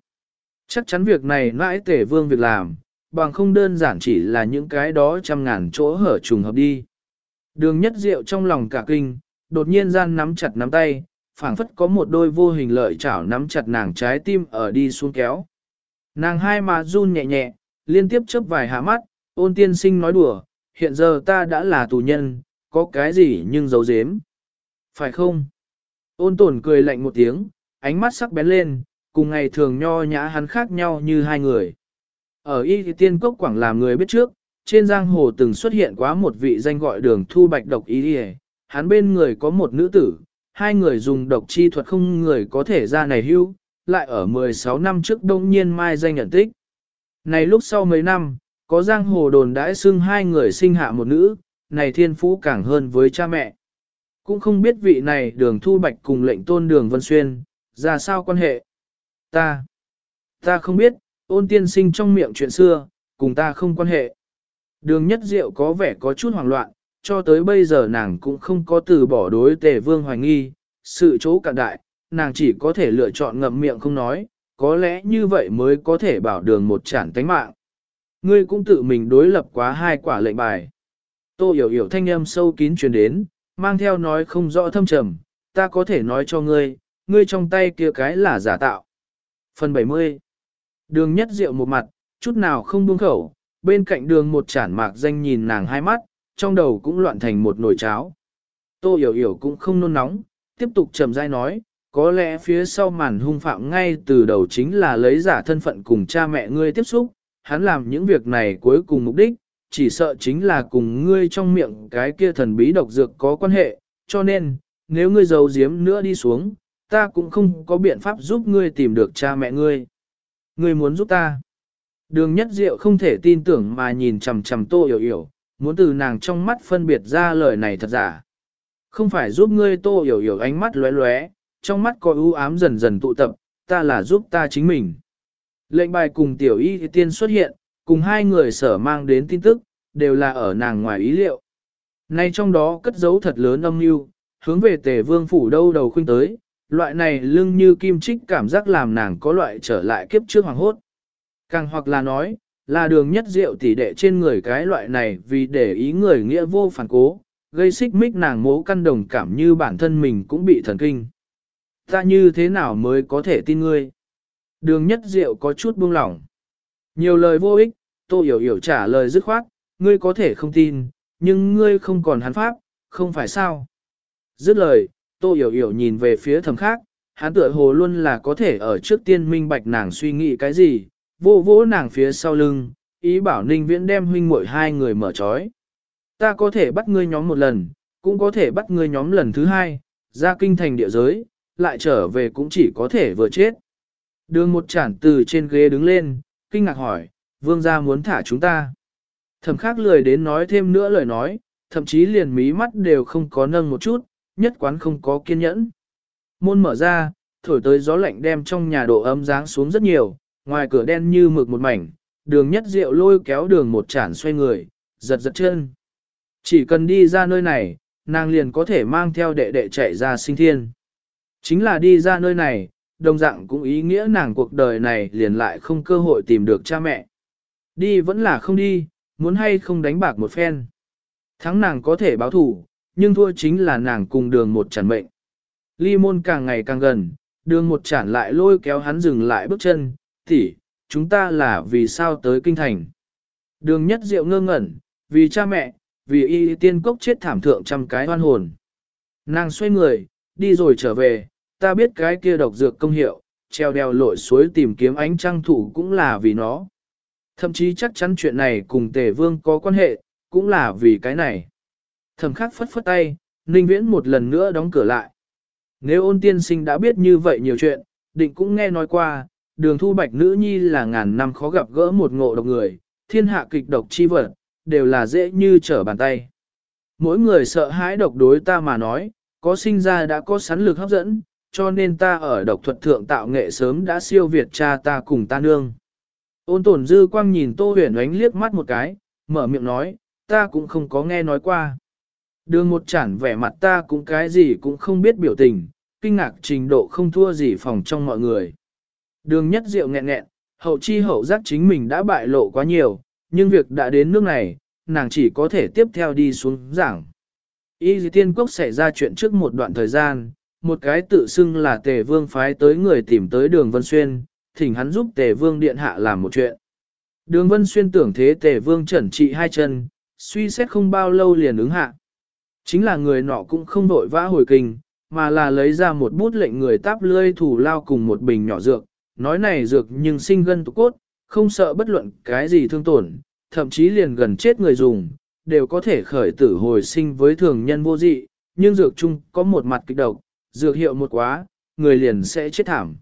Chắc chắn việc này nãi tể vương việc làm, bằng không đơn giản chỉ là những cái đó trăm ngàn chỗ hở trùng hợp đi. Đường nhất diệu trong lòng cả kinh, đột nhiên gian nắm chặt nắm tay, phảng phất có một đôi vô hình lợi chảo nắm chặt nàng trái tim ở đi xuống kéo. Nàng hai mà run nhẹ nhẹ, liên tiếp chớp vài hạ mắt, ôn tiên sinh nói đùa, hiện giờ ta đã là tù nhân, có cái gì nhưng giấu giếm. Phải không? Ôn tổn cười lạnh một tiếng, ánh mắt sắc bén lên, cùng ngày thường nho nhã hắn khác nhau như hai người. Ở y tiên cốc quảng làm người biết trước, trên giang hồ từng xuất hiện quá một vị danh gọi đường thu bạch độc y đi hắn bên người có một nữ tử, hai người dùng độc chi thuật không người có thể ra này hưu, lại ở 16 năm trước đông nhiên mai danh nhận tích. Này lúc sau mấy năm, có giang hồ đồn đãi xưng hai người sinh hạ một nữ, này thiên phú càng hơn với cha mẹ. Cũng không biết vị này đường thu bạch cùng lệnh tôn đường Vân Xuyên, ra sao quan hệ. Ta, ta không biết, ôn tiên sinh trong miệng chuyện xưa, cùng ta không quan hệ. Đường nhất diệu có vẻ có chút hoảng loạn, cho tới bây giờ nàng cũng không có từ bỏ đối tề vương hoài nghi, sự chỗ cạn đại, nàng chỉ có thể lựa chọn ngậm miệng không nói, có lẽ như vậy mới có thể bảo đường một chản tánh mạng. Ngươi cũng tự mình đối lập quá hai quả lệnh bài. Tô hiểu hiểu thanh âm sâu kín truyền đến, mang theo nói không rõ thâm trầm, ta có thể nói cho ngươi, ngươi trong tay kia cái là giả tạo. Phần 70 Đường nhất rượu một mặt, chút nào không buông khẩu, bên cạnh đường một chản mạc danh nhìn nàng hai mắt, trong đầu cũng loạn thành một nồi cháo. Tô hiểu hiểu cũng không nôn nóng, tiếp tục trầm dai nói, có lẽ phía sau màn hung phạm ngay từ đầu chính là lấy giả thân phận cùng cha mẹ ngươi tiếp xúc, hắn làm những việc này cuối cùng mục đích, chỉ sợ chính là cùng ngươi trong miệng cái kia thần bí độc dược có quan hệ, cho nên, nếu ngươi giấu giếm nữa đi xuống, ta cũng không có biện pháp giúp ngươi tìm được cha mẹ ngươi. Ngươi muốn giúp ta. Đường nhất diệu không thể tin tưởng mà nhìn chằm chằm tô hiểu hiểu, muốn từ nàng trong mắt phân biệt ra lời này thật giả. Không phải giúp ngươi tô hiểu hiểu ánh mắt lóe lóe, trong mắt có ưu ám dần dần tụ tập, ta là giúp ta chính mình. Lệnh bài cùng tiểu y tiên xuất hiện, cùng hai người sở mang đến tin tức, đều là ở nàng ngoài ý liệu. Nay trong đó cất giấu thật lớn âm mưu, hướng về tề vương phủ đâu đầu khuyên tới, loại này lưng như kim trích cảm giác làm nàng có loại trở lại kiếp trước hoàng hốt. Càng hoặc là nói, là đường nhất diệu tỷ đệ trên người cái loại này vì để ý người nghĩa vô phản cố, gây xích mích nàng mố căn đồng cảm như bản thân mình cũng bị thần kinh. Ta như thế nào mới có thể tin ngươi? Đường nhất diệu có chút buông lỏng. Nhiều lời vô ích, tô hiểu hiểu trả lời dứt khoát, ngươi có thể không tin, nhưng ngươi không còn hắn pháp, không phải sao. Dứt lời, tô hiểu hiểu nhìn về phía thầm khác, hắn tựa hồ luôn là có thể ở trước tiên minh bạch nàng suy nghĩ cái gì, vô vỗ nàng phía sau lưng, ý bảo ninh viễn đem huynh muội hai người mở trói. Ta có thể bắt ngươi nhóm một lần, cũng có thể bắt ngươi nhóm lần thứ hai, ra kinh thành địa giới, lại trở về cũng chỉ có thể vừa chết. Đường một chản từ trên ghế đứng lên, kinh ngạc hỏi, vương gia muốn thả chúng ta. Thẩm khác lười đến nói thêm nữa lời nói, thậm chí liền mí mắt đều không có nâng một chút, nhất quán không có kiên nhẫn. Môn mở ra, thổi tới gió lạnh đem trong nhà độ ấm dáng xuống rất nhiều, ngoài cửa đen như mực một mảnh, đường nhất rượu lôi kéo đường một chản xoay người, giật giật chân. Chỉ cần đi ra nơi này, nàng liền có thể mang theo đệ đệ chạy ra sinh thiên. Chính là đi ra nơi này, đồng dạng cũng ý nghĩa nàng cuộc đời này liền lại không cơ hội tìm được cha mẹ. Đi vẫn là không đi, muốn hay không đánh bạc một phen. Thắng nàng có thể báo thủ, nhưng thua chính là nàng cùng đường một chản mệnh. Ly môn càng ngày càng gần, đường một chản lại lôi kéo hắn dừng lại bước chân, tỷ, chúng ta là vì sao tới kinh thành. Đường nhất diệu ngơ ngẩn, vì cha mẹ, vì y tiên cốc chết thảm thượng trăm cái hoan hồn. Nàng xoay người, đi rồi trở về, ta biết cái kia độc dược công hiệu, treo đeo lội suối tìm kiếm ánh trăng thủ cũng là vì nó. Thậm chí chắc chắn chuyện này cùng tề vương có quan hệ, cũng là vì cái này. Thẩm khắc phất phất tay, Ninh Viễn một lần nữa đóng cửa lại. Nếu ôn tiên sinh đã biết như vậy nhiều chuyện, định cũng nghe nói qua, đường thu bạch nữ nhi là ngàn năm khó gặp gỡ một ngộ độc người, thiên hạ kịch độc chi vật, đều là dễ như trở bàn tay. Mỗi người sợ hãi độc đối ta mà nói, có sinh ra đã có sắn lực hấp dẫn, cho nên ta ở độc thuật thượng tạo nghệ sớm đã siêu việt cha ta cùng ta nương. Ôn tổn dư quang nhìn tô huyền ánh liếc mắt một cái, mở miệng nói, ta cũng không có nghe nói qua. Đường một chản vẻ mặt ta cũng cái gì cũng không biết biểu tình, kinh ngạc trình độ không thua gì phòng trong mọi người. Đường nhất diệu nghẹn nghẹn, hậu chi hậu giác chính mình đã bại lộ quá nhiều, nhưng việc đã đến nước này, nàng chỉ có thể tiếp theo đi xuống giảng. Y dì tiên quốc xảy ra chuyện trước một đoạn thời gian, một cái tự xưng là tề vương phái tới người tìm tới đường Vân Xuyên, thỉnh hắn giúp tề vương điện hạ làm một chuyện. Đường Vân Xuyên tưởng thế tề vương chẩn trị hai chân, suy xét không bao lâu liền ứng hạ. Chính là người nọ cũng không vội vã hồi kinh, mà là lấy ra một bút lệnh người táp lươi thủ lao cùng một bình nhỏ dược, nói này dược nhưng sinh gân tụ cốt, không sợ bất luận cái gì thương tổn, thậm chí liền gần chết người dùng, đều có thể khởi tử hồi sinh với thường nhân vô dị, nhưng dược chung có một mặt kịch độc, dược hiệu một quá, người liền sẽ chết thảm.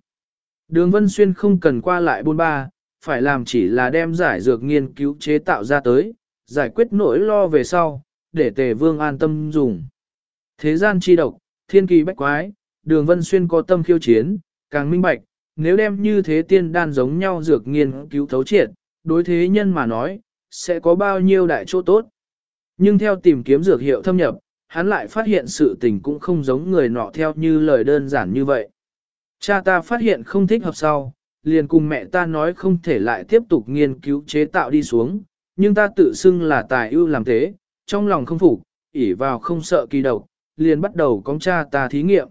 Đường Vân Xuyên không cần qua lại bôn ba, phải làm chỉ là đem giải dược nghiên cứu chế tạo ra tới, giải quyết nỗi lo về sau, để tề vương an tâm dùng. Thế gian chi độc, thiên kỳ bách quái, đường Vân Xuyên có tâm khiêu chiến, càng minh bạch, nếu đem như thế tiên đan giống nhau dược nghiên cứu thấu triệt, đối thế nhân mà nói, sẽ có bao nhiêu đại chỗ tốt. Nhưng theo tìm kiếm dược hiệu thâm nhập, hắn lại phát hiện sự tình cũng không giống người nọ theo như lời đơn giản như vậy. Cha ta phát hiện không thích hợp sau, liền cùng mẹ ta nói không thể lại tiếp tục nghiên cứu chế tạo đi xuống, nhưng ta tự xưng là tài ưu làm thế, trong lòng không phục, ỉ vào không sợ kỳ độc, liền bắt đầu con cha ta thí nghiệm.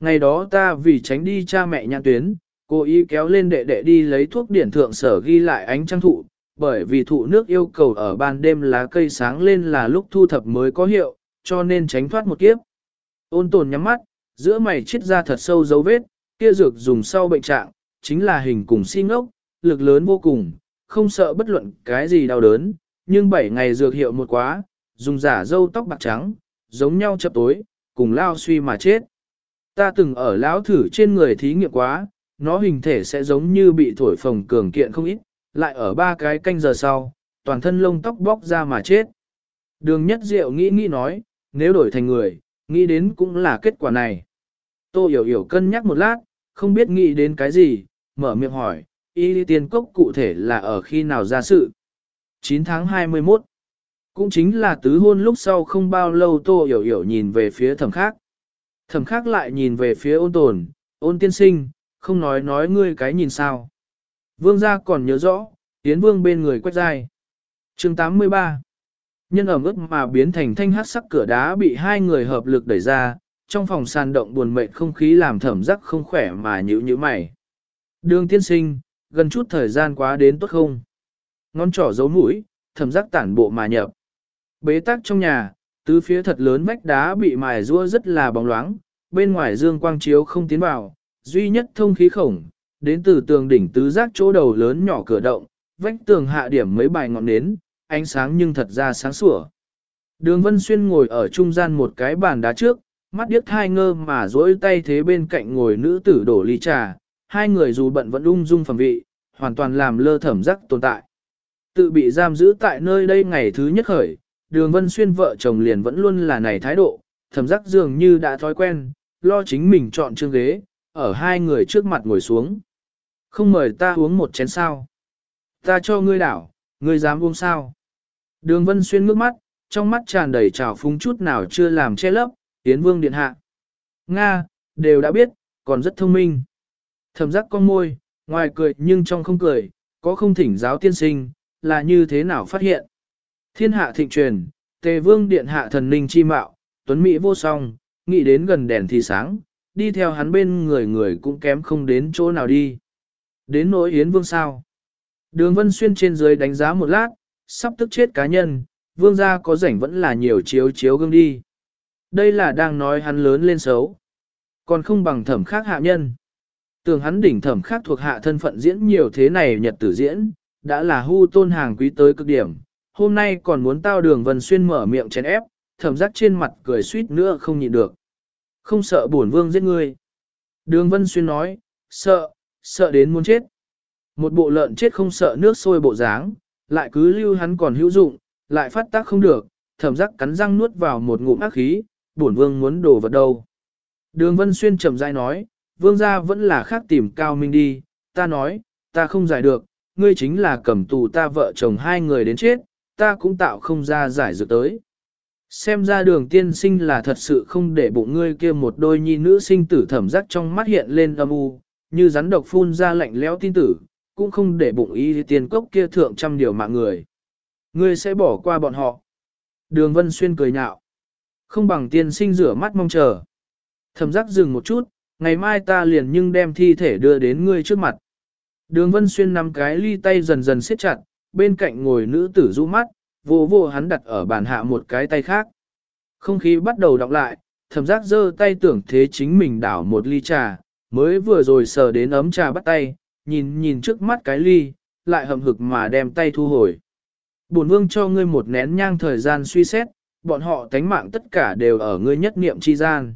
Ngày đó ta vì tránh đi cha mẹ nhãn tuyến, cố ý kéo lên đệ đệ đi lấy thuốc điển thượng sở ghi lại ánh trăng thụ, bởi vì thụ nước yêu cầu ở ban đêm lá cây sáng lên là lúc thu thập mới có hiệu, cho nên tránh thoát một kiếp. Ôn tồn nhắm mắt, giữa mày chết ra thật sâu dấu vết, kia dược dùng sau bệnh trạng, chính là hình cùng si ngốc, lực lớn vô cùng, không sợ bất luận cái gì đau đớn, nhưng 7 ngày dược hiệu một quá, dùng giả dâu tóc bạc trắng, giống nhau chập tối, cùng lao suy mà chết. Ta từng ở lão thử trên người thí nghiệm quá, nó hình thể sẽ giống như bị thổi phồng cường kiện không ít, lại ở ba cái canh giờ sau, toàn thân lông tóc bóc ra mà chết. Đường nhất diệu nghĩ nghĩ nói, nếu đổi thành người, nghĩ đến cũng là kết quả này. Tô hiểu hiểu cân nhắc một lát, không biết nghĩ đến cái gì, mở miệng hỏi, y tiên cốc cụ thể là ở khi nào ra sự. 9 tháng 21 Cũng chính là tứ hôn lúc sau không bao lâu tô hiểu hiểu nhìn về phía thẩm khác. Thẩm khác lại nhìn về phía ôn tồn, ôn tiên sinh, không nói nói ngươi cái nhìn sao. Vương gia còn nhớ rõ, tiến vương bên người quét dai. chương 83 Nhân ẩm ướt mà biến thành thanh hát sắc cửa đá bị hai người hợp lực đẩy ra, trong phòng sàn động buồn mệt không khí làm thẩm giác không khỏe mà nhữ như mày. Đường tiên sinh, gần chút thời gian quá đến tốt không? Ngón trỏ giấu mũi, thẩm giác tản bộ mà nhập. Bế tắc trong nhà, tứ phía thật lớn vách đá bị mài rua rất là bóng loáng, bên ngoài dương quang chiếu không tiến vào, duy nhất thông khí khổng, đến từ tường đỉnh tứ giác chỗ đầu lớn nhỏ cửa động, vách tường hạ điểm mấy bài ngọn nến, ánh sáng nhưng thật ra sáng sủa. Đường Vân Xuyên ngồi ở trung gian một cái bàn đá trước, mắt điếc thai ngơ mà dỗi tay thế bên cạnh ngồi nữ tử đổ ly trà, hai người dù bận vẫn ung dung phẩm vị, hoàn toàn làm lơ thẩm giác tồn tại. Tự bị giam giữ tại nơi đây ngày thứ nhất khởi, đường Vân Xuyên vợ chồng liền vẫn luôn là này thái độ, thẩm giác dường như đã thói quen, lo chính mình chọn chương ghế, ở hai người trước mặt ngồi xuống. Không mời ta uống một chén sao. Ta cho ngươi đảo, ngươi dám uống sao. Đường Vân Xuyên ngước mắt, trong mắt tràn đầy trào phúng chút nào chưa làm che lấp, Yến Vương Điện Hạ. Nga, đều đã biết, còn rất thông minh. Thẩm giác con môi, ngoài cười nhưng trong không cười, có không thỉnh giáo tiên sinh, là như thế nào phát hiện. Thiên hạ thịnh truyền, tề vương điện hạ thần ninh chi mạo, tuấn mỹ vô song, nghĩ đến gần đèn thì sáng, đi theo hắn bên người người cũng kém không đến chỗ nào đi. Đến nỗi Yến Vương sao? Đường Vân Xuyên trên dưới đánh giá một lát, sắp tức chết cá nhân, Vương gia có rảnh vẫn là nhiều chiếu chiếu gương đi. Đây là đang nói hắn lớn lên xấu. Còn không bằng thẩm khác hạ nhân. Tưởng hắn đỉnh thẩm khác thuộc hạ thân phận diễn nhiều thế này nhật tử diễn, đã là hưu tôn hàng quý tới cực điểm. Hôm nay còn muốn tao đường Vân Xuyên mở miệng chén ép, thẩm giác trên mặt cười suýt nữa không nhịn được. Không sợ bổn vương giết ngươi. Đường Vân Xuyên nói, sợ, sợ đến muốn chết. Một bộ lợn chết không sợ nước sôi bộ dáng, lại cứ lưu hắn còn hữu dụng, lại phát tác không được, thẩm giác cắn răng nuốt vào một ngụm ác khí, bổn vương muốn đổ vật đâu. Đường Vân Xuyên trầm dai nói, vương gia vẫn là khác tìm cao minh đi, ta nói, ta không giải được, ngươi chính là cầm tù ta vợ chồng hai người đến chết, ta cũng tạo không ra giải dược tới. Xem ra đường tiên sinh là thật sự không để bụng ngươi kia một đôi nhi nữ sinh tử thẩm giác trong mắt hiện lên âm u, như rắn độc phun ra lạnh lẽo tin tử, cũng không để bụng ý tiền cốc kia thượng trăm điều mạng người. Ngươi sẽ bỏ qua bọn họ. Đường Vân Xuyên cười nhạo. Không bằng tiên sinh rửa mắt mong chờ. Thẩm giác dừng một chút, ngày mai ta liền nhưng đem thi thể đưa đến ngươi trước mặt. Đường Vân Xuyên nắm cái ly tay dần dần siết chặt, bên cạnh ngồi nữ tử rũ mắt, vô vô hắn đặt ở bàn hạ một cái tay khác. Không khí bắt đầu đọc lại, thẩm giác giơ tay tưởng thế chính mình đảo một ly trà, mới vừa rồi sờ đến ấm trà bắt tay, nhìn nhìn trước mắt cái ly, lại hậm hực mà đem tay thu hồi. Bổn vương cho ngươi một nén nhang thời gian suy xét, bọn họ tánh mạng tất cả đều ở ngươi nhất niệm chi gian.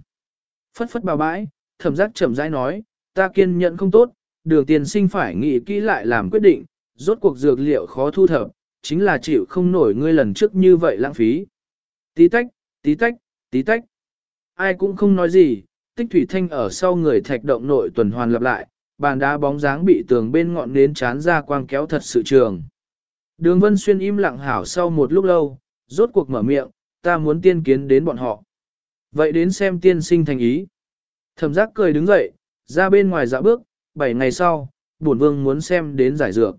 Phất phất bào bãi, thẩm giác chậm rãi nói, ta kiên nhẫn không tốt, đường tiền sinh phải nghĩ kỹ lại làm quyết định, rốt cuộc dược liệu khó thu thập, chính là chịu không nổi ngươi lần trước như vậy lãng phí. Tí tách, tí tách, tí tách. Ai cũng không nói gì, tích thủy thanh ở sau người thạch động nội tuần hoàn lặp lại, bàn đá bóng dáng bị tường bên ngọn nến chán ra quang kéo thật sự trường. Đường Vân Xuyên im lặng hảo sau một lúc lâu, rốt cuộc mở miệng, ta muốn tiên kiến đến bọn họ. Vậy đến xem tiên sinh thành ý. Thẩm giác cười đứng dậy, ra bên ngoài dạo bước, bảy ngày sau, bổn vương muốn xem đến giải dược.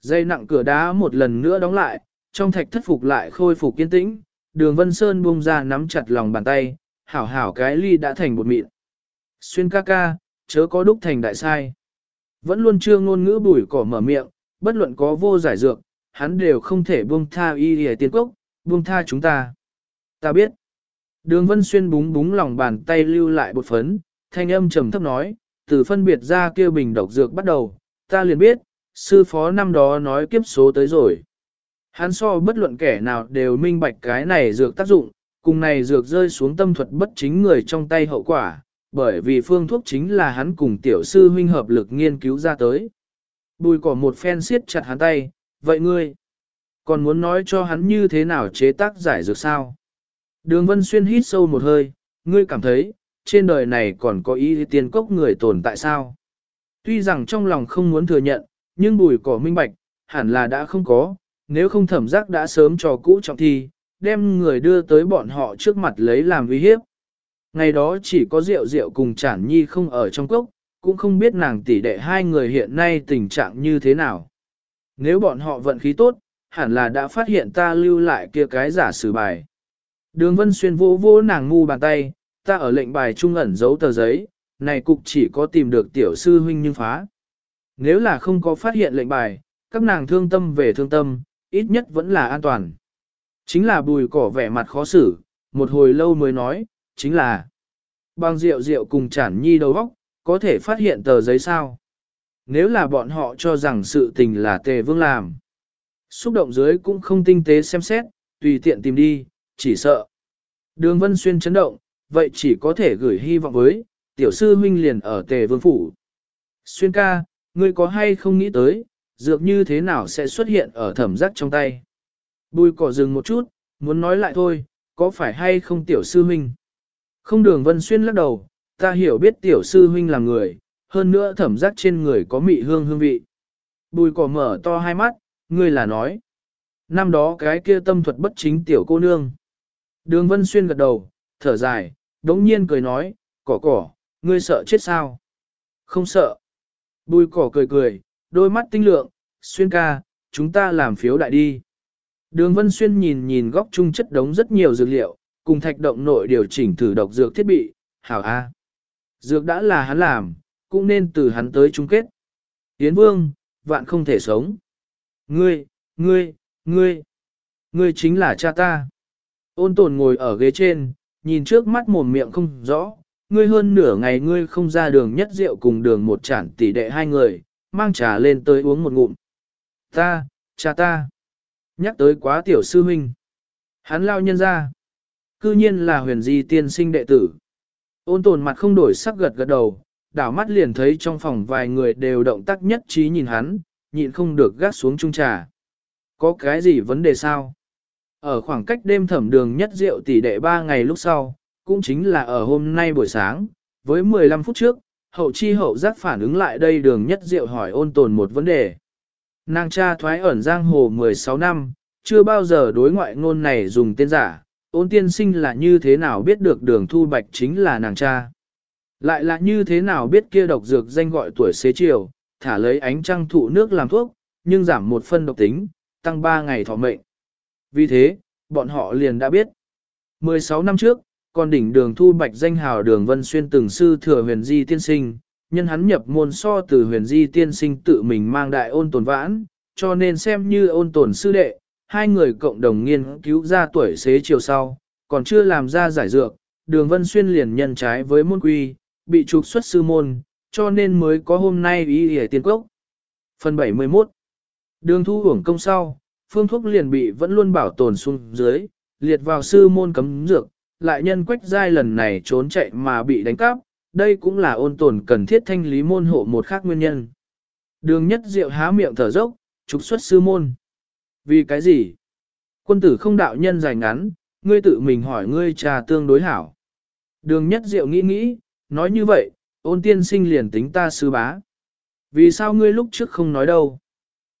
Dây nặng cửa đá một lần nữa đóng lại, trong thạch thất phục lại khôi phục kiên tĩnh, đường Vân Sơn buông ra nắm chặt lòng bàn tay, hảo hảo cái ly đã thành bột mịn. Xuyên ca ca, chớ có đúc thành đại sai. Vẫn luôn chưa ngôn ngữ bùi cỏ mở miệng, bất luận có vô giải dược, hắn đều không thể buông tha y hề tiên cốc, buông tha chúng ta. Ta biết. Đường Vân Xuyên búng búng lòng bàn tay lưu lại bột phấn, thanh âm trầm thấp nói, từ phân biệt ra kêu bình độc dược bắt đầu, ta liền biết, sư phó năm đó nói kiếp số tới rồi. Hắn so bất luận kẻ nào đều minh bạch cái này dược tác dụng, cùng này dược rơi xuống tâm thuật bất chính người trong tay hậu quả, bởi vì phương thuốc chính là hắn cùng tiểu sư huynh hợp lực nghiên cứu ra tới. Bùi cỏ một phen siết chặt hắn tay, vậy ngươi, còn muốn nói cho hắn như thế nào chế tác giải dược sao? Đường Vân Xuyên hít sâu một hơi, ngươi cảm thấy, trên đời này còn có ý tiên cốc người tồn tại sao? Tuy rằng trong lòng không muốn thừa nhận, nhưng bùi cỏ minh bạch, hẳn là đã không có, nếu không thẩm giác đã sớm cho cũ trọng thi, đem người đưa tới bọn họ trước mặt lấy làm uy hiếp. Ngày đó chỉ có rượu rượu cùng chản nhi không ở trong cốc, cũng không biết nàng tỷ đệ hai người hiện nay tình trạng như thế nào. Nếu bọn họ vận khí tốt, hẳn là đã phát hiện ta lưu lại kia cái giả sử bài. Đường Vân Xuyên vô vô nàng ngu bàn tay, ta ở lệnh bài trung ẩn giấu tờ giấy, này cục chỉ có tìm được tiểu sư huynh nhưng phá. Nếu là không có phát hiện lệnh bài, các nàng thương tâm về thương tâm, ít nhất vẫn là an toàn. Chính là bùi cỏ vẻ mặt khó xử, một hồi lâu mới nói, chính là Bằng rượu rượu cùng chản nhi đầu vóc, có thể phát hiện tờ giấy sao. Nếu là bọn họ cho rằng sự tình là tề vương làm. Xúc động dưới cũng không tinh tế xem xét, tùy tiện tìm đi, chỉ sợ. Đường Vân Xuyên chấn động, vậy chỉ có thể gửi hy vọng với, tiểu sư huynh liền ở tề vương phủ. Xuyên ca, ngươi có hay không nghĩ tới, dược như thế nào sẽ xuất hiện ở thẩm giác trong tay. Bùi cỏ dừng một chút, muốn nói lại thôi, có phải hay không tiểu sư huynh? Không đường Vân Xuyên lắc đầu, ta hiểu biết tiểu sư huynh là người, hơn nữa thẩm giác trên người có mị hương hương vị. Bùi cỏ mở to hai mắt, ngươi là nói. Năm đó cái kia tâm thuật bất chính tiểu cô nương. Đường Vân Xuyên gật đầu, thở dài, đống nhiên cười nói, cỏ cỏ, ngươi sợ chết sao? Không sợ. Bùi cỏ cười cười, đôi mắt tinh lượng, Xuyên ca, chúng ta làm phiếu đại đi. Đường Vân Xuyên nhìn nhìn góc trung chất đống rất nhiều dược liệu, cùng thạch động nội điều chỉnh thử độc dược thiết bị, hảo A. Dược đã là hắn làm, cũng nên từ hắn tới chung kết. Yến Vương, vạn không thể sống. Ngươi, ngươi, ngươi, ngươi chính là cha ta. Ôn tồn ngồi ở ghế trên, nhìn trước mắt mồm miệng không rõ, ngươi hơn nửa ngày ngươi không ra đường nhất rượu cùng đường một chản tỷ đệ hai người, mang trà lên tới uống một ngụm. Ta, cha ta. Nhắc tới quá tiểu sư huynh. Hắn lao nhân ra. Cư nhiên là huyền di tiên sinh đệ tử. Ôn tồn mặt không đổi sắc gật gật đầu, đảo mắt liền thấy trong phòng vài người đều động tác nhất trí nhìn hắn, nhịn không được gác xuống chung trà. Có cái gì vấn đề sao? Ở khoảng cách đêm thẩm đường nhất rượu tỷ đệ ba ngày lúc sau, cũng chính là ở hôm nay buổi sáng, với 15 phút trước, hậu chi hậu giác phản ứng lại đây đường nhất rượu hỏi ôn tồn một vấn đề. Nàng cha thoái ẩn giang hồ 16 năm, chưa bao giờ đối ngoại ngôn này dùng tên giả, ôn tiên sinh là như thế nào biết được đường thu bạch chính là nàng cha. Lại là như thế nào biết kia độc dược danh gọi tuổi xế chiều, thả lấy ánh trăng thụ nước làm thuốc, nhưng giảm một phân độc tính, tăng 3 ngày thọ mệnh. Vì thế, bọn họ liền đã biết. 16 năm trước, còn đỉnh đường thu bạch danh hào đường vân xuyên từng sư thừa huyền di tiên sinh, nhân hắn nhập môn so từ huyền di tiên sinh tự mình mang đại ôn tồn vãn, cho nên xem như ôn tồn sư đệ, hai người cộng đồng nghiên cứu ra tuổi xế chiều sau, còn chưa làm ra giải dược, đường vân xuyên liền nhân trái với môn quy, bị trục xuất sư môn, cho nên mới có hôm nay ý hề tiên quốc. Phần 71 Đường thu hưởng công sau, phương thuốc liền bị vẫn luôn bảo tồn xuống dưới, liệt vào sư môn cấm dược, lại nhân quách giai lần này trốn chạy mà bị đánh cắp, đây cũng là ôn tồn cần thiết thanh lý môn hộ một khác nguyên nhân. Đường nhất diệu há miệng thở dốc, trục xuất sư môn. Vì cái gì? Quân tử không đạo nhân dài ngắn, ngươi tự mình hỏi ngươi trà tương đối hảo. Đường nhất diệu nghĩ nghĩ, nói như vậy, ôn tiên sinh liền tính ta sư bá. Vì sao ngươi lúc trước không nói đâu?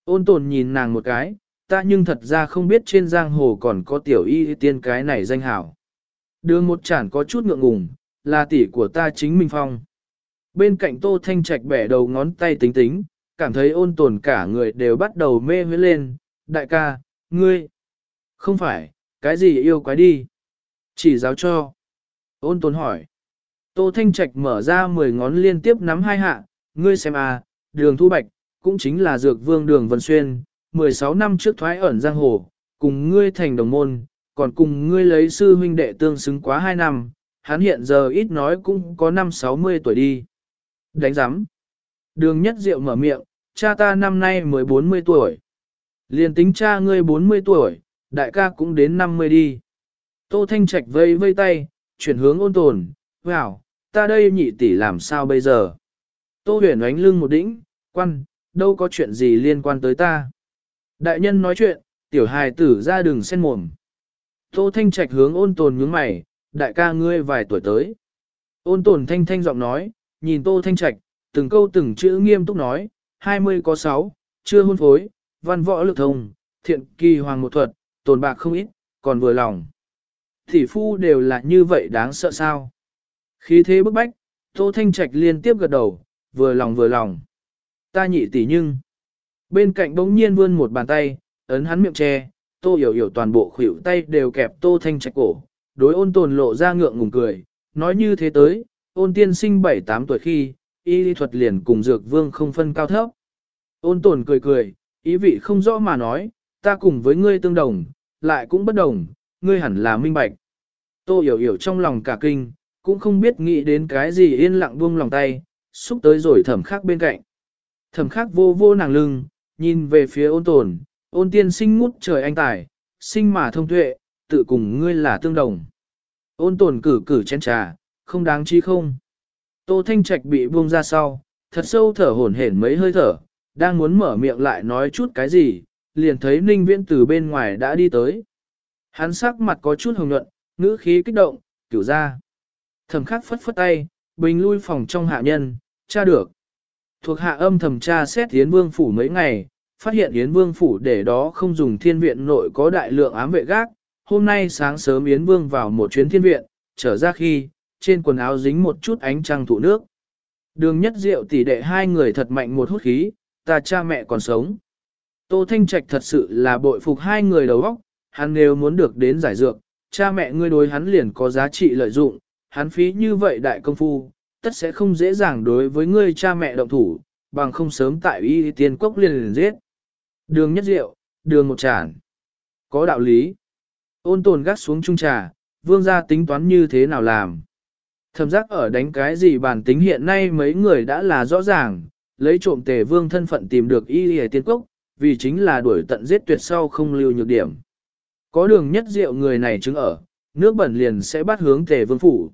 Ôn tồn nhìn nàng một cái, ta nhưng thật ra không biết trên giang hồ còn có tiểu y tiên cái này danh hảo. Đường một chản có chút ngượng ngùng, là tỷ của ta chính mình phong. Bên cạnh tô thanh trạch bẻ đầu ngón tay tính tính, cảm thấy ôn tồn cả người đều bắt đầu mê huyết lên, đại ca, ngươi, không phải, cái gì yêu quái đi, chỉ giáo cho. Ôn tồn hỏi, tô thanh trạch mở ra 10 ngón liên tiếp nắm hai hạ, ngươi xem à, đường thu bạch, cũng chính là dược vương đường Vân Xuyên, 16 năm trước thoái ẩn giang hồ, cùng ngươi thành đồng môn, còn cùng ngươi lấy sư huynh đệ tương xứng quá 2 năm, hắn hiện giờ ít nói cũng có năm 60 tuổi đi. Đánh giám. Đường nhất diệu mở miệng, cha ta năm nay mới 40 tuổi. Liền tính cha ngươi 40 tuổi, đại ca cũng đến 50 đi. Tô Thanh Trạch vây vây tay, chuyển hướng ôn tồn, wow, ta đây nhị tỷ làm sao bây giờ? Tô huyền ánh lưng một đĩnh, quan, đâu có chuyện gì liên quan tới ta. Đại nhân nói chuyện, tiểu hài tử ra đường sen mồm. Tô Thanh Trạch hướng ôn tồn nhướng mày, đại ca ngươi vài tuổi tới. Ôn tồn thanh thanh giọng nói, nhìn Tô Thanh Trạch, từng câu từng chữ nghiêm túc nói, 20 có 6, chưa hôn phối, văn võ lực thông, thiện kỳ hoàng một thuật, tồn bạc không ít, còn vừa lòng. Thị phu đều là như vậy đáng sợ sao. Khí thế bức bách, Tô Thanh Trạch liên tiếp gật đầu, vừa lòng vừa lòng. Ta nhị tỷ nhưng. Bên cạnh bỗng nhiên vươn một bàn tay, ấn hắn miệng che, Tô hiểu hiểu toàn bộ khuỷu tay đều kẹp Tô Thanh Trạch cổ, đối ôn tồn lộ ra ngượng ngùng cười, nói như thế tới, ôn tiên sinh 7-8 tuổi khi, y lý thuật liền cùng dược vương không phân cao thấp. Ôn tồn cười cười, ý vị không rõ mà nói, ta cùng với ngươi tương đồng, lại cũng bất đồng, ngươi hẳn là minh bạch. Tô hiểu hiểu trong lòng cả kinh, cũng không biết nghĩ đến cái gì yên lặng buông lòng tay, xúc tới rồi thẩm khắc bên cạnh. Thẩm khắc vô vô nàng lưng, nhìn về phía ôn tồn, ôn tiên sinh ngút trời anh tài, sinh mà thông tuệ, tự cùng ngươi là tương đồng. Ôn tồn cử cử chén trà, không đáng chi không. Tô Thanh Trạch bị buông ra sau, thật sâu thở hổn hển mấy hơi thở, đang muốn mở miệng lại nói chút cái gì, liền thấy Ninh Viễn từ bên ngoài đã đi tới. Hắn sắc mặt có chút hồng nhuận, ngữ khí kích động, kiểu ra. Thẩm khắc phất phất tay, bình lui phòng trong hạ nhân, tra được. Thuộc hạ âm thẩm tra xét Yến Vương Phủ mấy ngày, phát hiện Yến Vương Phủ để đó không dùng thiên viện nội có đại lượng ám vệ gác. Hôm nay sáng sớm Yến Vương vào một chuyến thiên viện, trở ra khi, trên quần áo dính một chút ánh trăng thụ nước. Đường nhất diệu tỷ đệ hai người thật mạnh một hút khí, ta cha mẹ còn sống. Tô Thanh Trạch thật sự là bội phục hai người đầu óc, hắn nếu muốn được đến giải dược, cha mẹ ngươi đối hắn liền có giá trị lợi dụng, hắn phí như vậy đại công phu, tất sẽ không dễ dàng đối với ngươi cha mẹ động thủ, bằng không sớm tại y tiên quốc liền liền giết. Đường nhất diệu, đường một tràn. Có đạo lý. Ôn tồn gắt xuống trung trà, vương gia tính toán như thế nào làm. Thầm giác ở đánh cái gì bản tính hiện nay mấy người đã là rõ ràng, lấy trộm tề vương thân phận tìm được y y tiên Cốc vì chính là đuổi tận giết tuyệt sau không lưu nhược điểm. Có đường nhất diệu người này chứng ở, nước bẩn liền sẽ bắt hướng tề vương phủ.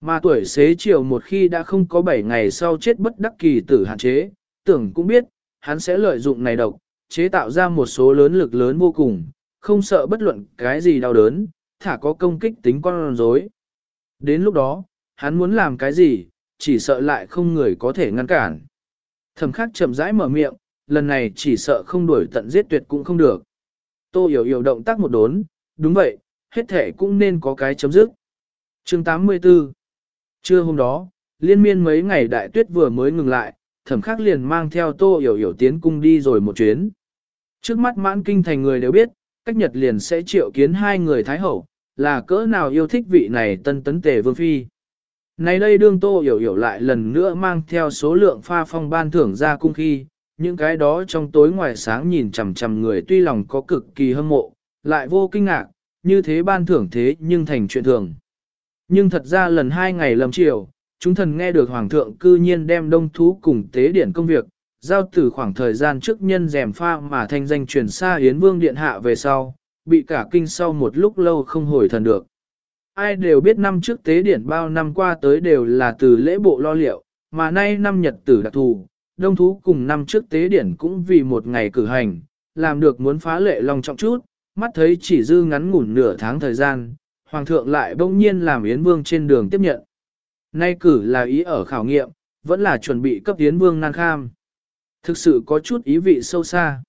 Mà tuổi xế chiều một khi đã không có 7 ngày sau chết bất đắc kỳ tử hạn chế, tưởng cũng biết, hắn sẽ lợi dụng này độc, chế tạo ra một số lớn lực lớn vô cùng, không sợ bất luận cái gì đau đớn, thả có công kích tính con rối. Đến lúc đó, hắn muốn làm cái gì, chỉ sợ lại không người có thể ngăn cản. Thẩm khắc chậm rãi mở miệng, lần này chỉ sợ không đuổi tận giết tuyệt cũng không được. Tô hiểu hiểu động tác một đốn, đúng vậy, hết thể cũng nên có cái chấm dứt. Chương 84 Trưa hôm đó, liên miên mấy ngày đại tuyết vừa mới ngừng lại, thẩm khắc liền mang theo tô hiểu hiểu tiến cung đi rồi một chuyến. Trước mắt mãn kinh thành người đều biết, cách nhật liền sẽ triệu kiến hai người thái hậu, là cỡ nào yêu thích vị này tân tấn tề vương phi. Này đây đương tô hiểu hiểu lại lần nữa mang theo số lượng pha phong ban thưởng ra cung khi, những cái đó trong tối ngoài sáng nhìn chằm chằm người tuy lòng có cực kỳ hâm mộ, lại vô kinh ngạc, như thế ban thưởng thế nhưng thành chuyện thường. Nhưng thật ra lần hai ngày lâm chiều, chúng thần nghe được Hoàng thượng cư nhiên đem đông thú cùng tế điển công việc, giao từ khoảng thời gian trước nhân rèm pha mà thanh danh truyền xa Yến Vương Điện Hạ về sau, bị cả kinh sau một lúc lâu không hồi thần được. Ai đều biết năm trước tế điển bao năm qua tới đều là từ lễ bộ lo liệu, mà nay năm nhật tử đặc thù, đông thú cùng năm trước tế điển cũng vì một ngày cử hành, làm được muốn phá lệ lòng trọng chút, mắt thấy chỉ dư ngắn ngủn nửa tháng thời gian, Hoàng thượng lại bỗng nhiên làm Yến Vương trên đường tiếp nhận. Nay cử là ý ở khảo nghiệm, vẫn là chuẩn bị cấp Yến Vương nan kham. Thực sự có chút ý vị sâu xa.